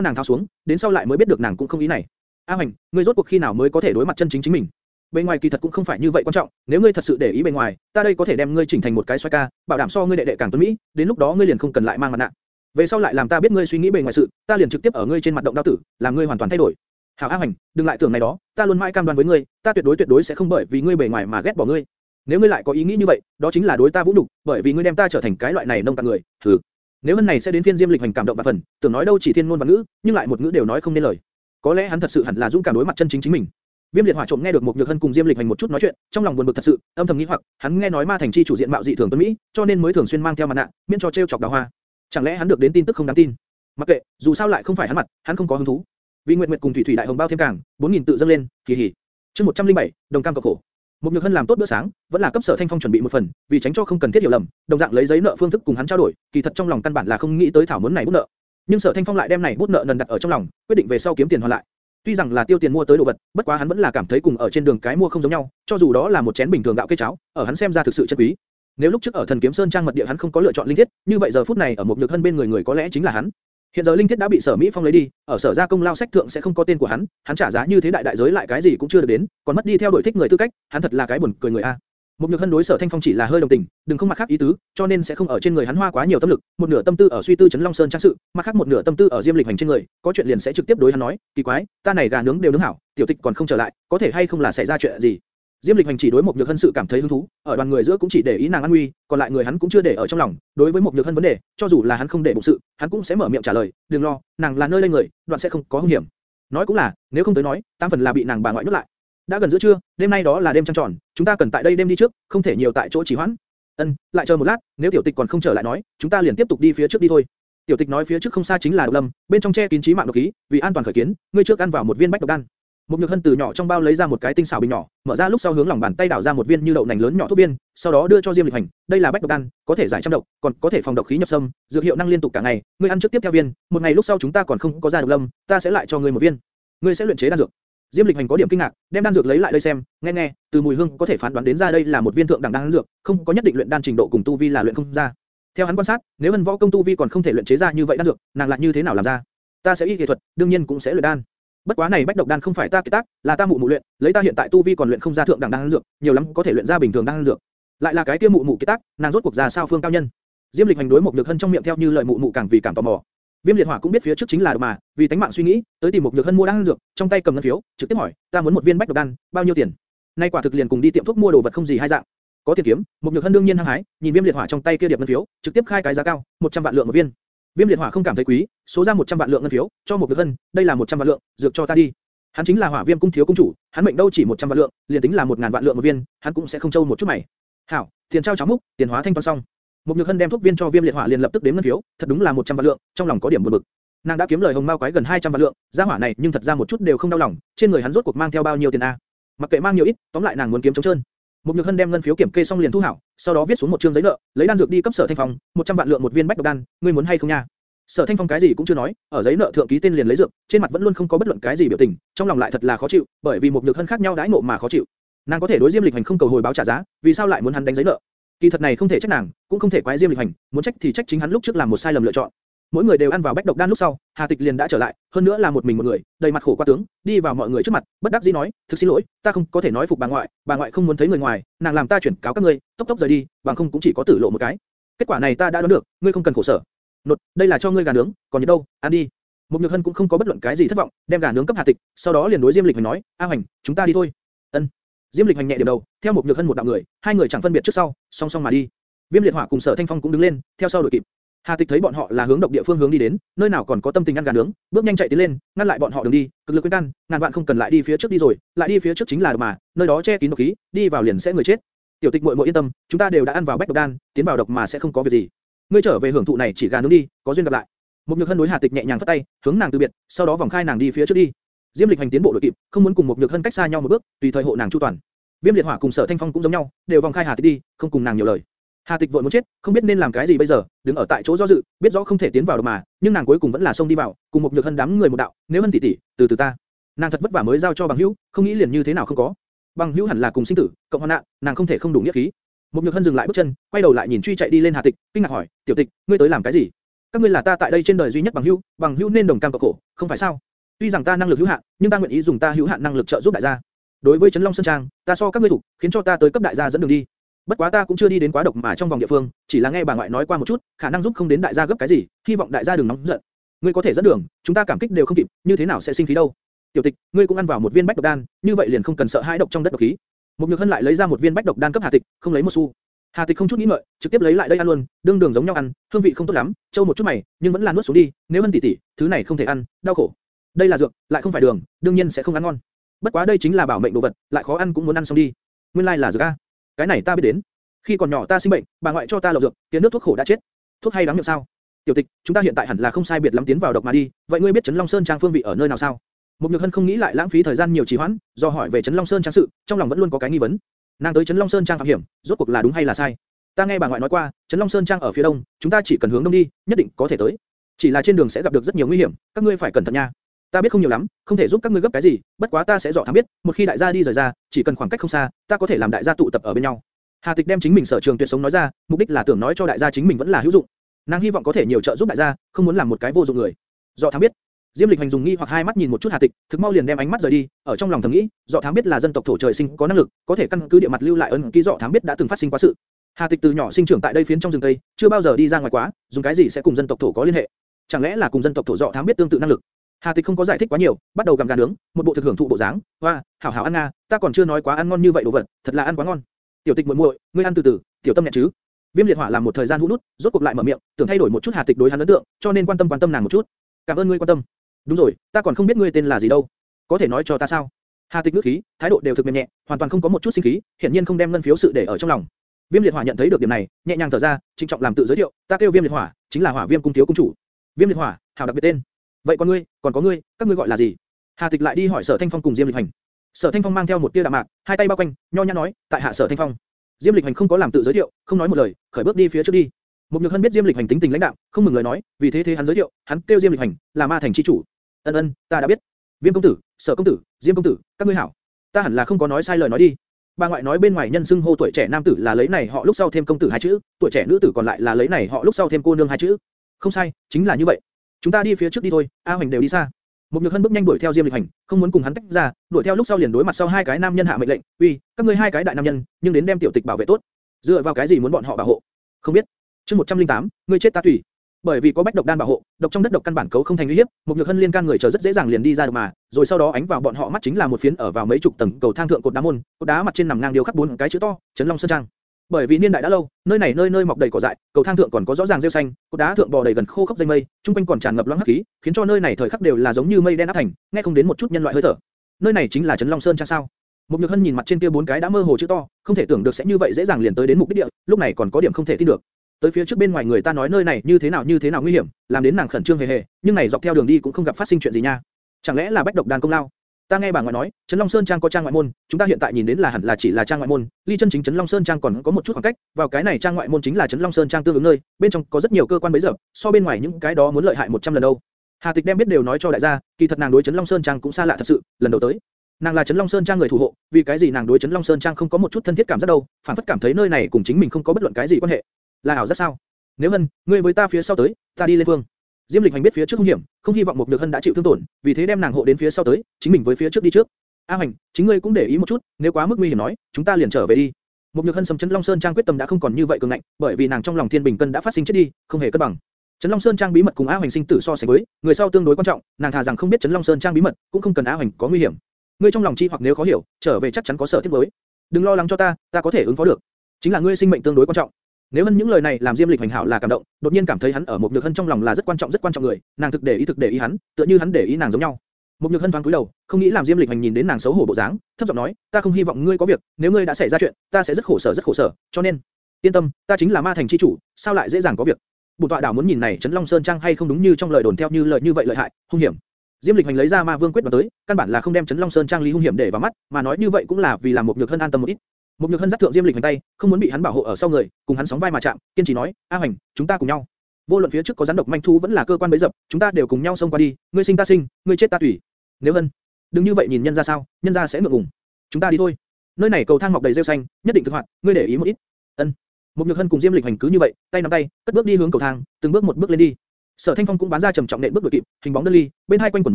nàng tháo xuống, đến sau lại mới biết được nàng cũng không ý này. A Hoành, ngươi rốt cuộc khi nào mới có thể đối mặt chân chính chính mình? Bên ngoài kỳ thật cũng không phải như vậy quan trọng, nếu ngươi thật sự để ý bên ngoài, ta đây có thể đem ngươi chỉnh thành một cái xoay ca, bảo đảm so ngươi đệ đệ càng tuấn mỹ, đến lúc đó ngươi liền không cần lại mang mặt nạ. Về sau lại làm ta biết ngươi suy nghĩ bề ngoài sự, ta liền trực tiếp ở ngươi trên mặt động đao tử, làm ngươi hoàn toàn thay đổi. Hảo A Hoành, đừng lại tưởng này đó, ta luôn mãi cam đoan với ngươi, ta tuyệt đối tuyệt đối sẽ không bởi vì ngươi bề ngoài mà ghét bỏ ngươi. Nếu ngươi lại có ý nghĩ như vậy, đó chính là đối ta vũ nhục, bởi vì ngươi đem ta trở thành cái loại này nông cạn người. Hừ. Nếu lần này sẽ đến phiên Diêm Lịch Hành cảm động và phần, tưởng nói đâu chỉ thiên ngôn và ngữ, nhưng lại một ngữ đều nói không nên lời. Có lẽ hắn thật sự hẳn là dũng cảm đối mặt chân chính chính mình. Viêm liệt hỏa trộm nghe được một nhược hân cùng Diêm Lịch Hành một chút nói chuyện, trong lòng buồn bực thật sự, âm thầm nghĩ hoặc, hắn nghe nói ma thành chi chủ diện mạo dị thường tuấn mỹ, cho nên mới thường xuyên mang theo mặt nạ, miễn cho treo chọc đào hoa. Chẳng lẽ hắn được đến tin tức không đáng tin? Mặc kệ, dù sao lại không phải hắn mặt, hắn không có hứng thú. Vì Nguyệt Nguyệt cùng Thủy Thủy đại hồng bao thêm càng, 4000 tự dâng lên, kỳ hỉ. Chương 107, đồng cam cộng khổ. Một nhược hân làm tốt bữa sáng, vẫn là cấp sở thanh phong chuẩn bị một phần, vì tránh cho không cần thiết hiểu lầm, đồng dạng lấy giấy nợ phương thức cùng hắn trao đổi, kỳ thật trong lòng căn bản là không nghĩ tới thảo muốn này bút nợ. Nhưng sở thanh phong lại đem này bút nợ nần đặt ở trong lòng, quyết định về sau kiếm tiền hoàn lại. Tuy rằng là tiêu tiền mua tới đồ vật, bất quá hắn vẫn là cảm thấy cùng ở trên đường cái mua không giống nhau, cho dù đó là một chén bình thường gạo cây cháo, ở hắn xem ra thực sự chân quý. Nếu lúc trước ở Thần Kiếm Sơn trang mật địa hắn không có lựa chọn linh thiết, như vậy giờ phút này ở một nhược thân bên người người có lẽ chính là hắn. Hiện giờ linh thiết đã bị Sở Mỹ Phong lấy đi, ở Sở gia công lao sách thượng sẽ không có tên của hắn, hắn trả giá như thế đại đại giới lại cái gì cũng chưa được đến, còn mất đi theo đuổi thích người tư cách, hắn thật là cái buồn cười người a. Một nhược hân đối Sở Thanh Phong chỉ là hơi đồng tình, đừng không mặt khác ý tứ, cho nên sẽ không ở trên người hắn hoa quá nhiều tâm lực, một nửa tâm tư ở suy tư chấn Long Sơn trang sự, mặt khác một nửa tâm tư ở Diêm Lịch hành trên người, có chuyện liền sẽ trực tiếp đối hắn nói, kỳ quái, ta này gà nướng đều nướng hảo, tiểu tịch còn không trở lại, có thể hay không là xảy ra chuyện gì? Diêm Lịch hành chỉ đối một nhược hân sự cảm thấy hứng thú, ở đoàn người giữa cũng chỉ để ý nàng an nguy, còn lại người hắn cũng chưa để ở trong lòng. Đối với một nhược hân vấn đề, cho dù là hắn không để bụng sự, hắn cũng sẽ mở miệng trả lời, đừng lo, nàng là nơi đây người, đoạn sẽ không có hung hiểm. Nói cũng là, nếu không tới nói, tam phần là bị nàng bà ngoại nuốt lại. Đã gần giữa trưa, đêm nay đó là đêm trăng tròn, chúng ta cần tại đây đêm đi trước, không thể nhiều tại chỗ chỉ hoãn. Ân, lại chờ một lát, nếu tiểu tịch còn không trở lại nói, chúng ta liền tiếp tục đi phía trước đi thôi. Tiểu tịch nói phía trước không xa chính là độc lâm, bên trong che kín trí mạng độc khí, vì an toàn khởi kiến, ngươi trước ăn vào một viên bách độc đan. Một nhược hân từ nhỏ trong bao lấy ra một cái tinh xảo bình nhỏ, mở ra lúc sau hướng lòng bàn tay đảo ra một viên như đậu nành lớn nhỏ thuốc viên, sau đó đưa cho Diêm Lịch Hành. Đây là bách độc đan, có thể giải trăm độc, còn có thể phòng độc khí nhập sâm, dược hiệu năng liên tục cả ngày. Ngươi ăn trước tiếp theo viên, một ngày lúc sau chúng ta còn không có ra độc lâm, ta sẽ lại cho ngươi một viên. Ngươi sẽ luyện chế đan dược. Diêm Lịch Hành có điểm kinh ngạc, đem đan dược lấy lại đây xem, nghe nghe, từ mùi hương có thể phán đoán đến ra đây là một viên thượng đẳng đan dược, không có nhất định luyện đan trình độ cùng tu vi là luyện không ra. Theo hắn quan sát, nếu Hân Võ công tu vi còn không thể luyện chế ra như vậy đan dược, nàng lại như thế nào làm ra? Ta sẽ y y thuật, đương nhiên cũng sẽ luyện đan. Bất quá này bách độc đan không phải ta kiệt tác, là ta mụ mụ luyện, lấy ta hiện tại tu vi còn luyện không ra thượng đẳng đan dược, nhiều lắm có thể luyện ra bình thường đan dược. Lại là cái kia mụ mụ kiệt tác, nàng rốt cuộc ra sao phương cao nhân. Diêm Lịch hành đối một nhược hân trong miệng theo như lời mụ mụ càng vì càng tò mò. Viêm liệt hỏa cũng biết phía trước chính là độc mà, vì tánh mạng suy nghĩ, tới tìm một nhược hân mua đan dược, trong tay cầm ngân phiếu, trực tiếp hỏi, ta muốn một viên bách độc đan, bao nhiêu tiền? Nay quả thực liền cùng đi tiệm thuốc mua đồ vật không gì hai dạng. Có tiền kiếm, một nhược hân đương nhiên hăng hái, nhìn viêm liệt hỏa trong tay kia điệp ngân phiếu, trực tiếp khai cái giá cao, 100 vạn lượng một viên. Viêm liệt hỏa không cảm thấy quý, số ra 100 vạn lượng ngân phiếu, cho một nhược hân, đây là 100 vạn lượng, dược cho ta đi. Hắn chính là hỏa viêm cung thiếu cung chủ, hắn mệnh đâu chỉ 100 vạn lượng, liền tính là 1000 vạn lượng một viên, hắn cũng sẽ không trâu một chút mày. Hảo, tiền trao cháo múc, tiền hóa thanh toán xong. Một nhược hân đem thuốc viên cho viêm liệt hỏa liền lập tức đếm ngân phiếu, thật đúng là 100 vạn lượng, trong lòng có điểm buồn bực. Nàng đã kiếm lời hồng mao quái gần 200 vạn lượng, gia hỏa này nhưng thật ra một chút đều không đau lòng, trên người hắn rốt cuộc mang theo bao nhiêu tiền a? Mặc kệ mang nhiều ít, tóm lại nàng muốn kiếm trống trơn. Một nhược hân đem ngân phiếu kiểm kê xong liền thu hảo, sau đó viết xuống một trương giấy nợ, lấy đan dược đi cấp sở thanh phong, 100 vạn lượng một viên bách độc đan, ngươi muốn hay không nha? Sở Thanh Phong cái gì cũng chưa nói, ở giấy nợ thượng ký tên liền lấy dược, trên mặt vẫn luôn không có bất luận cái gì biểu tình, trong lòng lại thật là khó chịu, bởi vì một nhược hân khác nhau đãi nộ mà khó chịu. Nàng có thể đối Diêm Lịch Hành không cầu hồi báo trả giá, vì sao lại muốn hắn đánh giấy nợ? Kỳ thật này không thể trách nàng, cũng không thể quái Diêm Lịch Hành, muốn trách thì trách chính hắn lúc trước làm một sai lầm lựa chọn. Mỗi người đều ăn vào bách độc đan lúc sau, Hà Tịch liền đã trở lại, hơn nữa là một mình một người, đầy mặt khổ qua tướng, đi vào mọi người trước mặt, bất đắc dĩ nói, thực xin lỗi, ta không có thể nói phục bà ngoại, bà ngoại không muốn thấy người ngoài, nàng làm ta chuyển cáo các ngươi, tốc tốc rời đi, bằng không cũng chỉ có tử lộ một cái. Kết quả này ta đã đoán được, ngươi không cần khổ sở. Nột, đây là cho ngươi gà nướng, còn nhiệt đâu, ăn đi. Một Nhược Hân cũng không có bất luận cái gì thất vọng, đem gà nướng cấp Hà Tịch, sau đó liền đối Diêm Lịch Hành nói, A Hành, chúng ta đi thôi. Ân. Diêm Lịch Hành nhẹ điểm đầu, theo một Nhược Hân một đạo người, hai người chẳng phân biệt trước sau, song song mà đi. Viêm Liệt Hỏa cùng Sở Thanh Phong cũng đứng lên, theo sau đuổi kịp. Hà Tịch thấy bọn họ là hướng độc địa phương hướng đi đến, nơi nào còn có tâm tình ăn gà nướng, bước nhanh chạy tiến lên, ngăn lại bọn họ đường đi, cực lực khuyên can, ngàn vạn không cần lại đi phía trước đi rồi, lại đi phía trước chính là độc mà, nơi đó che kín độc khí, đi vào liền sẽ người chết. Tiểu Tịch muội muội yên tâm, chúng ta đều đã ăn vào bách độc đan, tiến vào độc mà sẽ không có việc gì. Ngươi trở về hưởng thụ này chỉ gà nướng đi, có duyên gặp lại. Một Nhược Hân đối Hà Tịch nhẹ nhàng phất tay, hướng nàng từ biệt, sau đó vòng khai nàng đi phía trước đi. Diêm Lịch hành tiến bộ đội kịp, không muốn cùng một Nhược Hân cách xa nhau một bước, tùy thời hộ nàng chu toàn. Viêm Liệt Hỏa cùng Sở Thanh Phong cũng giống nhau, đều vòng khai Hà Tịch đi, không cùng nàng nhiều lời. Hà Tịch vội muốn chết, không biết nên làm cái gì bây giờ, đứng ở tại chỗ do dự, biết rõ không thể tiến vào được mà, nhưng nàng cuối cùng vẫn là xông đi vào, cùng một Nhược Hân đám người một đạo, nếu Hân tỷ tỷ, từ từ ta. Nàng thật vất vả mới giao cho bằng hữu, không nghĩ liền như thế nào không có. Bằng hữu hẳn là cùng sinh tử, cộng hoạn nạn, nàng không thể không đủ nghĩa khí. Một Nhược Hân dừng lại bước chân, quay đầu lại nhìn truy chạy đi lên Hà Tịch, kinh ngạc hỏi, "Tiểu Tịch, ngươi tới làm cái gì?" các ngươi là ta tại đây trên đời duy nhất bằng hữu, bằng hữu nên đồng cam cộng khổ, không phải sao? Tuy rằng ta năng lực hữu hạn, nhưng ta nguyện ý dùng ta hữu hạn năng lực trợ giúp đại gia. Đối với Trấn Long Sơn Trang, ta so các ngươi thủ, khiến cho ta tới cấp đại gia dẫn đường đi. Bất quá ta cũng chưa đi đến quá độc mà trong vòng địa phương, chỉ là nghe bà ngoại nói qua một chút, khả năng giúp không đến đại gia gấp cái gì, hy vọng đại gia đừng nóng giận. Ngươi có thể dẫn đường, chúng ta cảm kích đều không kịp, như thế nào sẽ sinh khí đâu? Tiểu Tịch, ngươi cũng ăn vào một viên bách độc đan, như vậy liền không cần sợ hãi độc trong đất độc khí. Một Nhược Hân lại lấy ra một viên bách độc đan cấp Hà Tịch, không lấy một xu. Hà Tịch không chút nghĩ ngợi, trực tiếp lấy lại đây ăn luôn, đương đường giống nhau ăn, hương vị không tốt lắm, châu một chút mày, nhưng vẫn là nuốt xuống đi, nếu Hân tỷ tỷ, thứ này không thể ăn, đau khổ. Đây là dược, lại không phải đường, đương nhiên sẽ không ăn ngon. Bất quá đây chính là bảo mệnh đồ vật, lại khó ăn cũng muốn ăn xong đi. Nguyên lai like là dược a. Cái này ta biết đến. Khi còn nhỏ ta sinh bệnh, bà ngoại cho ta lọc dược, tiến nước thuốc khổ đã chết. Thuốc hay đáng miệng sao? Tiểu Tịch, chúng ta hiện tại hẳn là không sai biệt lắm tiến vào độc mà đi, vậy ngươi biết Trấn Long Sơn trang phương vị ở nơi nào sao? Một Nhược Hân không nghĩ lại lãng phí thời gian nhiều trì hoãn, do hỏi về Trấn Long Sơn trang sự, trong lòng vẫn luôn có cái nghi vấn. Nàng tới Trấn Long Sơn trang phạm hiểm, rốt cuộc là đúng hay là sai? Ta nghe bà ngoại nói qua, Trấn Long Sơn Trang ở phía đông, chúng ta chỉ cần hướng đông đi, nhất định có thể tới. Chỉ là trên đường sẽ gặp được rất nhiều nguy hiểm, các ngươi phải cẩn thận nha. Ta biết không nhiều lắm, không thể giúp các ngươi gấp cái gì, bất quá ta sẽ dò thám biết, một khi đại gia đi rời ra, chỉ cần khoảng cách không xa, ta có thể làm đại gia tụ tập ở bên nhau. Hà Tịch đem chính mình sở trường tuyệt sống nói ra, mục đích là tưởng nói cho đại gia chính mình vẫn là hữu dụng. Nàng hy vọng có thể nhiều trợ giúp đại gia, không muốn làm một cái vô dụng người. Dọ thám biết. Diêm Lịch Hành dùng nghi hoặc hai mắt nhìn một chút Hà Tịch, thực mau liền đem ánh mắt rời đi, ở trong lòng thầm nghĩ, Dọ thám biết là dân tộc thổ trời sinh có năng lực, có thể căn cứ địa mặt lưu lại ấn ký Dọ thám biết đã từng phát sinh quá sự, Hà Tịch từ nhỏ sinh trưởng tại đây phiến trong rừng tây, chưa bao giờ đi ra ngoài quá, dùng cái gì sẽ cùng dân tộc thổ có liên hệ? Chẳng lẽ là cùng dân tộc thổ dọ thám biết tương tự năng lực? Hà Tịch không có giải thích quá nhiều, bắt đầu gặm gà nướng, một bộ thực hưởng thụ bộ dáng. Hoa, hảo hảo ăn nga, ta còn chưa nói quá ăn ngon như vậy đồ vật, thật là ăn quá ngon. Tiểu Tịch muội muội, ngươi ăn từ từ, tiểu tâm nhẹ chứ. Viêm liệt hỏa làm một thời gian hú nút, rốt cuộc lại mở miệng, tưởng thay đổi một chút Hà Tịch đối hắn ấn tượng, cho nên quan tâm quan tâm nàng một chút. Cảm ơn ngươi quan tâm. Đúng rồi, ta còn không biết ngươi tên là gì đâu. Có thể nói cho ta sao? Hà Tịch ngữ khí, thái độ đều thực mềm nhẹ, hoàn toàn không có một chút sinh khí, hiển nhiên không đem ngân phiếu sự để ở trong lòng. Viêm liệt hỏa nhận thấy được điểm này, nhẹ nhàng thở ra, trịnh trọng làm tự giới thiệu, ta kêu Viêm liệt hỏa, chính là hỏa viêm cung thiếu cung chủ. Viêm liệt hỏa, hảo đặc biệt tên. Vậy con ngươi, còn có ngươi, các ngươi gọi là gì? Hà Tịch lại đi hỏi Sở Thanh Phong cùng Diêm Lịch Hành. Sở Thanh Phong mang theo một tia đạm mạc, hai tay bao quanh, nho nhã nói, tại hạ Sở Thanh Phong. Diêm Lịch Hành không có làm tự giới thiệu, không nói một lời, khởi bước đi phía trước đi. Một Nhược Hân biết Diêm Lịch Hành tính tình lãnh đạm, không mừng lời nói, vì thế thế hắn giới thiệu, hắn kêu Diêm Lịch Hành, là ma thành chi chủ. Ân ân, ta đã biết. Viêm công tử, Sở công tử, Diêm công tử, các ngươi hảo. Ta hẳn là không có nói sai lời nói đi bà ngoại nói bên ngoài nhân xưng hô tuổi trẻ nam tử là lấy này họ lúc sau thêm công tử hai chữ, tuổi trẻ nữ tử còn lại là lấy này họ lúc sau thêm cô nương hai chữ. Không sai, chính là như vậy. Chúng ta đi phía trước đi thôi, A Hoành đều đi xa. Một nhược hân bước nhanh đuổi theo Diêm Lịch Hành, không muốn cùng hắn tách ra, đuổi theo lúc sau liền đối mặt sau hai cái nam nhân hạ mệnh lệnh, uy, các ngươi hai cái đại nam nhân, nhưng đến đem tiểu tịch bảo vệ tốt. Dựa vào cái gì muốn bọn họ bảo hộ? Không biết. Chương 108, ngươi chết ta tùy. Bởi vì có bách độc đan bảo hộ, độc trong đất độc căn bản cấu không thành nguy hiểm, một nhược hân liên can người chờ rất dễ dàng liền đi ra được mà, rồi sau đó ánh vào bọn họ mắt chính là một phiến ở vào mấy chục tầng cầu thang thượng cột đá môn, cột đá mặt trên nằm ngang điêu khắc bốn cái chữ to, Trấn Long Sơn Trang. Bởi vì niên đại đã lâu, nơi này nơi nơi mọc đầy cỏ dại, cầu thang thượng còn có rõ ràng rêu xanh, cột đá thượng bò đầy gần khô khốc dây mây, trung quanh còn tràn ngập loãng hắc khí, khiến cho nơi này thời khắc đều là giống như mây đen áp thành, nghe không đến một chút nhân loại hơi thở. Nơi này chính là Trấn Long Sơn Trang sao? Một Nhược Hân nhìn mặt trên kia bốn cái đã mơ hồ chữ to, không thể tưởng được sẽ như vậy dễ dàng liền tới đến mục đích địa, lúc này còn có điểm không thể tin được. Tới phía trước bên ngoài người ta nói nơi này như thế nào như thế nào nguy hiểm, làm đến nàng khẩn trương hề hề, nhưng này dọc theo đường đi cũng không gặp phát sinh chuyện gì nha. Chẳng lẽ là bách độc đàn công lao? Ta nghe bà ngoại nói, Trấn Long Sơn Trang có trang ngoại môn, chúng ta hiện tại nhìn đến là hẳn là chỉ là trang ngoại môn, ly chân chính Trấn Long Sơn Trang còn có một chút khoảng cách, vào cái này trang ngoại môn chính là Trấn Long Sơn Trang tương ứng nơi, bên trong có rất nhiều cơ quan bấy giờ, so bên ngoài những cái đó muốn lợi hại 100 lần đâu. Hà Tịch đem biết đều nói cho đại gia, kỳ thật nàng đối Trấn Long Sơn Trang cũng xa lạ thật sự, lần đầu tới. Nàng là Trấn Long Sơn Trang người thủ hộ, vì cái gì nàng đối Trấn Long Sơn Trang không có một chút thân thiết cảm giác đâu, phản phất cảm thấy nơi này cùng chính mình không có bất luận cái gì quan hệ. Là ảo giác sao? Nếu hân, ngươi với ta phía sau tới, ta đi lên phương. Diêm Lịch Hành biết phía trước hung hiểm, không hy vọng Mục Nhược Hân đã chịu thương tổn, vì thế đem nàng hộ đến phía sau tới, chính mình với phía trước đi trước. A Hành, chính ngươi cũng để ý một chút, nếu quá mức nguy hiểm nói, chúng ta liền trở về đi. Mục Nhược Hân sầm chấn Long Sơn Trang quyết tâm đã không còn như vậy cường ngạnh, bởi vì nàng trong lòng Thiên Bình Cân đã phát sinh chết đi, không hề cân bằng. Trấn Long Sơn Trang bí mật cùng A Hoành sinh tử so sánh với, người sau tương đối quan trọng, nàng thà rằng không biết Trấn Long Sơn Trang bí mật, cũng không cần A Hoành có nguy hiểm. Ngươi trong lòng chi hoặc nếu khó hiểu, trở về chắc chắn có sở thiết với. Đừng lo lắng cho ta, ta có thể ứng phó được. Chính là ngươi sinh mệnh tương đối quan trọng. Nếu hơn những lời này làm Diêm Lịch Hoành hảo là cảm động, đột nhiên cảm thấy hắn ở một nhược hân trong lòng là rất quan trọng rất quan trọng người, nàng thực để ý thực để ý hắn, tựa như hắn để ý nàng giống nhau. Một nhược hân thoáng cúi đầu, không nghĩ làm Diêm Lịch Hành nhìn đến nàng xấu hổ bộ dáng, thấp giọng nói, ta không hy vọng ngươi có việc, nếu ngươi đã xảy ra chuyện, ta sẽ rất khổ sở rất khổ sở, cho nên yên tâm, ta chính là ma thành chi chủ, sao lại dễ dàng có việc? Bổn tọa đảo muốn nhìn này Trấn Long Sơn Trang hay không đúng như trong lời đồn theo như lời như vậy lợi hại, hung hiểm. Diêm Lịch Hành lấy ra Ma Vương quyết đoán tới, căn bản là không đem Trấn Long Sơn Trang lý hung hiểm để vào mắt, mà nói như vậy cũng là vì làm một nhược hân an tâm một ít. Một nhược hân dắt thượng Diêm Lịch Hành tay, không muốn bị hắn bảo hộ ở sau người, cùng hắn sóng vai mà chạm, kiên trì nói, A Hoành, chúng ta cùng nhau. Vô luận phía trước có rắn độc manh thú vẫn là cơ quan bấy dập, chúng ta đều cùng nhau xông qua đi, ngươi sinh ta sinh, ngươi chết ta tùy. Nếu hân, đừng như vậy nhìn nhân ra sao, nhân ra sẽ ngượng ngùng. Chúng ta đi thôi. Nơi này cầu thang mọc đầy rêu xanh, nhất định thực hoạt, ngươi để ý một ít. Ân. Một nhược hân cùng Diêm Lịch Hành cứ như vậy, tay nắm tay, cất bước đi hướng cầu thang, từng bước một bước lên đi. Sở Thanh Phong cũng bán ra trầm trọng nện bước đuổi kịp, hình bóng đơn ly, bên hai quanh quẩn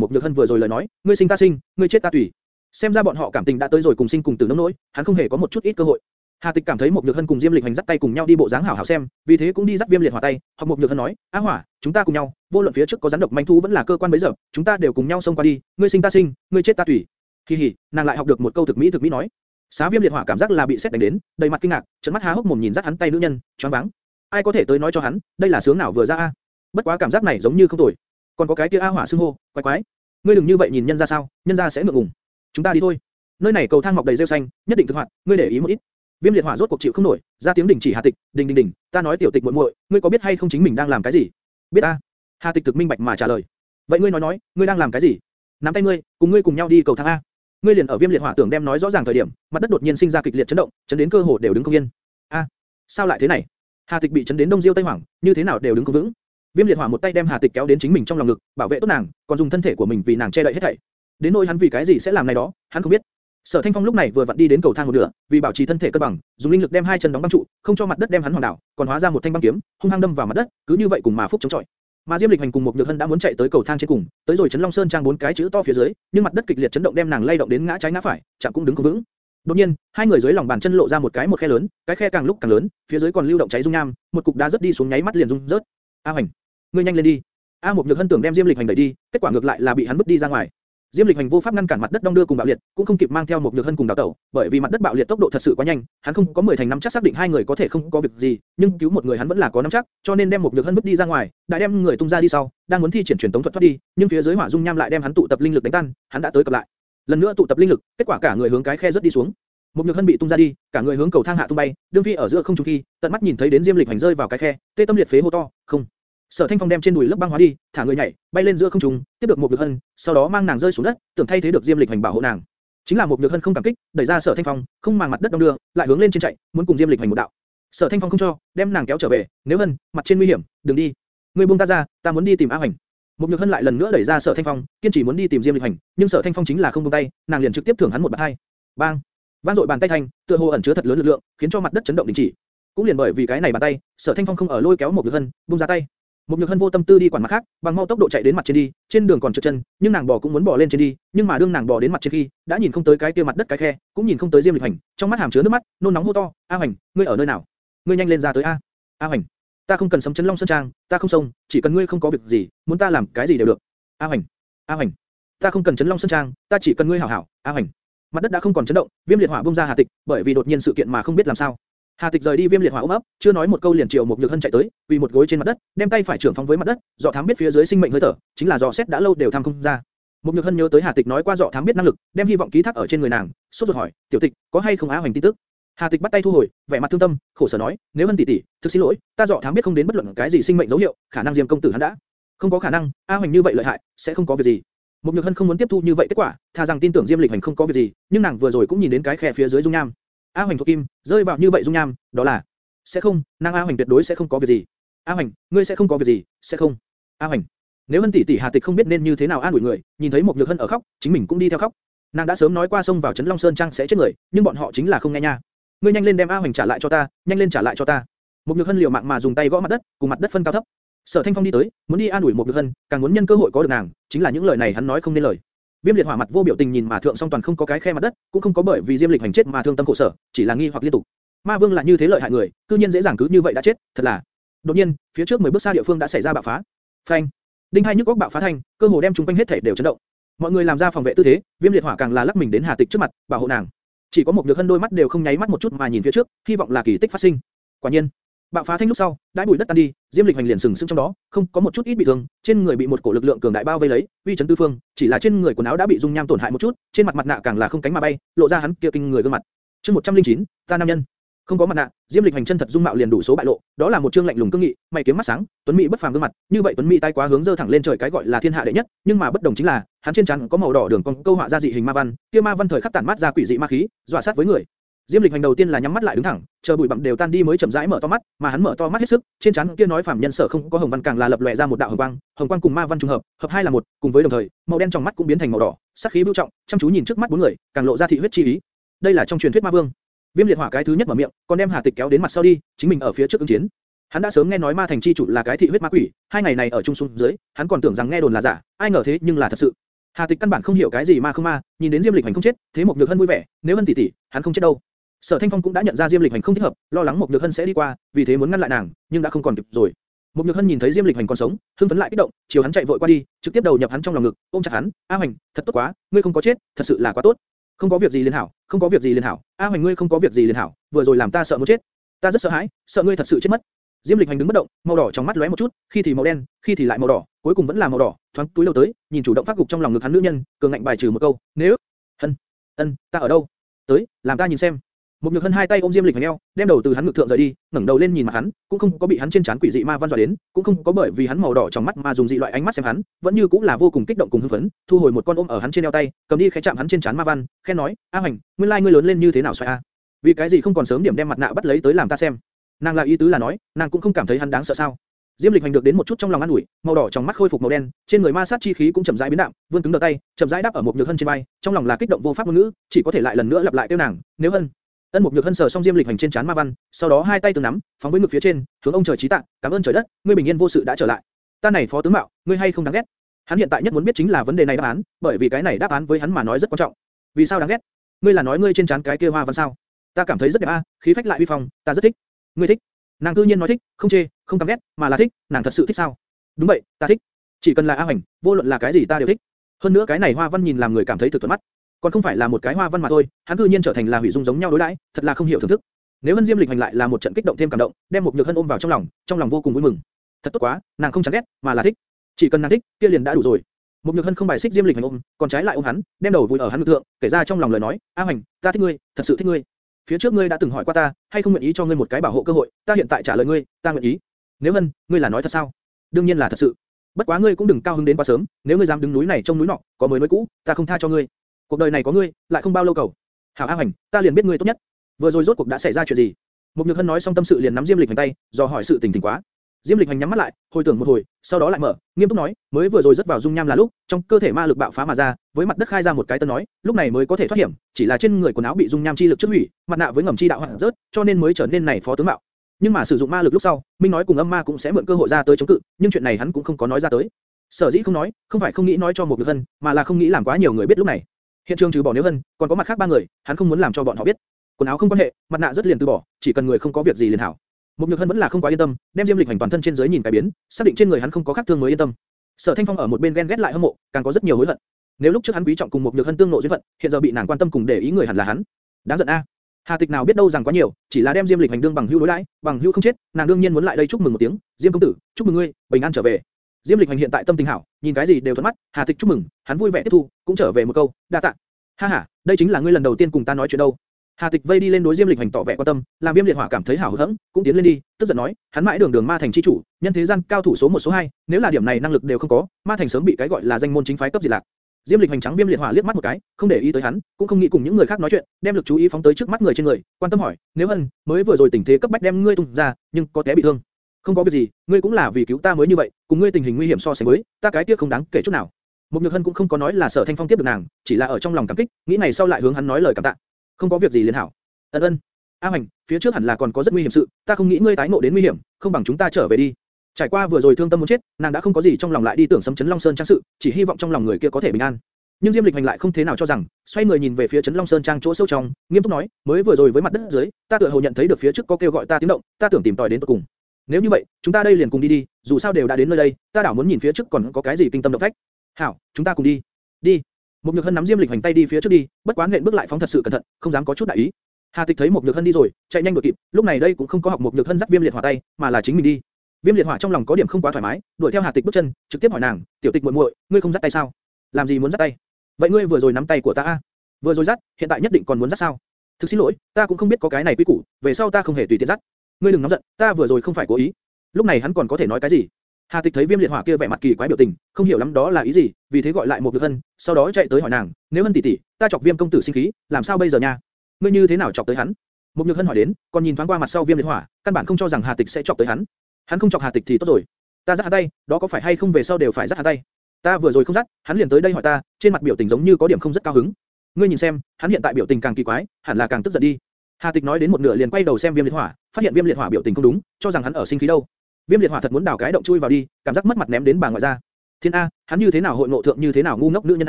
một nhược hân vừa rồi lời nói, ngươi sinh ta sinh, ngươi chết ta tùy. Xem ra bọn họ cảm tình đã tới rồi cùng sinh cùng tử nông nỗi, hắn không hề có một chút ít cơ hội. Hà Tịch cảm thấy một nhược hân cùng Diêm Lịch hành dắt tay cùng nhau đi bộ dáng hảo hảo xem, vì thế cũng đi dắt Viêm Liệt Hỏa tay, học một nhược hân nói, Á Hỏa, chúng ta cùng nhau, vô luận phía trước có rắn độc manh thú vẫn là cơ quan bấy giờ, chúng ta đều cùng nhau xông qua đi, ngươi sinh ta sinh, ngươi chết ta tùy. kỳ hỉ nàng lại học được một câu thực mỹ thực mỹ nói. Xá Viêm Liệt Hỏa cảm giác là bị xét đánh đến, đầy mặt kinh ngạc, trợn mắt há hốc mồm nhìn dắt hắn tay nữ nhân, choáng váng. Ai có thể tới nói cho hắn, đây là sướng nào vừa ra a? Bất quá cảm giác này giống như không tồi. Còn có cái kia A Hỏa xưng hô, quái quái. Ngươi đừng như vậy nhìn nhân ra sao, nhân ra sẽ ngượng ngùng. Chúng ta đi thôi. Nơi này cầu thang mọc đầy rêu xanh, nhất định thực hoạt, ngươi để ý một ít. Viêm liệt hỏa rốt cuộc chịu không nổi, ra tiếng đình chỉ Hà Tịch, đình đình đình, ta nói tiểu tịch muội muội, ngươi có biết hay không chính mình đang làm cái gì? Biết ta. Hà Tịch thực minh bạch mà trả lời. Vậy ngươi nói nói, ngươi đang làm cái gì? Nắm tay ngươi, cùng ngươi cùng nhau đi cầu thang a. Ngươi liền ở viêm liệt hỏa tưởng đem nói rõ ràng thời điểm, mặt đất đột nhiên sinh ra kịch liệt chấn động, chấn đến cơ hồ đều đứng không yên. A, sao lại thế này? Hà Tịch bị chấn đến đông diêu tây hoảng, như thế nào đều đứng không vững. Viêm liệt hỏa một tay đem Hà Tịch kéo đến chính mình trong lòng ngực, bảo vệ tốt nàng, còn dùng thân thể của mình vì nàng che đậy hết thảy. Đến nỗi hắn vì cái gì sẽ làm này đó, hắn không biết. Sở Thanh Phong lúc này vừa vặn đi đến cầu thang một nửa, vì bảo trì thân thể cân bằng, dùng linh lực đem hai chân đóng băng trụ, không cho mặt đất đem hắn hoàn đảo, còn hóa ra một thanh băng kiếm, hung hăng đâm vào mặt đất, cứ như vậy cùng mà phúc chống chọi. Mà Diêm Lịch Hành cùng một Nhược Hân đã muốn chạy tới cầu thang trên cùng, tới rồi Trấn Long Sơn trang bốn cái chữ to phía dưới, nhưng mặt đất kịch liệt chấn động đem nàng lay động đến ngã trái ngã phải, chẳng cũng đứng không vững. Đột nhiên, hai người dưới lòng bàn chân lộ ra một cái một khe lớn, cái khe càng lúc càng lớn, phía dưới còn lưu động cháy dung nham, một cục đá rớt đi xuống nháy mắt liền rung rớt. A Hành, ngươi nhanh lên đi. A một Nhược Hân tưởng đem Diêm Lịch Hành đẩy đi, kết quả ngược lại là bị hắn vứt đi ra ngoài. Diêm Lịch Hành vô pháp ngăn cản mặt đất đông đưa cùng bạo liệt, cũng không kịp mang theo một nhược hân cùng đào tẩu, bởi vì mặt đất bạo liệt tốc độ thật sự quá nhanh, hắn không có 10 thành năm chắc xác định hai người có thể không có việc gì, nhưng cứu một người hắn vẫn là có năm chắc, cho nên đem một nhược hân vứt đi ra ngoài, đại đem người tung ra đi sau, đang muốn thi triển truyền tống thuật thoát đi, nhưng phía dưới hỏa dung nham lại đem hắn tụ tập linh lực đánh tan, hắn đã tới cập lại. Lần nữa tụ tập linh lực, kết quả cả người hướng cái khe rất đi xuống. Một nhược hân bị tung ra đi, cả người hướng cầu thang hạ tung bay, đương phi ở giữa không trung khi, tận mắt nhìn thấy đến Diêm Lịch Hành rơi vào cái khe, tê tâm liệt phế hô to, không. Sở Thanh Phong đem trên đùi lớp băng hóa đi, thả người nhảy, bay lên giữa không trung, tiếp được một nhược hân, sau đó mang nàng rơi xuống đất, tưởng thay thế được Diêm Lịch Hành bảo hộ nàng. Chính là một nhược hân không cảm kích, đẩy ra Sở Thanh Phong, không màng mặt đất đông đưa, lại hướng lên trên chạy, muốn cùng Diêm Lịch Hành một đạo. Sở Thanh Phong không cho, đem nàng kéo trở về, nếu hân, mặt trên nguy hiểm, đừng đi. Ngươi buông ta ra, ta muốn đi tìm A Hành. Một nhược hân lại lần nữa đẩy ra Sở Thanh Phong, kiên trì muốn đi tìm Diêm Lịch Hành, nhưng Sở Thanh Phong chính là không buông tay, nàng liền trực tiếp thưởng hắn một bạt hai. Bang! Vang dội bàn tay thanh, tựa hồ ẩn chứa thật lớn lực lượng, khiến cho mặt đất chấn động đình chỉ. Cũng liền bởi vì cái này bàn tay, Sở Thanh Phong không ở lôi kéo một nhược hân, buông ra tay. Một nhược hân vô tâm tư đi quản mặt khác, bằng mau tốc độ chạy đến mặt trên đi, trên đường còn trượt chân, nhưng nàng bò cũng muốn bò lên trên đi, nhưng mà đương nàng bò đến mặt trên khi, đã nhìn không tới cái kia mặt đất cái khe, cũng nhìn không tới Diêm Lịch Hành, trong mắt hàm chứa nước mắt, nôn nóng hô to, A Hành, ngươi ở nơi nào? Ngươi nhanh lên ra tới a, A Hành. Ta không cần sấm chấn long sơn trang, ta không sông, chỉ cần ngươi không có việc gì, muốn ta làm cái gì đều được. A Hành, A Hành, ta không cần chấn long sơn trang, ta chỉ cần ngươi hảo hảo. A Hành." mặt đất đã không còn chấn động, viêm liệt hỏa bung ra Hà Tịch, bởi vì đột nhiên sự kiện mà không biết làm sao. Hà Tịch rời đi viêm liệt hỏa ôm ấp, chưa nói một câu liền triệu một nhược hân chạy tới, quỳ một gối trên mặt đất, đem tay phải trưởng phóng với mặt đất, dọ thám biết phía dưới sinh mệnh hơi thở, chính là dò xét đã lâu đều tham không ra. Một nhược hân nhớ tới Hà Tịch nói qua dọ thám biết năng lực, đem hy vọng ký thác ở trên người nàng, sốt ruột hỏi, tiểu tịch, có hay không á hoành tin tức? Hà Tịch bắt tay thu hồi, vẻ mặt thương tâm, khổ sở nói, nếu Hân tỷ tỷ, thực xin lỗi, ta dọ thám biết không đến bất luận cái gì sinh mệnh dấu hiệu, khả năng Diêm công tử hắn đã không có khả năng, A Hoành như vậy lợi hại, sẽ không có việc gì. Một Nhược Hân không muốn tiếp thu như vậy kết quả, thà rằng tin tưởng Diêm Lịch Hành không có việc gì, nhưng nàng vừa rồi cũng nhìn đến cái khe phía dưới dung nham. A Hoành thuộc kim, rơi vào như vậy dung nham, đó là sẽ không, nàng A Hoành tuyệt đối sẽ không có việc gì. A Hoành, ngươi sẽ không có việc gì, sẽ không. A Hoành, nếu Hân tỷ tỷ Hà Tịch không biết nên như thế nào an ủi người, nhìn thấy một Nhược Hân ở khóc, chính mình cũng đi theo khóc. Nàng đã sớm nói qua sông vào Trấn Long Sơn Trang sẽ chết người, nhưng bọn họ chính là không nghe nha. Ngươi nhanh lên đem A Hoành trả lại cho ta, nhanh lên trả lại cho ta. Một Nhược Hân liều mạng mà dùng tay gõ mặt đất, cùng mặt đất phân cao thấp. Sở Thanh Phong đi tới, muốn đi an ủi một Nhược Hân, càng muốn nhân cơ hội có được nàng, chính là những lời này hắn nói không nên lời. Viêm liệt hỏa mặt vô biểu tình nhìn mà thượng song toàn không có cái khe mặt đất, cũng không có bởi vì Diêm Lịch hành chết mà thương tâm khổ sở, chỉ là nghi hoặc liên tục. Ma Vương là như thế lợi hại người, cư nhiên dễ dàng cứ như vậy đã chết, thật là. Đột nhiên, phía trước 10 bước xa địa phương đã xảy ra bạo phá. Phanh! Đinh hai nhức óc bạo phá thành, cơ hồ đem chúng quanh hết thảy đều chấn động. Mọi người làm ra phòng vệ tư thế, Viêm liệt hỏa càng là lắc mình đến Hà Tịch trước mặt, bảo hộ nàng. Chỉ có một nhược hân đôi mắt đều không nháy mắt một chút mà nhìn phía trước, hy vọng là kỳ tích phát sinh. Quả nhiên, bạo phá thanh lúc sau, đãi bụi đất tan đi, Diêm Lịch hành liền sừng sững trong đó, không có một chút ít bị thương, trên người bị một cổ lực lượng cường đại bao vây lấy, uy chấn tứ phương, chỉ là trên người quần áo đã bị dung nham tổn hại một chút, trên mặt mặt nạ càng là không cánh mà bay, lộ ra hắn kia kinh người gương mặt. Chương 109, ta nam nhân. Không có mặt nạ, Diêm Lịch hành chân thật dung mạo liền đủ số bại lộ, đó là một trương lạnh lùng cương nghị, mày kiếm mắt sáng, tuấn mỹ bất phàm gương mặt, như vậy tuấn mỹ tay quá hướng dơ thẳng lên trời cái gọi là thiên hạ đệ nhất, nhưng mà bất đồng chính là, hắn trên trán có màu đỏ đường cong câu họa ra dị hình ma văn, kia ma văn thời khắc tản mát ra quỷ dị ma khí, dọa sát với người. Diêm Lịch hành đầu tiên là nhắm mắt lại đứng thẳng, chờ bụi bặm đều tan đi mới chậm rãi mở to mắt, mà hắn mở to mắt hết sức, trên trán kia nói phàm nhân sở không có hồng văn càng là lập lòe ra một đạo hồng quang, hồng quang cùng ma văn trùng hợp, hợp hai là một, cùng với đồng thời, màu đen trong mắt cũng biến thành màu đỏ, sát khí bưu trọng, chăm chú nhìn trước mắt bốn người, càng lộ ra thị huyết chi ý. Đây là trong truyền thuyết ma vương. Viêm liệt hỏa cái thứ nhất mở miệng, còn đem Hà Tịch kéo đến mặt sau đi, chính mình ở phía trước ứng chiến. Hắn đã sớm nghe nói ma thành chi chủ là cái thị huyết ma quỷ, hai ngày này ở trung xuống dưới, hắn còn tưởng rằng nghe đồn là giả, ai ngờ thế nhưng là thật sự. Hà Tịch căn bản không hiểu cái gì ma không ma, nhìn đến Diêm Lịch Hành không chết, thế một nhược hân vui vẻ, nếu hân tỷ tỷ, hắn không chết đâu. Sở Thanh Phong cũng đã nhận ra Diêm Lịch Hành không thích hợp, lo lắng mục nhược hân sẽ đi qua, vì thế muốn ngăn lại nàng, nhưng đã không còn kịp rồi. mục nhược hân nhìn thấy Diêm Lịch Hành còn sống, hưng phấn lại kích động, chiều hắn chạy vội qua đi, trực tiếp đầu nhập hắn trong lòng ngực, ôm chặt hắn, A Hành, thật tốt quá, ngươi không có chết, thật sự là quá tốt. Không có việc gì liên hảo, không có việc gì liên hảo, A Hành ngươi không có việc gì liên hảo, vừa rồi làm ta sợ muốn chết, ta rất sợ hãi, sợ ngươi thật sự chết mất. Diêm Lịch Hành đứng bất động, màu đỏ trong mắt lóe một chút, khi thì màu đen, khi thì lại màu đỏ, cuối cùng vẫn là màu đỏ, thoáng túi lâu tới, nhìn chủ động phát gục trong lòng ngực hắn nữ nhân, cường ngạnh bài trừ một câu, nếu, hân, ân, ta ở đâu? Tới, làm ta nhìn xem. Một nhược hân hai tay ôm Diêm Lịch Hành eo, đem đầu từ hắn ngực thượng rời đi, ngẩng đầu lên nhìn mặt hắn, cũng không có bị hắn trên trán quỷ dị ma văn dọa đến, cũng không có bởi vì hắn màu đỏ trong mắt mà dùng dị loại ánh mắt xem hắn, vẫn như cũng là vô cùng kích động cùng hưng phấn, thu hồi một con ôm ở hắn trên eo tay, cầm đi khẽ chạm hắn trên trán ma văn, khen nói, A Hành, nguyên lai ngươi lớn lên như thế nào xoay a? Vì cái gì không còn sớm điểm đem mặt nạ bắt lấy tới làm ta xem? Nàng là ý tứ là nói, nàng cũng không cảm thấy hắn đáng sợ sao? Diêm Lịch Hành được đến một chút trong lòng an ủi, màu đỏ trong mắt khôi phục màu đen, trên người ma sát chi khí cũng chậm rãi biến đạm, vươn cứng đờ tay, chậm rãi đáp ở một nhược hân trên vai, trong lòng là kích động vô pháp ngôn ngữ, chỉ có thể lại lần nữa lặp lại tiêu nàng, nếu hân. Ân mục nhược hân sờ xong Diêm Lịch Hành trên chán ma văn, sau đó hai tay tương nắm, phóng với ngực phía trên, hướng ông trời trí tạ, cảm ơn trời đất, ngươi bình yên vô sự đã trở lại. Ta này phó tướng mạo, ngươi hay không đáng ghét? Hắn hiện tại nhất muốn biết chính là vấn đề này đáp án, bởi vì cái này đáp án với hắn mà nói rất quan trọng. Vì sao đáng ghét? Ngươi là nói ngươi trên chán cái kia hoa văn sao? Ta cảm thấy rất đẹp a, khí phách lại uy phong, ta rất thích. Ngươi thích? Nàng cư nhiên nói thích, không chê, không căm ghét, mà là thích, nàng thật sự thích sao? Đúng vậy, ta thích. Chỉ cần là A Hoành, vô luận là cái gì ta đều thích. Hơn nữa cái này hoa văn nhìn làm người cảm thấy thực thuận mắt. Còn không phải là một cái hoa văn mà thôi, hắn cư nhiên trở thành là hủy dung giống nhau đối đãi, thật là không hiểu thưởng thức. Nếu Hân Diêm lịch hành lại là một trận kích động thêm cảm động, đem một nhược hân ôm vào trong lòng, trong lòng vô cùng vui mừng. Thật tốt quá, nàng không chán ghét, mà là thích. Chỉ cần nàng thích, kia liền đã đủ rồi. Một nhược hân không bài xích Diêm lịch hành ôm, còn trái lại ôm hắn, đem đầu vùi ở hắn ngực thượng, kể ra trong lòng lời nói, A Hoành, ta thích ngươi, thật sự thích ngươi. Phía trước ngươi đã từng hỏi qua ta, hay không nguyện ý cho ngươi một cái bảo hộ cơ hội, ta hiện tại trả lời ngươi, ta nguyện ý. Nếu Hân, ngươi là nói thật sao? Đương nhiên là thật sự. Bất quá ngươi cũng đừng cao hứng đến quá sớm, nếu ngươi dám đứng núi này trông núi nọ, có mới núi cũ, ta không tha cho ngươi. Cuộc đời này có ngươi, lại không bao lâu cầu. Hảo A Hoành, ta liền biết ngươi tốt nhất. Vừa rồi rốt cuộc đã xảy ra chuyện gì? Mục Nhược Hân nói xong tâm sự liền nắm Diêm Lịch Hành tay, do hỏi sự tình tình quá. Diêm Lịch Hành nhắm mắt lại, hồi tưởng một hồi, sau đó lại mở, nghiêm túc nói, mới vừa rồi rất vào dung nham là lúc, trong cơ thể ma lực bạo phá mà ra, với mặt đất khai ra một cái tân nói, lúc này mới có thể thoát hiểm, chỉ là trên người quần áo bị dung nham chi lực chất hủy, mặt nạ với ngầm chi đạo hoàn rớt, cho nên mới trở nên này phó tướng mạo. Nhưng mà sử dụng ma lực lúc sau, Minh nói cùng âm ma cũng sẽ mượn cơ hội ra tới chống cự, nhưng chuyện này hắn cũng không có nói ra tới. Sở dĩ không nói, không phải không nghĩ nói cho một Nhược Hân, mà là không nghĩ làm quá nhiều người biết lúc này. Hiện trường trừ bỏ nếu Hân, còn có mặt khác ba người, hắn không muốn làm cho bọn họ biết. Quần áo không quan hệ, mặt nạ rất liền từ bỏ, chỉ cần người không có việc gì liền hảo. Một Nhược Hân vẫn là không quá yên tâm, đem Diêm Lịch Hành toàn thân trên dưới nhìn cái biến, xác định trên người hắn không có khác thương mới yên tâm. Sở Thanh Phong ở một bên ghen ghét lại hâm mộ, càng có rất nhiều hối hận. Nếu lúc trước hắn quý trọng cùng một Nhược Hân tương nộ duyên phận, hiện giờ bị nàng quan tâm cùng để ý người hẳn là hắn. Đáng giận a. Hà Tịch nào biết đâu rằng quá nhiều, chỉ là đem Diêm Lịch hành đương bằng hưu đối đãi, bằng hưu không chết, nàng đương nhiên muốn lại đây chúc mừng một tiếng, Diêm công tử, chúc mừng ngươi, bình an trở về. Diêm Lịch hành hiện tại tâm tình hảo, nhìn cái gì đều thuận mắt, Hà Tịch chúc mừng, hắn vui vẻ tiếp thu, cũng trở về một câu, đa tạ. Ha ha, đây chính là ngươi lần đầu tiên cùng ta nói chuyện đâu. Hà Tịch vây đi lên đối Diêm Lịch hành tỏ vẻ quan tâm, làm Viêm Liệt Hỏa cảm thấy hảo hững, cũng tiến lên đi, tức giận nói, hắn mãi đường đường ma thành chi chủ, nhân thế gian cao thủ số một số hai, nếu là điểm này năng lực đều không có, ma thành sớm bị cái gọi là danh môn chính phái cấp diệt lạc. Diêm Lịch hành trắng Viêm Liệt Hỏa liếc mắt một cái, không để ý tới hắn, cũng không nghĩ cùng những người khác nói chuyện, đem lực chú ý phóng tới trước mắt người trên người, quan tâm hỏi, nếu hân, mới vừa rồi tình thế cấp bách đem ngươi tung ra, nhưng có té bị thương. Không có việc gì, ngươi cũng là vì cứu ta mới như vậy, cùng ngươi tình hình nguy hiểm so sánh với, ta cái kia không đáng kể chút nào. Mục Nhược Hân cũng không có nói là Sở Thanh Phong tiếp được nàng, chỉ là ở trong lòng cảm kích, nghĩ ngày sau lại hướng hắn nói lời cảm tạ. Không có việc gì liền hảo. Ân ân. A Hoành, phía trước hẳn là còn có rất nguy hiểm sự, ta không nghĩ ngươi tái ngộ đến nguy hiểm, không bằng chúng ta trở về đi. Trải qua vừa rồi thương tâm muốn chết, nàng đã không có gì trong lòng lại đi tưởng sấm chấn Long Sơn trang sự, chỉ hy vọng trong lòng người kia có thể bình an. Nhưng Diêm Lịch Hành lại không thế nào cho rằng, xoay người nhìn về phía chấn Long Sơn trang chỗ sâu trong, nghiêm túc nói, mới vừa rồi với mặt đất dưới, ta tựa hồ nhận thấy được phía trước có kêu gọi ta tiếng động, ta tưởng tìm tòi đến tận cùng. Nếu như vậy, chúng ta đây liền cùng đi đi, dù sao đều đã đến nơi đây, ta đảo muốn nhìn phía trước còn có cái gì kinh tâm động phách. Hảo, chúng ta cùng đi. Đi. Một Nhược Hân nắm Diêm Lịch Hành tay đi phía trước đi, bất quá nện bước lại phóng thật sự cẩn thận, không dám có chút đại ý. Hà Tịch thấy một Nhược Hân đi rồi, chạy nhanh đuổi kịp, lúc này đây cũng không có học một Nhược Hân dắt Viêm Liệt Hỏa tay, mà là chính mình đi. Viêm Liệt Hỏa trong lòng có điểm không quá thoải mái, đuổi theo Hà Tịch bước chân, trực tiếp hỏi nàng, "Tiểu Tịch muội muội, ngươi không dắt tay sao? Làm gì muốn dắt tay? Vậy ngươi vừa rồi nắm tay của ta a? Vừa rồi dắt, hiện tại nhất định còn muốn dắt sao? Thực xin lỗi, ta cũng không biết có cái này quy củ, về sau ta không hề tùy tiện dắt. Ngươi đừng nóng giận, ta vừa rồi không phải cố ý." Lúc này hắn còn có thể nói cái gì? Hà Tịch thấy Viêm Liệt Hỏa kia vẻ mặt kỳ quái biểu tình, không hiểu lắm đó là ý gì, vì thế gọi lại một được Hân, sau đó chạy tới hỏi nàng, "Nếu Hân tỷ tỷ, ta chọc Viêm công tử sinh khí, làm sao bây giờ nha? Ngươi như thế nào chọc tới hắn?" Một Nhược Hân hỏi đến, còn nhìn thoáng qua mặt sau Viêm Liệt Hỏa, căn bản không cho rằng Hà Tịch sẽ chọc tới hắn. Hắn không chọc Hà Tịch thì tốt rồi. Ta giắt hắn tay, đó có phải hay không về sau đều phải giắt hắn tay? Ta vừa rồi không giắt, hắn liền tới đây hỏi ta, trên mặt biểu tình giống như có điểm không rất cao hứng. Ngươi nhìn xem, hắn hiện tại biểu tình càng kỳ quái, hẳn là càng tức giận đi. Hà Tịch nói đến một nửa liền quay đầu xem Viêm Liệt Hỏa, phát hiện Viêm Liệt Hỏa biểu tình không đúng, cho rằng hắn ở sinh khí đâu. Viêm Liệt Hỏa thật muốn đào cái động chui vào đi, cảm giác mất mặt ném đến bà ngoại ra. Thiên a, hắn như thế nào hội ngộ thượng như thế nào ngu ngốc nữ nhân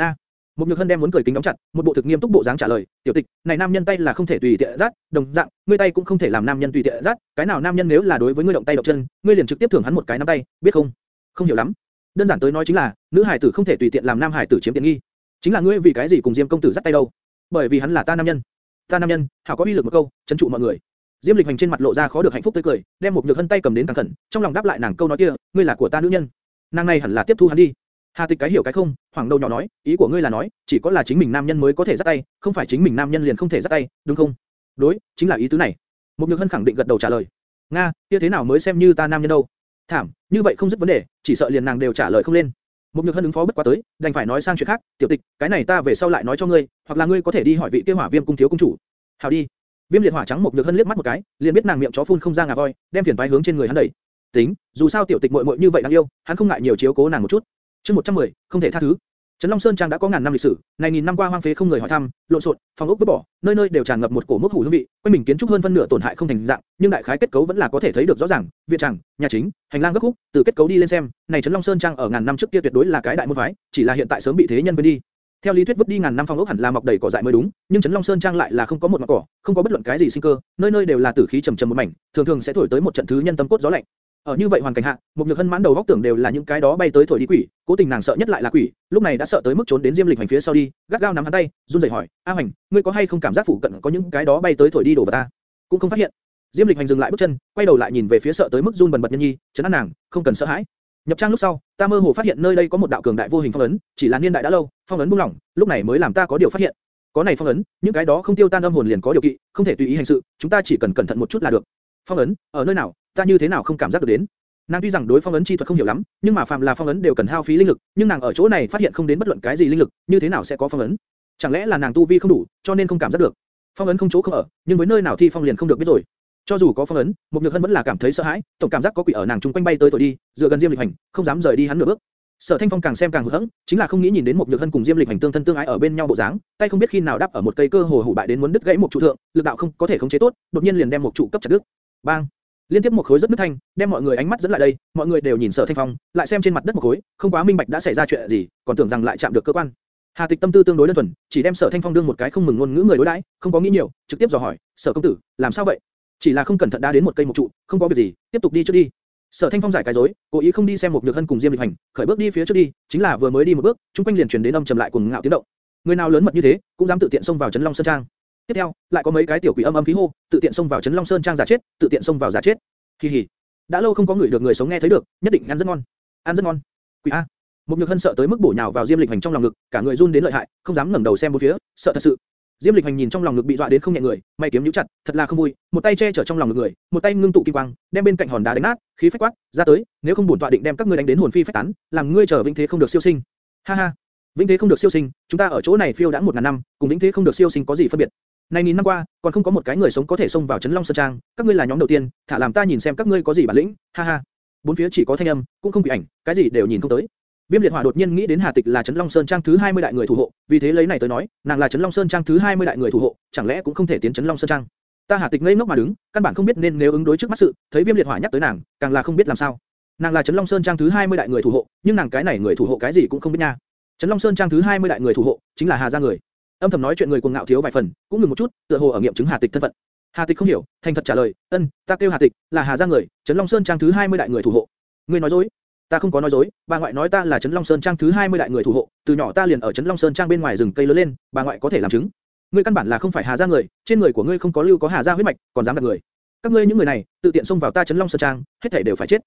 a. Một Nhược Hân đem muốn cười kính đóng chặt, một bộ thực nghiêm túc bộ dáng trả lời, "Tiểu Tịch, này nam nhân tay là không thể tùy tiện rát, đồng dạng, ngươi tay cũng không thể làm nam nhân tùy tiện rát, cái nào nam nhân nếu là đối với ngươi động tay động chân, ngươi liền trực tiếp thưởng hắn một cái nắm tay, biết không?" Không hiểu lắm. Đơn giản tới nói chính là, nữ hải tử không thể tùy tiện làm nam hải tử chiếm tiện nghi. Chính là ngươi vì cái gì cùng Diêm công tử dắt tay đâu? Bởi vì hắn là ta nam nhân. Ta nam nhân, hảo có uy lực một câu, chấn trụ mọi người. Diêm Lịch Hành trên mặt lộ ra khó được hạnh phúc tươi cười, đem một nhược hân tay cầm đến càng khẩn, trong lòng đáp lại nàng câu nói kia, ngươi là của ta nữ nhân. Nàng này hẳn là tiếp thu hắn đi. Hà Tịch cái hiểu cái không, hoàng đầu nhỏ nói, ý của ngươi là nói, chỉ có là chính mình nam nhân mới có thể giắt tay, không phải chính mình nam nhân liền không thể giắt tay, đúng không? Đối, chính là ý tứ này. Một nhược hân khẳng định gật đầu trả lời. Nga, kia thế nào mới xem như ta nam nhân đâu? Thảm, như vậy không dứt vấn đề, chỉ sợ liền nàng đều trả lời không lên. Một nhược hân ứng phó bất quá tới, đành phải nói sang chuyện khác, tiểu tịch, cái này ta về sau lại nói cho ngươi, hoặc là ngươi có thể đi hỏi vị kia hỏa viêm cung thiếu cung chủ. Hảo đi. Viêm liệt hỏa trắng một nhược hân liếc mắt một cái, liền biết nàng miệng chó phun không ra ngà voi, đem phiền toái hướng trên người hắn đẩy. Tính, dù sao tiểu tịch muội muội như vậy đáng yêu, hắn không ngại nhiều chiếu cố nàng một chút. Chương 110, không thể tha thứ. Trấn Long Sơn trang đã có ngàn năm lịch sử, này nghìn năm qua hoang phế không người hỏi thăm, lộn xộn, phòng ốc vứt bỏ, nơi nơi đều tràn ngập một cổ mốc hủ hương vị, quanh mình kiến trúc hơn phân nửa tổn hại không thành dạng, nhưng đại khái kết cấu vẫn là có thể thấy được rõ ràng, viện tràng, nhà chính, hành lang gấp khúc, từ kết cấu đi lên xem, này Trấn Long Sơn trang ở ngàn năm trước kia tuyệt đối là cái đại môn phái, chỉ là hiện tại sớm bị thế nhân quên đi. Theo lý thuyết vứt đi ngàn năm phong ốc hẳn là mọc đầy cỏ dại mới đúng, nhưng Trấn Long Sơn trang lại là không có một mảng cỏ, không có bất luận cái gì sinh cơ, nơi nơi đều là tử khí trầm trầm một mảnh, thường thường sẽ thổi tới một trận thứ nhân tâm cốt gió lạnh. Ở như vậy hoàn cảnh hạ, một nhược hân mãn đầu góc tưởng đều là những cái đó bay tới thổi đi quỷ, cố tình nàng sợ nhất lại là quỷ, lúc này đã sợ tới mức trốn đến Diêm Lịch Hành phía sau đi, gắt gao nắm hắn tay, run rẩy hỏi, A Hành, ngươi có hay không cảm giác phủ cận có những cái đó bay tới thổi đi đổ vào ta? Cũng không phát hiện. Diêm Lịch Hành dừng lại bước chân, quay đầu lại nhìn về phía sợ tới mức run bần bật nhân nhi, chấn an nàng, không cần sợ hãi. Nhập trang lúc sau, ta mơ hồ phát hiện nơi đây có một đạo cường đại vô hình phong ấn, chỉ là niên đại đã lâu, phong ấn buông lỏng, lúc này mới làm ta có điều phát hiện. Có này phong ấn, những cái đó không tiêu tan âm hồn liền có điều kỵ, không thể tùy ý hành sự, chúng ta chỉ cần cẩn thận một chút là được. Phong ấn, ở nơi nào, ta như thế nào không cảm giác được đến? Nàng tuy rằng đối phong ấn chi thuật không hiểu lắm, nhưng mà phàm là phong ấn đều cần hao phí linh lực, nhưng nàng ở chỗ này phát hiện không đến bất luận cái gì linh lực, như thế nào sẽ có phong ấn? Chẳng lẽ là nàng tu vi không đủ, cho nên không cảm giác được? Phong ấn không chỗ không ở, nhưng với nơi nào thi phong liền không được biết rồi. Cho dù có phong ấn, mục nhược hân vẫn là cảm thấy sợ hãi, tổng cảm giác có quỷ ở nàng trung quanh bay tới thổi đi, dựa gần Diêm Lịch Hành, không dám rời đi hắn nửa bước. Sở Thanh Phong càng xem càng hụt hẫng, chính là không nghĩ nhìn đến một nhược hân cùng Diêm Lịch Hành tương thân tương ái ở bên nhau bộ dáng, tay không biết khi nào đắp ở một cây cơ hồ hủ bại đến muốn đứt gãy một trụ thượng, lực đạo không có thể khống chế tốt, đột nhiên liền đem một trụ cấp chặt đứt. Bang! Liên tiếp một khối rất nứt thanh, đem mọi người ánh mắt dẫn lại đây, mọi người đều nhìn Sở Thanh Phong, lại xem trên mặt đất một khối, không quá minh bạch đã xảy ra chuyện gì, còn tưởng rằng lại chạm được cơ quan. Hà Tịch tâm tư tương đối đơn thuần, chỉ đem Sở Thanh Phong đương một cái không mừng ngôn ngữ người đối đãi, không có nghĩ nhiều, trực tiếp dò hỏi, "Sở công tử, làm sao vậy?" chỉ là không cẩn thận đá đến một cây một trụ, không có việc gì, tiếp tục đi trước đi. Sở Thanh Phong giải cái rối, cố ý không đi xem một nhược hân cùng Diêm Lịch Hành, khởi bước đi phía trước đi, chính là vừa mới đi một bước, chúng quanh liền truyền đến âm trầm lại cuồng ngạo tiếng động. Người nào lớn mật như thế, cũng dám tự tiện xông vào Trấn Long Sơn Trang. Tiếp theo, lại có mấy cái tiểu quỷ âm âm khí hô, tự tiện xông vào Trấn Long Sơn Trang giả chết, tự tiện xông vào giả chết. Kỳ hỉ. Đã lâu không có người được người sống nghe thấy được, nhất định ăn rất ngon. Ăn rất ngon. Quỷ a. Một nhược hân sợ tới mức bổ nhào vào Diêm Lịch Hành trong lòng ngực, cả người run đến lợi hại, không dám ngẩng đầu xem bốn phía, sợ thật sự. Diêm Lịch Hành nhìn trong lòng ngực bị dọa đến không nhẹ người, mày kiếm nhíu chặt, thật là không vui, một tay che chở trong lòng ngực người, một tay ngưng tụ kim quang, đem bên cạnh hòn đá đánh nát, khí phách quát, ra tới, nếu không bổn tọa định đem các ngươi đánh đến hồn phi phách tán, làm ngươi trở vĩnh thế không được siêu sinh. Ha ha, vĩnh thế không được siêu sinh, chúng ta ở chỗ này phiêu đã một ngàn năm, cùng vĩnh thế không được siêu sinh có gì phân biệt? Này nghìn năm qua, còn không có một cái người sống có thể xông vào Trấn Long Sơn Trang, các ngươi là nhóm đầu tiên, thả làm ta nhìn xem các ngươi có gì bản lĩnh, ha ha. Bốn phía chỉ có thanh âm, cũng không quỷ ảnh, cái gì đều nhìn không tới. Viêm liệt hỏa đột nhiên nghĩ đến Hà Tịch là Trấn Long Sơn Trang thứ 20 đại người thủ hộ, vì thế lấy này tới nói, nàng là Trấn Long Sơn Trang thứ 20 đại người thủ hộ, chẳng lẽ cũng không thể tiến Trấn Long Sơn Trang? Ta Hà Tịch ngây ngốc mà đứng, căn bản không biết nên nếu ứng đối trước mắt sự, thấy Viêm liệt hỏa nhắc tới nàng, càng là không biết làm sao. Nàng là Trấn Long Sơn Trang thứ 20 đại người thủ hộ, nhưng nàng cái này người thủ hộ cái gì cũng không biết nha. Trấn Long Sơn Trang thứ 20 đại người thủ hộ, chính là Hà gia người. Âm thầm nói chuyện người cuồng ngạo thiếu vài phần, cũng ngừng một chút, tựa hồ ở nghiệm chứng Hà Tịch thân phận. Hà Tịch không hiểu, thành thật trả lời, "Ân, ta kêu Hà Tịch, là Hà gia người, Trấn Long Sơn Trang thứ 20 đại người thủ hộ." Ngươi nói dối? Ta không có nói dối, bà ngoại nói ta là Trấn Long Sơn Trang thứ 20 đại người thủ hộ, từ nhỏ ta liền ở Trấn Long Sơn Trang bên ngoài rừng cây lớn lên, bà ngoại có thể làm chứng. Ngươi căn bản là không phải Hà gia người, trên người của ngươi không có lưu có Hà gia huyết mạch, còn dám đặt người. Các ngươi những người này, tự tiện xông vào ta Trấn Long Sơn Trang, hết thảy đều phải chết.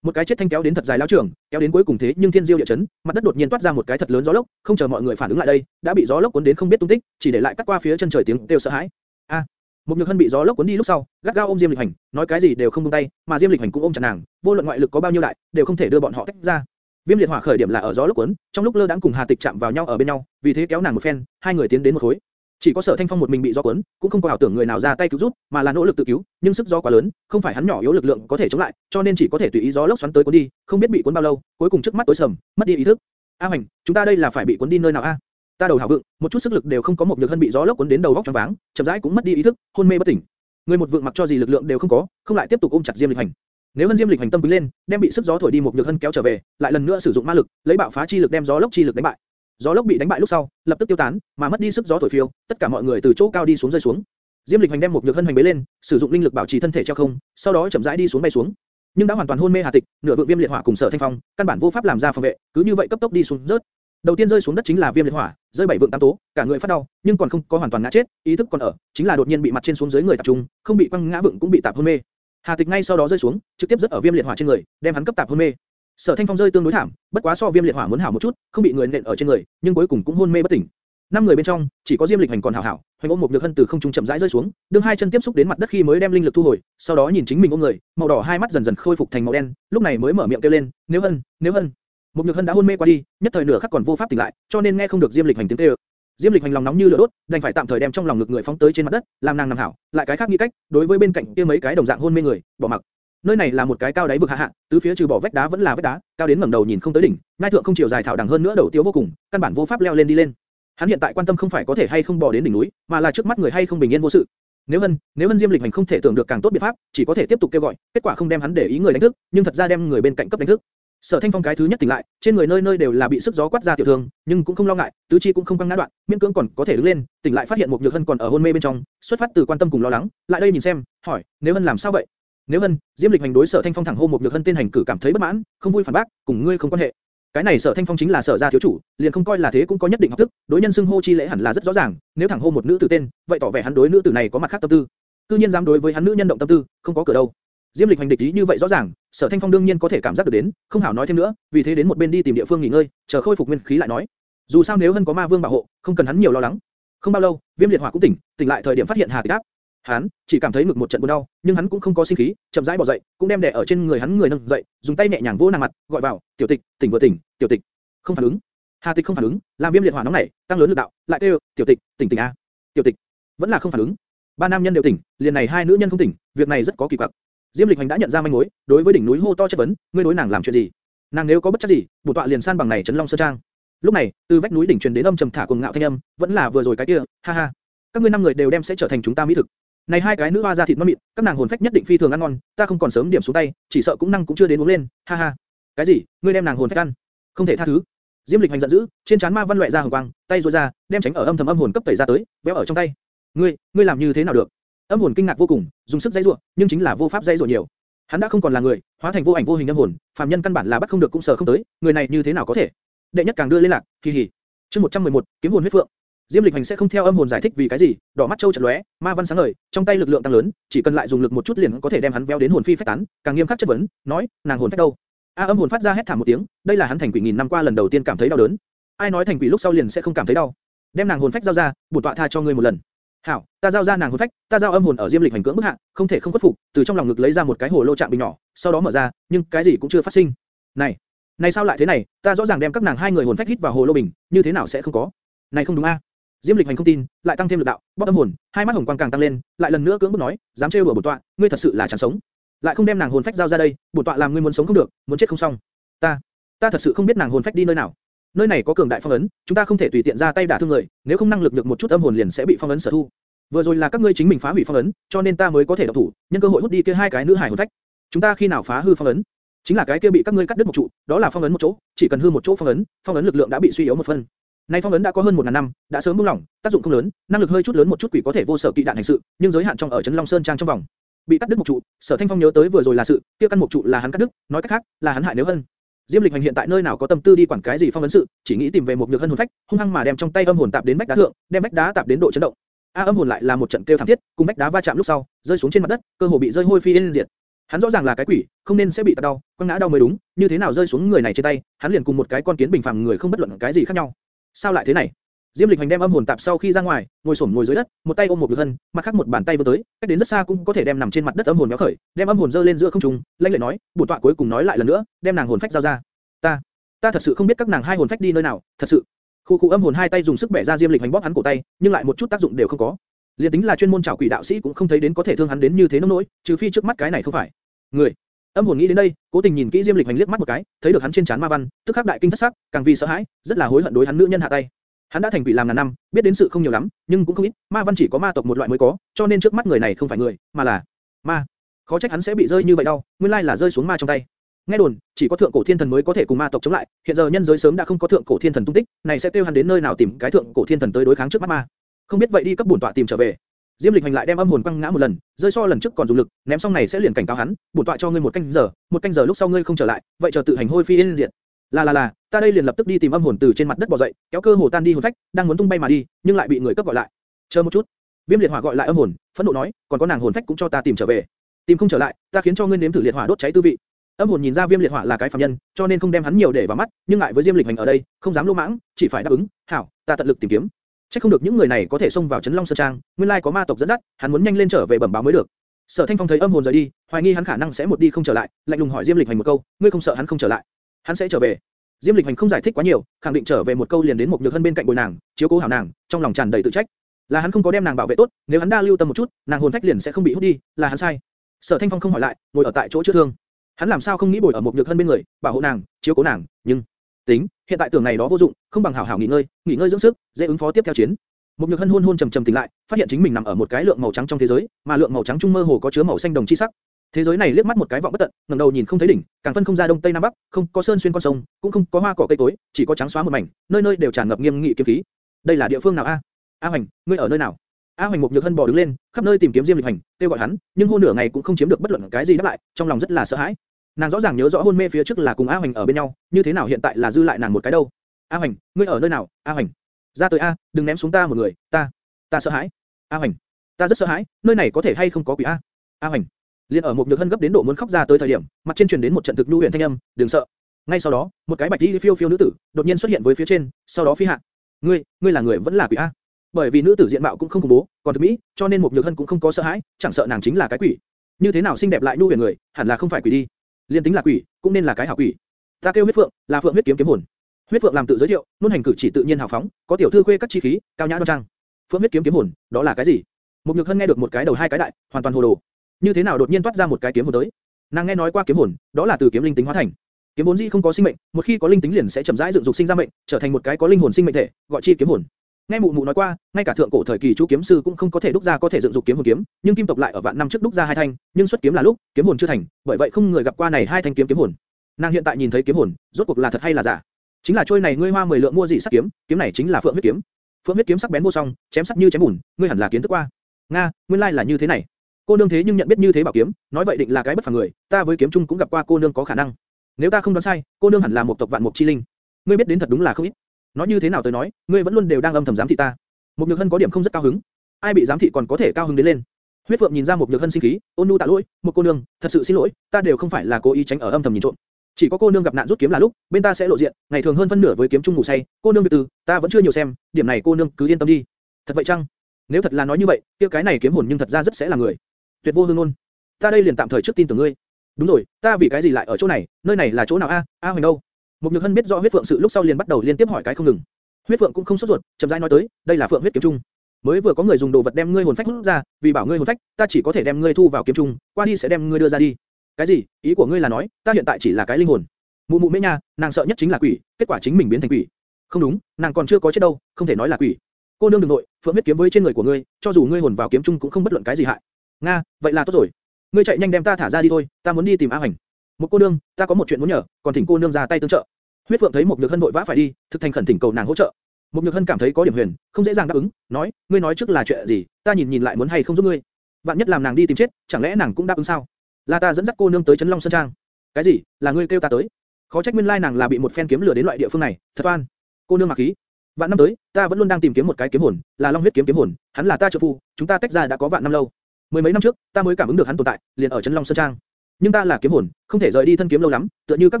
Một cái chết thanh kéo đến thật dài lão trưởng, kéo đến cuối cùng thế nhưng thiên diêu địa chấn, mặt đất đột nhiên toát ra một cái thật lớn gió lốc, không chờ mọi người phản ứng lại đây, đã bị gió lốc cuốn đến không biết tung tích, chỉ để lại cắt qua phía chân trời tiếng đều sợ hãi. A, một nhược hân bị gió lốc cuốn đi lúc sau, gắt gao ôm Diêm Lịch Hành, nói cái gì đều không buông tay, mà Diêm Lịch Hành cũng ôm chặt nàng, vô luận ngoại lực có bao nhiêu đại, đều không thể đưa bọn họ tách ra. Viêm liệt hỏa khởi điểm là ở gió lốc cuốn, trong lúc lơ đãng cùng Hà Tịch chạm vào nhau ở bên nhau, vì thế kéo nàng một phen, hai người tiến đến một khối. Chỉ có Sở Thanh Phong một mình bị gió cuốn, cũng không có ảo tưởng người nào ra tay cứu giúp, mà là nỗ lực tự cứu, nhưng sức gió quá lớn, không phải hắn nhỏ yếu lực lượng có thể chống lại, cho nên chỉ có thể tùy ý gió lốc xoắn tới cuốn đi, không biết bị cuốn bao lâu, cuối cùng trước mắt tối sầm, mất đi ý thức. A Hoành, chúng ta đây là phải bị cuốn đi nơi nào a? Ta đầu hảo vượng, một chút sức lực đều không có một nhược hân bị gió lốc cuốn đến đầu góc choáng váng, chậm rãi cũng mất đi ý thức, hôn mê bất tỉnh. Người một vượng mặc cho gì lực lượng đều không có, không lại tiếp tục ôm chặt Diêm Lịch Hành. Nếu Hân Diêm Lịch Hành tâm quý lên, đem bị sức gió thổi đi một nhược hân kéo trở về, lại lần nữa sử dụng ma lực, lấy bạo phá chi lực đem gió lốc chi lực đánh bại. Gió lốc bị đánh bại lúc sau, lập tức tiêu tán, mà mất đi sức gió thổi phiêu, tất cả mọi người từ chỗ cao đi xuống rơi xuống. Diêm Lịch Hành đem một nhược hân hành bế lên, sử dụng linh lực bảo trì thân thể treo không, sau đó chậm rãi đi xuống bay xuống. Nhưng đã hoàn toàn hôn mê Hà Tịch, nửa vượng viêm liệt hỏa cùng Sở Thanh Phong, căn bản vô pháp làm ra phòng vệ, cứ như vậy cấp tốc đi xuống rớt. Đầu tiên rơi xuống đất chính là viêm liệt hỏa, rơi bảy vượng tam tố, cả người phát đau, nhưng còn không có hoàn toàn ngã chết, ý thức còn ở, chính là đột nhiên bị mặt trên xuống dưới người tập trung, không bị quăng ngã vượng cũng bị tạp hôn mê. Hà Tịch ngay sau đó rơi xuống, trực tiếp rất ở viêm liệt hỏa trên người, đem hắn cấp tạp hôn mê. Sở Thanh Phong rơi tương đối thảm, bất quá so viêm liệt hỏa muốn hảo một chút, không bị người nện ở trên người, nhưng cuối cùng cũng hôn mê bất tỉnh. Năm người bên trong, chỉ có Diêm Lịch Hành còn hảo hảo, hoành ôm một nhược hân từ không trung chậm rãi rơi xuống, đương hai chân tiếp xúc đến mặt đất khi mới đem linh lực thu hồi, sau đó nhìn chính mình ôm người, màu đỏ hai mắt dần dần khôi phục thành màu đen, lúc này mới mở miệng kêu lên, nếu hân, nếu hân. Một nhược hân đã hôn mê qua đi, nhất thời nửa khắc còn vô pháp tỉnh lại, cho nên nghe không được Diêm Lịch Hành tiếng kêu. Diêm Lịch Hành lòng nóng như lửa đốt, đành phải tạm thời đem trong lòng ngực người phóng tới trên mặt đất, làm nàng nằm hảo, lại cái khác nghĩ cách, đối với bên cạnh kia mấy cái đồng dạng hôn mê người, bỏ mặc. Nơi này là một cái cao đáy vực hạ hạ, tứ phía trừ bỏ vách đá vẫn là vách đá, cao đến ngẩng đầu nhìn không tới đỉnh, ngai thượng không chiều dài thảo đằng hơn nữa đầu tiêu vô cùng, căn bản vô pháp leo lên đi lên. Hắn hiện tại quan tâm không phải có thể hay không bò đến đỉnh núi, mà là trước mắt người hay không bình yên vô sự. Nếu Hân, nếu Hân Diêm Lịch Hành không thể tưởng được càng tốt biện pháp, chỉ có thể tiếp tục kêu gọi, kết quả không đem hắn để ý người đánh thức, nhưng thật ra đem người bên cạnh cấp đánh thức. Sở Thanh Phong cái thứ nhất tỉnh lại, trên người nơi nơi đều là bị sức gió quát ra tiểu thương, nhưng cũng không lo ngại, tứ chi cũng không căng ngã đoạn, miễn cưỡng còn có thể đứng lên, tỉnh lại phát hiện một nhược hân còn ở hôn mê bên trong, xuất phát từ quan tâm cùng lo lắng, lại đây nhìn xem, hỏi, nếu hân làm sao vậy? Nếu hân, Diêm Lịch hành đối Sở Thanh Phong thẳng hô một nhược hân tên hành cử cảm thấy bất mãn, không vui phản bác, cùng ngươi không quan hệ. Cái này Sở Thanh Phong chính là Sở gia thiếu chủ, liền không coi là thế cũng có nhất định học thức, đối nhân xưng hô chi lễ hẳn là rất rõ ràng, nếu thẳng hô một nữ tử tên, vậy tỏ vẻ hắn đối nữ tử này có mặt khác tâm tư. Cư nhiên dám đối với hắn nữ nhân động tâm tư, không có cửa đâu. Diêm Lịch hành địch ý như vậy rõ ràng, Sở Thanh Phong đương nhiên có thể cảm giác được đến, không hảo nói thêm nữa, vì thế đến một bên đi tìm địa phương nghỉ ngơi, chờ khôi phục nguyên khí lại nói. Dù sao nếu hân có ma vương bảo hộ, không cần hắn nhiều lo lắng. Không bao lâu, Viêm Liệt Hỏa cũng tỉnh, tỉnh lại thời điểm phát hiện Hà Tịch áp. Hắn chỉ cảm thấy ngực một trận buồn đau, nhưng hắn cũng không có sinh khí, chậm rãi bò dậy, cũng đem đè ở trên người hắn người nâng dậy, dùng tay nhẹ nhàng vỗ nàng mặt, gọi vào, "Tiểu Tịch, tỉnh vừa tỉnh, Tiểu Tịch." Không phản ứng. Hà Tịch không phản ứng, làm Viêm Liệt Hỏa nóng nảy, tăng lớn lực đạo, lại kêu, "Tiểu Tịch, tỉnh tỉnh a." Tiểu Tịch vẫn là không phản ứng. Ba nam nhân đều tỉnh, liền này hai nữ nhân không tỉnh, việc này rất có kỳ quặc. Diêm Lịch Hành đã nhận ra manh mối, đối với đỉnh núi hô to chất vấn, ngươi đối nàng làm chuyện gì? Nàng nếu có bất chấp gì, bổ tọa liền san bằng này trấn Long Sơn Trang. Lúc này, từ vách núi đỉnh truyền đến âm trầm thả cuồng ngạo thanh âm, vẫn là vừa rồi cái kia, ha ha. Các ngươi năm người đều đem sẽ trở thành chúng ta mỹ thực. Này hai cái nữ hoa da thịt ngon mịn, các nàng hồn phách nhất định phi thường ăn ngon, ta không còn sớm điểm xuống tay, chỉ sợ cũng năng cũng chưa đến uống lên, ha ha. Cái gì? Ngươi đem nàng hồn phách ăn? Không thể tha thứ. Diêm Lịch Hành giận dữ, trên trán ma văn loại ra hồng quang, tay duỗi ra, đem tránh ở âm thầm âm hồn cấp tẩy ra tới, véo ở trong tay. Ngươi, ngươi làm như thế nào được? Âm hồn kinh ngạc vô cùng, dùng sức dây rủa, nhưng chính là vô pháp dây rủa nhiều. Hắn đã không còn là người, hóa thành vô ảnh vô hình âm hồn, phàm nhân căn bản là bắt không được cũng sợ không tới, người này như thế nào có thể? Đệ nhất càng đưa liên lạc, kỳ hỉ. Chương 111, kiếm hồn huyết phượng. Diêm Lịch Hành sẽ không theo âm hồn giải thích vì cái gì, đỏ mắt châu chợt lóe, ma văn sáng ngời, trong tay lực lượng tăng lớn, chỉ cần lại dùng lực một chút liền có thể đem hắn véo đến hồn phi phách tán, càng nghiêm khắc chất vấn, nói, nàng hồn phách đâu? A âm hồn phát ra hét thảm một tiếng, đây là hắn thành quỷ nghìn năm qua lần đầu tiên cảm thấy đau đớn. Ai nói thành quỷ lúc sau liền sẽ không cảm thấy đau? Đem nàng hồn phách giao ra, bổn tọa tha cho ngươi một lần. Hảo, ta giao ra nàng hồn phách, ta giao âm hồn ở Diêm Lịch hành cưỡng bức hạ, không thể không khuất phục, từ trong lòng ngực lấy ra một cái hồ lô trạng bình nhỏ, sau đó mở ra, nhưng cái gì cũng chưa phát sinh. Này, này sao lại thế này? Ta rõ ràng đem các nàng hai người hồn phách hít vào hồ lô bình, như thế nào sẽ không có? Này không đúng a? Diêm Lịch hành không tin, lại tăng thêm lực đạo, bóp âm hồn, hai mắt hồng quang càng tăng lên, lại lần nữa cưỡng bức nói, dám trêu đùa bổn tọa, ngươi thật sự là chẳng sống. Lại không đem nàng hồn phách giao ra đây, bổn tọa làm ngươi muốn sống không được, muốn chết không xong. Ta, ta thật sự không biết nàng hồn phách đi nơi nào. Nơi này có cường đại phong ấn, chúng ta không thể tùy tiện ra tay đả thương người, nếu không năng lực được một chút âm hồn liền sẽ bị phong ấn sở thu. Vừa rồi là các ngươi chính mình phá hủy phong ấn, cho nên ta mới có thể động thủ, nhân cơ hội hút đi kia hai cái nữ hải hồn phách. Chúng ta khi nào phá hư phong ấn? Chính là cái kia bị các ngươi cắt đứt một trụ, đó là phong ấn một chỗ, chỉ cần hư một chỗ phong ấn, phong ấn lực lượng đã bị suy yếu một phần. Nay phong ấn đã có hơn một ngàn năm, đã sớm buông lỏng, tác dụng không lớn, năng lực hơi chút lớn một chút quỷ có thể vô sở kỵ đạn hành sự, nhưng giới hạn trong ở trấn Long Sơn trang trong vòng. Bị cắt đứt một trụ, Sở Thanh Phong nhớ tới vừa rồi là sự, kia căn một trụ là hắn cắt đứt, nói cách khác, là hắn hại nếu hơn. Diêm Lịch Hành hiện tại nơi nào có tâm tư đi quản cái gì phong ấn sự, chỉ nghĩ tìm về một nhược hân hồn phách, hung hăng mà đem trong tay âm hồn tạp đến vách đá thượng, đem vách đá tạp đến độ chấn động. A âm hồn lại là một trận kêu thảm thiết, cùng vách đá va chạm lúc sau, rơi xuống trên mặt đất, cơ hồ bị rơi hôi phi yên diệt. Hắn rõ ràng là cái quỷ, không nên sẽ bị tạt đau, quăng ngã đau mới đúng, như thế nào rơi xuống người này trên tay, hắn liền cùng một cái con kiến bình phàm người không bất luận cái gì khác nhau. Sao lại thế này? Diêm Lịch Hành đem âm hồn tạp sau khi ra ngoài, ngồi xổm ngồi dưới đất, một tay ôm một người hân, mặt khác một bàn tay vươn tới, cách đến rất xa cũng có thể đem nằm trên mặt đất âm hồn méo khởi, đem âm hồn dơ lên giữa không trung, lanh lệ nói, bổn tọa cuối cùng nói lại lần nữa, đem nàng hồn phách giao ra. Ta, ta thật sự không biết các nàng hai hồn phách đi nơi nào, thật sự. Khu khu âm hồn hai tay dùng sức bẻ ra Diêm Lịch Hành bóp hắn cổ tay, nhưng lại một chút tác dụng đều không có. Liên tính là chuyên môn chảo quỷ đạo sĩ cũng không thấy đến có thể thương hắn đến như thế nông nỗi, trừ phi trước mắt cái này không phải. Người. Âm hồn nghĩ đến đây, cố tình nhìn kỹ Diêm Lịch Hành liếc mắt một cái, thấy được hắn trên trán ma văn, tức khắc đại kinh thất sắc, càng vì sợ hãi, rất là hối hận đối hắn nữ nhân hạ tay. Hắn đã thành quỷ làm ngàn năm, biết đến sự không nhiều lắm, nhưng cũng không ít, ma văn chỉ có ma tộc một loại mới có, cho nên trước mắt người này không phải người, mà là ma. Khó trách hắn sẽ bị rơi như vậy đâu, nguyên lai là rơi xuống ma trong tay. Nghe đồn, chỉ có thượng cổ thiên thần mới có thể cùng ma tộc chống lại, hiện giờ nhân giới sớm đã không có thượng cổ thiên thần tung tích, này sẽ kêu hắn đến nơi nào tìm cái thượng cổ thiên thần tới đối kháng trước mắt ma. Không biết vậy đi cấp bổn tọa tìm trở về. Diêm Lịch hành lại đem âm hồn quăng ngã một lần, rơi so lần trước còn dùng lực, ném xong này sẽ liền cảnh cáo hắn, bổn tọa cho ngươi một canh giờ, một canh giờ lúc sau ngươi không trở lại, vậy chờ tự hành hôi phi yên diệt. Là là là, ta đây liền lập tức đi tìm âm hồn từ trên mặt đất bò dậy, kéo cơ hồ tan đi hồn phách, đang muốn tung bay mà đi, nhưng lại bị người cấp gọi lại. Chờ một chút. Viêm liệt hỏa gọi lại âm hồn, phẫn nộ nói, còn có nàng hồn phách cũng cho ta tìm trở về. Tìm không trở lại, ta khiến cho ngươi nếm thử liệt hỏa đốt cháy tư vị. Âm hồn nhìn ra Viêm liệt hỏa là cái phàm nhân, cho nên không đem hắn nhiều để vào mắt, nhưng ngại với Diêm lịch hành ở đây, không dám lô mãng, chỉ phải đáp ứng. Hảo, ta tận lực tìm kiếm. Chắc không được những người này có thể xông vào chấn Long Sơn Trang, nguyên lai có ma tộc dẫn dắt, hắn muốn nhanh lên trở về bẩm báo mới được. Sở Thanh Phong thấy âm hồn rời đi, hoài nghi hắn khả năng sẽ một đi không trở lại, lạnh lùng hỏi Diêm Lịch Hành một câu, ngươi không sợ hắn không trở lại? Hắn sẽ trở về. Diêm Lịch Hành không giải thích quá nhiều, khẳng định trở về một câu liền đến một nhược hân bên cạnh bồi nàng, chiếu cố hảo nàng, trong lòng tràn đầy tự trách. Là hắn không có đem nàng bảo vệ tốt, nếu hắn đa lưu tâm một chút, nàng hồn phách liền sẽ không bị hút đi, là hắn sai. Sở Thanh Phong không hỏi lại, ngồi ở tại chỗ chữa thương. Hắn làm sao không nghĩ bồi ở một nhược hân bên người, bảo hộ nàng, chiếu cố nàng, nhưng tính, hiện tại tưởng này đó vô dụng, không bằng hảo hảo nghỉ ngơi, nghỉ ngơi dưỡng sức, dễ ứng phó tiếp theo chiến. Một nhược hân hôn hôn trầm trầm tỉnh lại, phát hiện chính mình nằm ở một cái lượng màu trắng trong thế giới, mà lượng màu trắng trung mơ hồ có chứa màu xanh đồng chi sắc. Thế giới này liếc mắt một cái vọng bất tận, ngẩng đầu nhìn không thấy đỉnh, càng phân không ra đông tây nam bắc, không có sơn xuyên con sông, cũng không có hoa cỏ cây cối, chỉ có trắng xóa một mảnh, nơi nơi đều tràn ngập nghiêm nghị kiếm khí. Đây là địa phương nào a? A Hoành, ngươi ở nơi nào? A Hoành một nhược hân bò đứng lên, khắp nơi tìm kiếm Diêm Lịch Hành, kêu gọi hắn, nhưng hôn nửa ngày cũng không chiếm được bất luận cái gì đáp lại, trong lòng rất là sợ hãi. Nàng rõ ràng nhớ rõ hôn mê phía trước là cùng A Hoành ở bên nhau, như thế nào hiện tại là dư lại nàng một cái đâu? A Hoành, ngươi ở nơi nào? A Hoành, ra tới a, đừng ném xuống ta một người, ta, ta sợ hãi. A Hoành, ta rất sợ hãi, nơi này có thể hay không có quỷ a? A Hoành, liền ở một nhược hân gấp đến độ muốn khóc ra tới thời điểm, mặt trên truyền đến một trận thực lưu huyền thanh âm, đừng sợ. Ngay sau đó, một cái bạch y phiêu phiêu nữ tử đột nhiên xuất hiện với phía trên, sau đó phi hạ. Ngươi, ngươi là người vẫn là quỷ a? Bởi vì nữ tử diện mạo cũng không khủng bố, còn thực mỹ, cho nên một nhược hân cũng không có sợ hãi, chẳng sợ nàng chính là cái quỷ. Như thế nào xinh đẹp lại nu huyền người, hẳn là không phải quỷ đi. Liên tính là quỷ, cũng nên là cái hảo quỷ. Ta kêu huyết phượng, là phượng huyết kiếm kiếm hồn. Huyết phượng làm tự giới thiệu, luôn hành cử chỉ tự nhiên hào phóng, có tiểu thư khuê các chi khí, cao nhã đoan trang. Phượng huyết kiếm kiếm hồn, đó là cái gì? Một nhược hân nghe được một cái đầu hai cái đại, hoàn toàn hồ đồ. Như thế nào đột nhiên toát ra một cái kiếm hồn tới? Nàng nghe nói qua kiếm hồn, đó là từ kiếm linh tính hóa thành. Kiếm vốn dĩ không có sinh mệnh, một khi có linh tính liền sẽ chậm rãi dựng dục sinh ra mệnh, trở thành một cái có linh hồn sinh mệnh thể, gọi chi kiếm hồn. Nghe mụ mụ nói qua, ngay cả thượng cổ thời kỳ chú kiếm sư cũng không có thể đúc ra có thể dựng dục kiếm hồn kiếm, nhưng kim tộc lại ở vạn năm trước đúc ra hai thanh, nhưng xuất kiếm là lúc, kiếm hồn chưa thành, bởi vậy không người gặp qua này hai thanh kiếm kiếm hồn. Nàng hiện tại nhìn thấy kiếm hồn, rốt cuộc là thật hay là giả? Chính là trôi này ngươi hoa 10 lượng mua gì sắc kiếm, kiếm này chính là phượng huyết kiếm. Phượng huyết kiếm sắc bén vô song, chém sắc như chém bùn, ngươi hẳn là kiến thức qua. Nga, nguyên lai là như thế này. Cô nương thế nhưng nhận biết như thế bảo kiếm, nói vậy định là cái bất phàm người, ta với kiếm trung cũng gặp qua cô nương có khả năng. Nếu ta không đoán sai, cô nương hẳn là một tộc vạn mục chi linh. Ngươi biết đến thật đúng là không ít. Nói như thế nào tới nói, ngươi vẫn luôn đều đang âm thầm giám thị ta. Một Nhược Hân có điểm không rất cao hứng. Ai bị giám thị còn có thể cao hứng đến lên. Huyết Phượng nhìn ra một Nhược Hân sinh khí, ôn nhu tạ lỗi, một cô nương, thật sự xin lỗi, ta đều không phải là cố ý tránh ở âm thầm nhìn trộm. Chỉ có cô nương gặp nạn rút kiếm là lúc, bên ta sẽ lộ diện, ngày thường hơn phân nửa với kiếm trung ngủ say, cô nương việc từ, ta vẫn chưa nhiều xem, điểm này cô nương cứ yên tâm đi. Thật vậy chăng? Nếu thật là nói như vậy, kia cái này kiếm hồn nhưng thật ra rất sẽ là người. Tuyệt vô hương luôn Ta đây liền tạm thời trước tin tưởng ngươi. Đúng rồi, ta vì cái gì lại ở chỗ này, nơi này là chỗ nào a? A Hoành đâu? Một Nhược Hân biết rõ huyết phượng sự lúc sau liền bắt đầu liên tiếp hỏi cái không ngừng. Huyết phượng cũng không sốt ruột, chậm rãi nói tới, đây là phượng huyết kiếm trung. Mới vừa có người dùng đồ vật đem ngươi hồn phách hút ra, vì bảo ngươi hồn phách, ta chỉ có thể đem ngươi thu vào kiếm trung, qua đi sẽ đem ngươi đưa ra đi. Cái gì? Ý của ngươi là nói, ta hiện tại chỉ là cái linh hồn. Mụ mụ mễ nha, nàng sợ nhất chính là quỷ, kết quả chính mình biến thành quỷ. Không đúng, nàng còn chưa có chết đâu, không thể nói là quỷ. Cô nương đừng nội, phượng huyết kiếm với trên người của ngươi, cho dù ngươi hồn vào kiếm trung cũng không bất luận cái gì hại. Nga, vậy là tốt rồi. Ngươi chạy nhanh đem ta thả ra đi thôi, ta muốn đi tìm A Hoành. Một cô nương, ta có một chuyện muốn nhờ, còn thỉnh cô nương ra tay tương trợ. Huyết Phượng thấy một Nhược Hân vội vã phải đi, thực thành khẩn thỉnh cầu nàng hỗ trợ. Một Nhược Hân cảm thấy có điểm huyền, không dễ dàng đáp ứng, nói, ngươi nói trước là chuyện gì, ta nhìn nhìn lại muốn hay không giúp ngươi. Vạn nhất làm nàng đi tìm chết, chẳng lẽ nàng cũng đáp ứng sao? Là ta dẫn dắt cô nương tới Trấn Long Sơn Trang. Cái gì? Là ngươi kêu ta tới? Khó trách nguyên lai nàng là bị một phen kiếm lừa đến loại địa phương này, thật oan. Cô nương mặc khí. Vạn năm tới, ta vẫn luôn đang tìm kiếm một cái kiếm hồn, là Long huyết kiếm kiếm hồn, hắn là ta trợ phu, chúng ta tách ra đã có vạn năm lâu. Mười mấy năm trước, ta mới cảm ứng được hắn tồn tại, liền ở Trấn Long Sơn Trang. Nhưng ta là kiếm hồn, không thể rời đi thân kiếm lâu lắm, tựa như các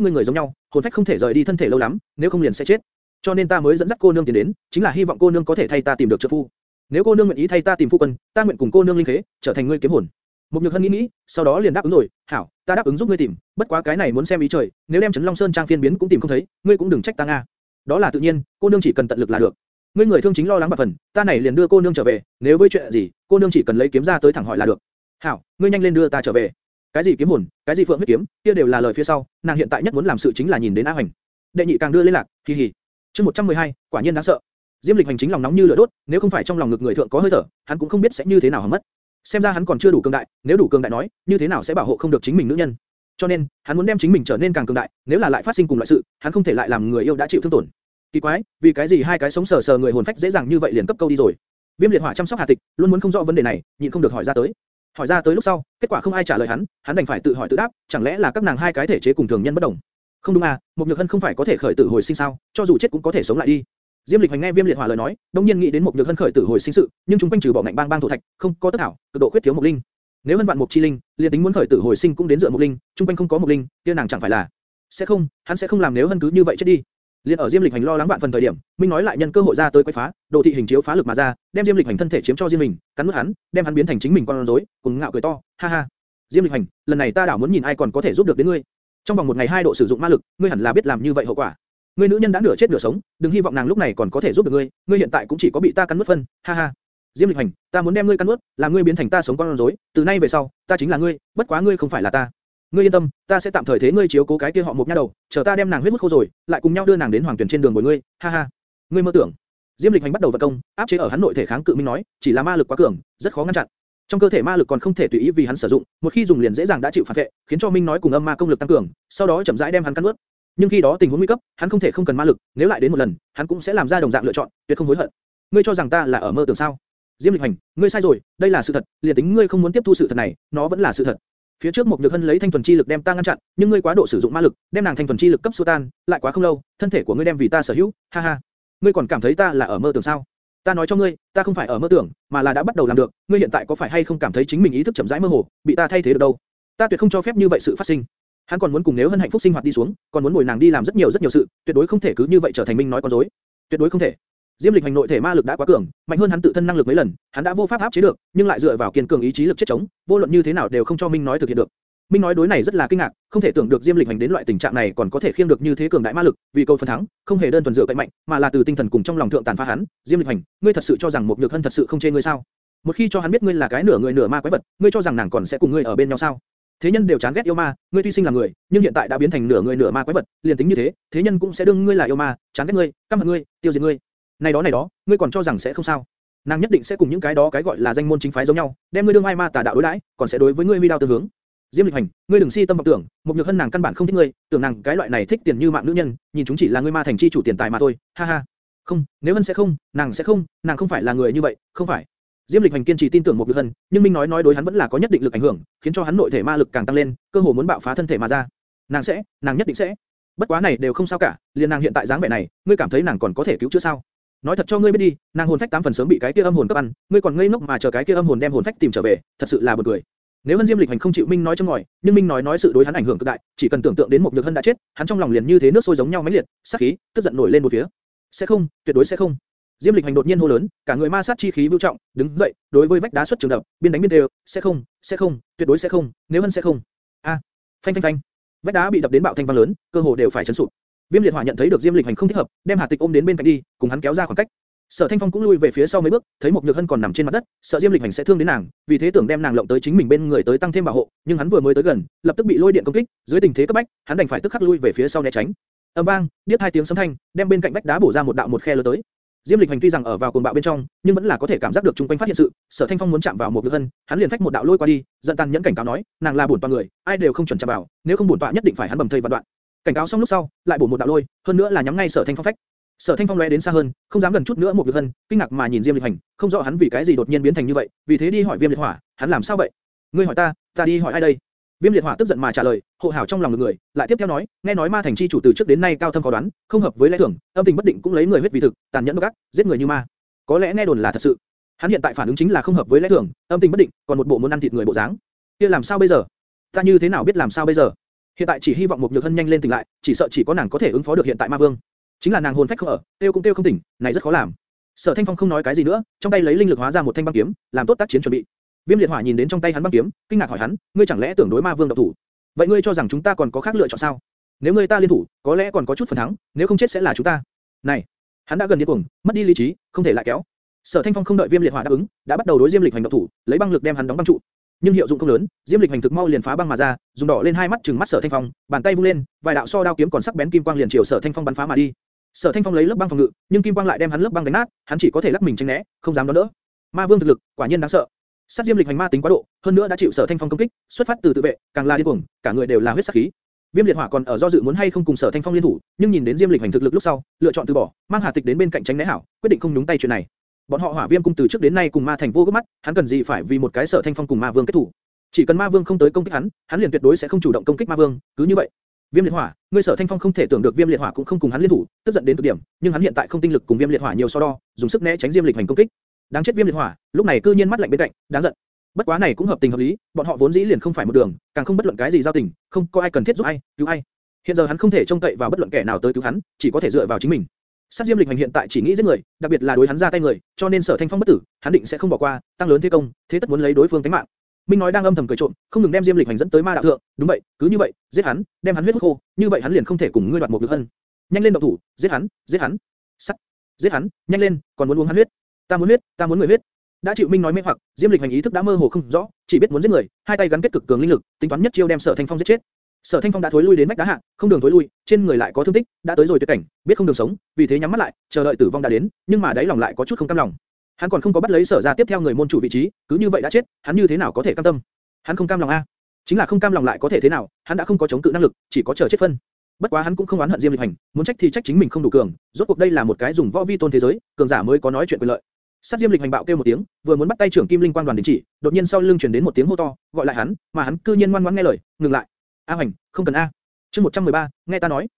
ngươi người giống nhau, hồn phách không thể rời đi thân thể lâu lắm, nếu không liền sẽ chết. Cho nên ta mới dẫn dắt cô nương tiến đến, chính là hy vọng cô nương có thể thay ta tìm được trợ phu. Nếu cô nương nguyện ý thay ta tìm phu quân, ta nguyện cùng cô nương linh khế, trở thành ngươi kiếm hồn. Một nhược hân nghĩ nghĩ, sau đó liền đáp ứng rồi, hảo, ta đáp ứng giúp ngươi tìm, bất quá cái này muốn xem ý trời, nếu đem Trấn Long Sơn trang phiên biến cũng tìm không thấy, ngươi cũng đừng trách ta nga. Đó là tự nhiên, cô nương chỉ cần tận lực là được. Ngươi người thương chính lo lắng bạc phần, ta này liền đưa cô nương trở về, nếu với chuyện gì, cô nương chỉ cần lấy kiếm ra tới thẳng hỏi là được. Hảo, ngươi nhanh lên đưa ta trở về. Cái gì kiếm hồn, cái gì phượng huyết kiếm, kia đều là lời phía sau, nàng hiện tại nhất muốn làm sự chính là nhìn đến A Hoành. Đệ nhị càng đưa lên lạc, kỳ hỉ. Chương 112, quả nhiên đáng sợ. Diêm Lịch hành chính lòng nóng như lửa đốt, nếu không phải trong lòng ngực người thượng có hơi thở, hắn cũng không biết sẽ như thế nào hỏng mất. Xem ra hắn còn chưa đủ cường đại, nếu đủ cường đại nói, như thế nào sẽ bảo hộ không được chính mình nữ nhân. Cho nên, hắn muốn đem chính mình trở nên càng cường đại, nếu là lại phát sinh cùng loại sự, hắn không thể lại làm người yêu đã chịu thương tổn. Kỳ quái, vì cái gì hai cái sống sờ sờ người hồn phách dễ dàng như vậy liền cấp câu đi rồi? Viêm liệt hỏa chăm sóc Hà Tịch, luôn muốn không rõ vấn đề này, nhịn không được hỏi ra tới. Hỏi ra tới lúc sau, kết quả không ai trả lời hắn, hắn đành phải tự hỏi tự đáp, chẳng lẽ là các nàng hai cái thể chế cùng thường nhân bất đồng? Không đúng à, một nhược hân không phải có thể khởi tử hồi sinh sao? Cho dù chết cũng có thể sống lại đi. Diêm Lịch Hành nghe Viêm Liệt Hỏa lời nói, đống nhiên nghĩ đến một nhược hân khởi tử hồi sinh sự, nhưng chúng quanh trừ bỏ ngạnh bang bang thổ thạch, không có tất hảo, cực độ khuyết thiếu một linh. Nếu hân vạn một chi linh, liền tính muốn khởi tử hồi sinh cũng đến dựa một linh, trung quanh không có một linh, kia nàng chẳng phải là sẽ không, hắn sẽ không làm nếu hân cứ như vậy chết đi. Liên ở Diêm Lịch Hành lo lắng vạn phần thời điểm, Minh nói lại nhân cơ hội ra tới quấy phá, đồ thị hình chiếu phá lực mà ra, đem Diêm Lịch Hành thân thể chiếm cho riêng mình, cắn nuốt hắn, đem hắn biến thành chính mình con rối, cùng ngạo cười to, ha ha. Diêm Lịch Hành, lần này ta đảo muốn nhìn ai còn có thể giúp được đến ngươi. Trong vòng một ngày hai độ sử dụng ma lực, ngươi hẳn là biết làm như vậy hậu quả. Ngươi nữ nhân đã nửa chết nửa sống, đừng hy vọng nàng lúc này còn có thể giúp được ngươi, ngươi hiện tại cũng chỉ có bị ta cắn nuốt phân, ha ha. Diêm Lịch Hành, ta muốn đem ngươi cắn nuốt, làm ngươi biến thành ta sống con rối, từ nay về sau, ta chính là ngươi, bất quá ngươi không phải là ta. Ngươi yên tâm, ta sẽ tạm thời thế ngươi chiếu cố cái kia họ một nha đầu, chờ ta đem nàng huyết mất khô rồi, lại cùng nhau đưa nàng đến hoàng tuyển trên đường bồi ngươi, ha ha. Ngươi mơ tưởng. Diêm Lịch Hành bắt đầu vận công, áp chế ở hắn nội thể kháng cự minh nói, chỉ là ma lực quá cường, rất khó ngăn chặn. Trong cơ thể ma lực còn không thể tùy ý vì hắn sử dụng, một khi dùng liền dễ dàng đã chịu phản vệ, khiến cho minh nói cùng âm ma công lực tăng cường, sau đó chậm rãi đem hắn cắn nuốt. Nhưng khi đó tình huống nguy cấp, hắn không thể không cần ma lực, nếu lại đến một lần, hắn cũng sẽ làm ra đồng dạng lựa chọn, tuyệt không hối hận. Ngươi cho rằng ta là ở mơ tưởng sao? Diêm Lịch Hành, ngươi sai rồi, đây là sự thật, liền tính ngươi không muốn tiếp thu sự thật này, nó vẫn là sự thật. Phía trước một nhược hân lấy thanh thuần chi lực đem ta ngăn chặn, nhưng ngươi quá độ sử dụng ma lực, đem nàng thanh thuần chi lực cấp xua tan, lại quá không lâu, thân thể của ngươi đem vì ta sở hữu, ha ha. Ngươi còn cảm thấy ta là ở mơ tưởng sao? Ta nói cho ngươi, ta không phải ở mơ tưởng, mà là đã bắt đầu làm được. Ngươi hiện tại có phải hay không cảm thấy chính mình ý thức chậm rãi mơ hồ, bị ta thay thế được đâu? Ta tuyệt không cho phép như vậy sự phát sinh. Hắn còn muốn cùng nếu hân hạnh phúc sinh hoạt đi xuống, còn muốn bồi nàng đi làm rất nhiều rất nhiều sự, tuyệt đối không thể cứ như vậy trở thành minh nói con dối. Tuyệt đối không thể. Diêm Lịch hành nội thể ma lực đã quá cường, mạnh hơn hắn tự thân năng lực mấy lần, hắn đã vô pháp áp chế được, nhưng lại dựa vào kiên cường ý chí lực chết chống, vô luận như thế nào đều không cho Minh nói thực hiện được. Minh nói đối này rất là kinh ngạc, không thể tưởng được Diêm Lịch hành đến loại tình trạng này còn có thể khiêng được như thế cường đại ma lực, vì câu phần thắng, không hề đơn thuần dựa cậy mạnh, mà là từ tinh thần cùng trong lòng thượng tàn phá hắn. Diêm Lịch hành, ngươi thật sự cho rằng một nhược hân thật sự không chê ngươi sao? Một khi cho hắn biết ngươi là cái nửa người nửa ma quái vật, ngươi cho rằng nàng còn sẽ cùng ngươi ở bên nhau sao? Thế nhân đều chán ghét yêu ma, ngươi tuy sinh là người, nhưng hiện tại đã biến thành nửa người nửa ma quái vật, liền tính như thế, thế nhân cũng sẽ đương ngươi là yêu ma, chán ghét ngươi, căm hận ngươi, tiêu diệt ngươi. Này đó này đó, ngươi còn cho rằng sẽ không sao? Nàng nhất định sẽ cùng những cái đó cái gọi là danh môn chính phái giống nhau, đem ngươi đương ai ma tà đạo đối đãi, còn sẽ đối với ngươi vi đao tương hướng. Diêm Lịch Hành, ngươi đừng si tâm vọng tưởng, một nhược hân nàng căn bản không thích ngươi, tưởng nàng cái loại này thích tiền như mạng nữ nhân, nhìn chúng chỉ là ngươi ma thành chi chủ tiền tài mà thôi, ha ha. Không, nếu hân sẽ không, nàng sẽ không, nàng không phải là người như vậy, không phải. Diêm Lịch Hành kiên trì tin tưởng một Nhược Hân, nhưng Minh nói nói đối hắn vẫn là có nhất định lực ảnh hưởng, khiến cho hắn nội thể ma lực càng tăng lên, cơ hồ muốn bạo phá thân thể mà ra. Nàng sẽ, nàng nhất định sẽ. Bất quá này đều không sao cả, liền nàng hiện tại dáng vẻ này, ngươi cảm thấy nàng còn có thể cứu chữa sao? Nói thật cho ngươi biết đi, nàng hồn phách tám phần sớm bị cái kia âm hồn cấp ăn, ngươi còn ngây ngốc mà chờ cái kia âm hồn đem hồn phách tìm trở về, thật sự là buồn cười. Nếu Hân Diêm Lịch Hành không chịu Minh nói cho ngòi, nhưng Minh nói nói sự đối hắn ảnh hưởng cực đại, chỉ cần tưởng tượng đến một nhược hân đã chết, hắn trong lòng liền như thế nước sôi giống nhau mãnh liệt, sát khí, tức giận nổi lên một phía. Sẽ không, tuyệt đối sẽ không. Diêm Lịch Hành đột nhiên hô lớn, cả người ma sát chi khí vưu trọng, đứng dậy, đối với vách đá xuất trường đập, biên đánh biên đều, sẽ không, sẽ không, tuyệt đối sẽ không, nếu Hân sẽ không. A, phanh phanh phanh, vách đá bị đập đến bạo thanh vang lớn, cơ hồ đều phải chấn sụp. Viêm liệt hỏa nhận thấy được Diêm Lịch Hành không thích hợp, đem Hà Tịch ôm đến bên cạnh đi, cùng hắn kéo ra khoảng cách. Sở Thanh Phong cũng lui về phía sau mấy bước, thấy một Nhược Hân còn nằm trên mặt đất, sợ Diêm Lịch Hành sẽ thương đến nàng, vì thế tưởng đem nàng lộng tới chính mình bên người tới tăng thêm bảo hộ, nhưng hắn vừa mới tới gần, lập tức bị lôi điện công kích, dưới tình thế cấp bách, hắn đành phải tức khắc lui về phía sau né tránh. Ầm vang, điếc hai tiếng sấm thanh, đem bên cạnh vách đá bổ ra một đạo một khe lớn tới. Diêm Lịch Hành tuy rằng ở vào cuồng bạo bên trong, nhưng vẫn là có thể cảm giác được trung quanh phát hiện sự. Sở Thanh Phong muốn chạm vào một Nhược Hân, hắn liền phách một đạo lôi qua đi, giận tàn nhẫn cảnh cáo nói, nàng là bổn tọa người, ai đều không chuẩn chạm vào, nếu không bổn tọa nhất định phải hắn bầm thây vạn đoạn. Cảnh cáo xong lúc sau, lại bổ một đạo lôi, hơn nữa là nhắm ngay Sở Thanh Phong phách. Sở Thanh Phong lóe đến xa hơn, không dám gần chút nữa một việc hân, kinh ngạc mà nhìn Diêm Lịch Hành, không rõ hắn vì cái gì đột nhiên biến thành như vậy, vì thế đi hỏi Viêm Liệt Hỏa, hắn làm sao vậy? Ngươi hỏi ta, ta đi hỏi ai đây? Viêm Liệt Hỏa tức giận mà trả lời, hộ hảo trong lòng người, lại tiếp theo nói, nghe nói Ma Thành chi chủ từ trước đến nay cao thâm khó đoán, không hợp với lẽ thường, âm tình bất định cũng lấy người huyết vì thực, tàn nhẫn độc ác, giết người như ma. Có lẽ nghe đồn là thật sự. Hắn hiện tại phản ứng chính là không hợp với lẽ thường, âm tình bất định, còn một bộ muốn ăn thịt người bộ dáng. Kia làm sao bây giờ? Ta như thế nào biết làm sao bây giờ? Hiện tại chỉ hy vọng một nhược hân nhanh lên tỉnh lại, chỉ sợ chỉ có nàng có thể ứng phó được hiện tại ma vương. Chính là nàng hồn phách không ở, tiêu cũng tiêu không tỉnh, này rất khó làm. Sở Thanh Phong không nói cái gì nữa, trong tay lấy linh lực hóa ra một thanh băng kiếm, làm tốt tác chiến chuẩn bị. Viêm liệt hỏa nhìn đến trong tay hắn băng kiếm, kinh ngạc hỏi hắn, ngươi chẳng lẽ tưởng đối ma vương độc thủ? Vậy ngươi cho rằng chúng ta còn có khác lựa chọn sao? Nếu ngươi ta liên thủ, có lẽ còn có chút phần thắng, nếu không chết sẽ là chúng ta. Này, hắn đã gần điên cuồng, mất đi lý trí, không thể lại kéo. Sở Thanh Phong không đợi Viêm liệt hỏa đáp ứng, đã bắt đầu đối Diêm lịch hành động thủ, lấy băng lực đem hắn đóng băng trụ. Nhưng hiệu dụng không lớn, Diêm lịch hành thực mau liền phá băng mà ra, dùng đỏ lên hai mắt trừng mắt Sở Thanh Phong, bàn tay vung lên, vài đạo so đao kiếm còn sắc bén kim quang liền chiều Sở Thanh Phong bắn phá mà đi. Sở Thanh Phong lấy lớp băng phòng ngự, nhưng kim quang lại đem hắn lớp băng đánh nát, hắn chỉ có thể lắc mình tránh né, không dám đón đỡ. Ma Vương thực lực, quả nhiên đáng sợ. Sát Diêm Lịch hành ma tính quá độ, hơn nữa đã chịu Sở Thanh Phong công kích, xuất phát từ tự vệ, càng là điên cuồng, cả người đều là huyết sắc khí. Viêm Liệt Hỏa còn ở do dự muốn hay không cùng Sở Thanh Phong liên thủ, nhưng nhìn đến Diêm Lịch hành thực lực lúc sau, lựa chọn từ bỏ, mang Hà Tịch đến bên cạnh tránh né hảo, quyết định không nhúng tay chuyện này. Bọn họ Hỏa Viêm cung từ trước đến nay cùng Ma Thành vô gấp mắt, hắn cần gì phải vì một cái Sở Thanh Phong cùng Ma Vương kết thủ? Chỉ cần Ma Vương không tới công kích hắn, hắn liền tuyệt đối sẽ không chủ động công kích Ma Vương, cứ như vậy, Viêm liệt hỏa, ngươi sở thanh phong không thể tưởng được viêm liệt hỏa cũng không cùng hắn liên thủ, tức giận đến cực điểm, nhưng hắn hiện tại không tinh lực cùng viêm liệt hỏa nhiều so đo, dùng sức né tránh diêm lịch hành công kích. Đáng chết viêm liệt hỏa, lúc này cư nhiên mắt lạnh bên cạnh, đáng giận. Bất quá này cũng hợp tình hợp lý, bọn họ vốn dĩ liền không phải một đường, càng không bất luận cái gì giao tình, không có ai cần thiết giúp ai, cứu ai. Hiện giờ hắn không thể trông cậy vào bất luận kẻ nào tới cứu hắn, chỉ có thể dựa vào chính mình. Sát Diêm Lịch hành hiện tại chỉ nghĩ giết người, đặc biệt là đối hắn ra tay người, cho nên Sở Thanh Phong bất tử, hắn định sẽ không bỏ qua, tăng lớn thế công, thế tất muốn lấy đối phương tính mạng. Minh nói đang âm thầm cười trộm, không ngừng đem Diêm Lịch Hành dẫn tới ma đạo thượng, đúng vậy, cứ như vậy, giết hắn, đem hắn huyết hút khô, như vậy hắn liền không thể cùng ngươi đoạt một được hân. Nhanh lên động thủ, giết hắn, giết hắn. Sắt, giết hắn, nhanh lên, còn muốn uống hắn huyết. Ta muốn huyết, ta muốn người huyết. Đã chịu Minh nói mê hoặc, Diêm Lịch Hành ý thức đã mơ hồ không rõ, chỉ biết muốn giết người, hai tay gắn kết cực cường linh lực, tính toán nhất chiêu đem Sở Thanh Phong giết chết. Sở Thanh Phong đã thối lui đến vách đá hạ, không đường thối lui, trên người lại có thương tích, đã tới rồi tuyệt cảnh, biết không đường sống, vì thế nhắm mắt lại, chờ đợi tử vong đã đến, nhưng mà đáy lòng lại có chút không cam lòng. Hắn còn không có bắt lấy Sở gia tiếp theo người môn chủ vị trí, cứ như vậy đã chết, hắn như thế nào có thể cam tâm? Hắn không cam lòng a, chính là không cam lòng lại có thể thế nào? Hắn đã không có chống cự năng lực, chỉ có chờ chết phân. Bất quá hắn cũng không oán hận Diêm Lịch Hành, muốn trách thì trách chính mình không đủ cường, rốt cuộc đây là một cái dùng võ vi tôn thế giới, cường giả mới có nói chuyện quyền lợi. Sát Diêm Lịch Hành bạo kêu một tiếng, vừa muốn bắt tay trưởng Kim Linh Quang đoàn đình chỉ, đột nhiên sau lưng truyền đến một tiếng hô to, gọi lại hắn, mà hắn cư nhiên ngoan ngoãn nghe lời, ngừng lại. A Hoành, không cần a. Chương 113, nghe ta nói.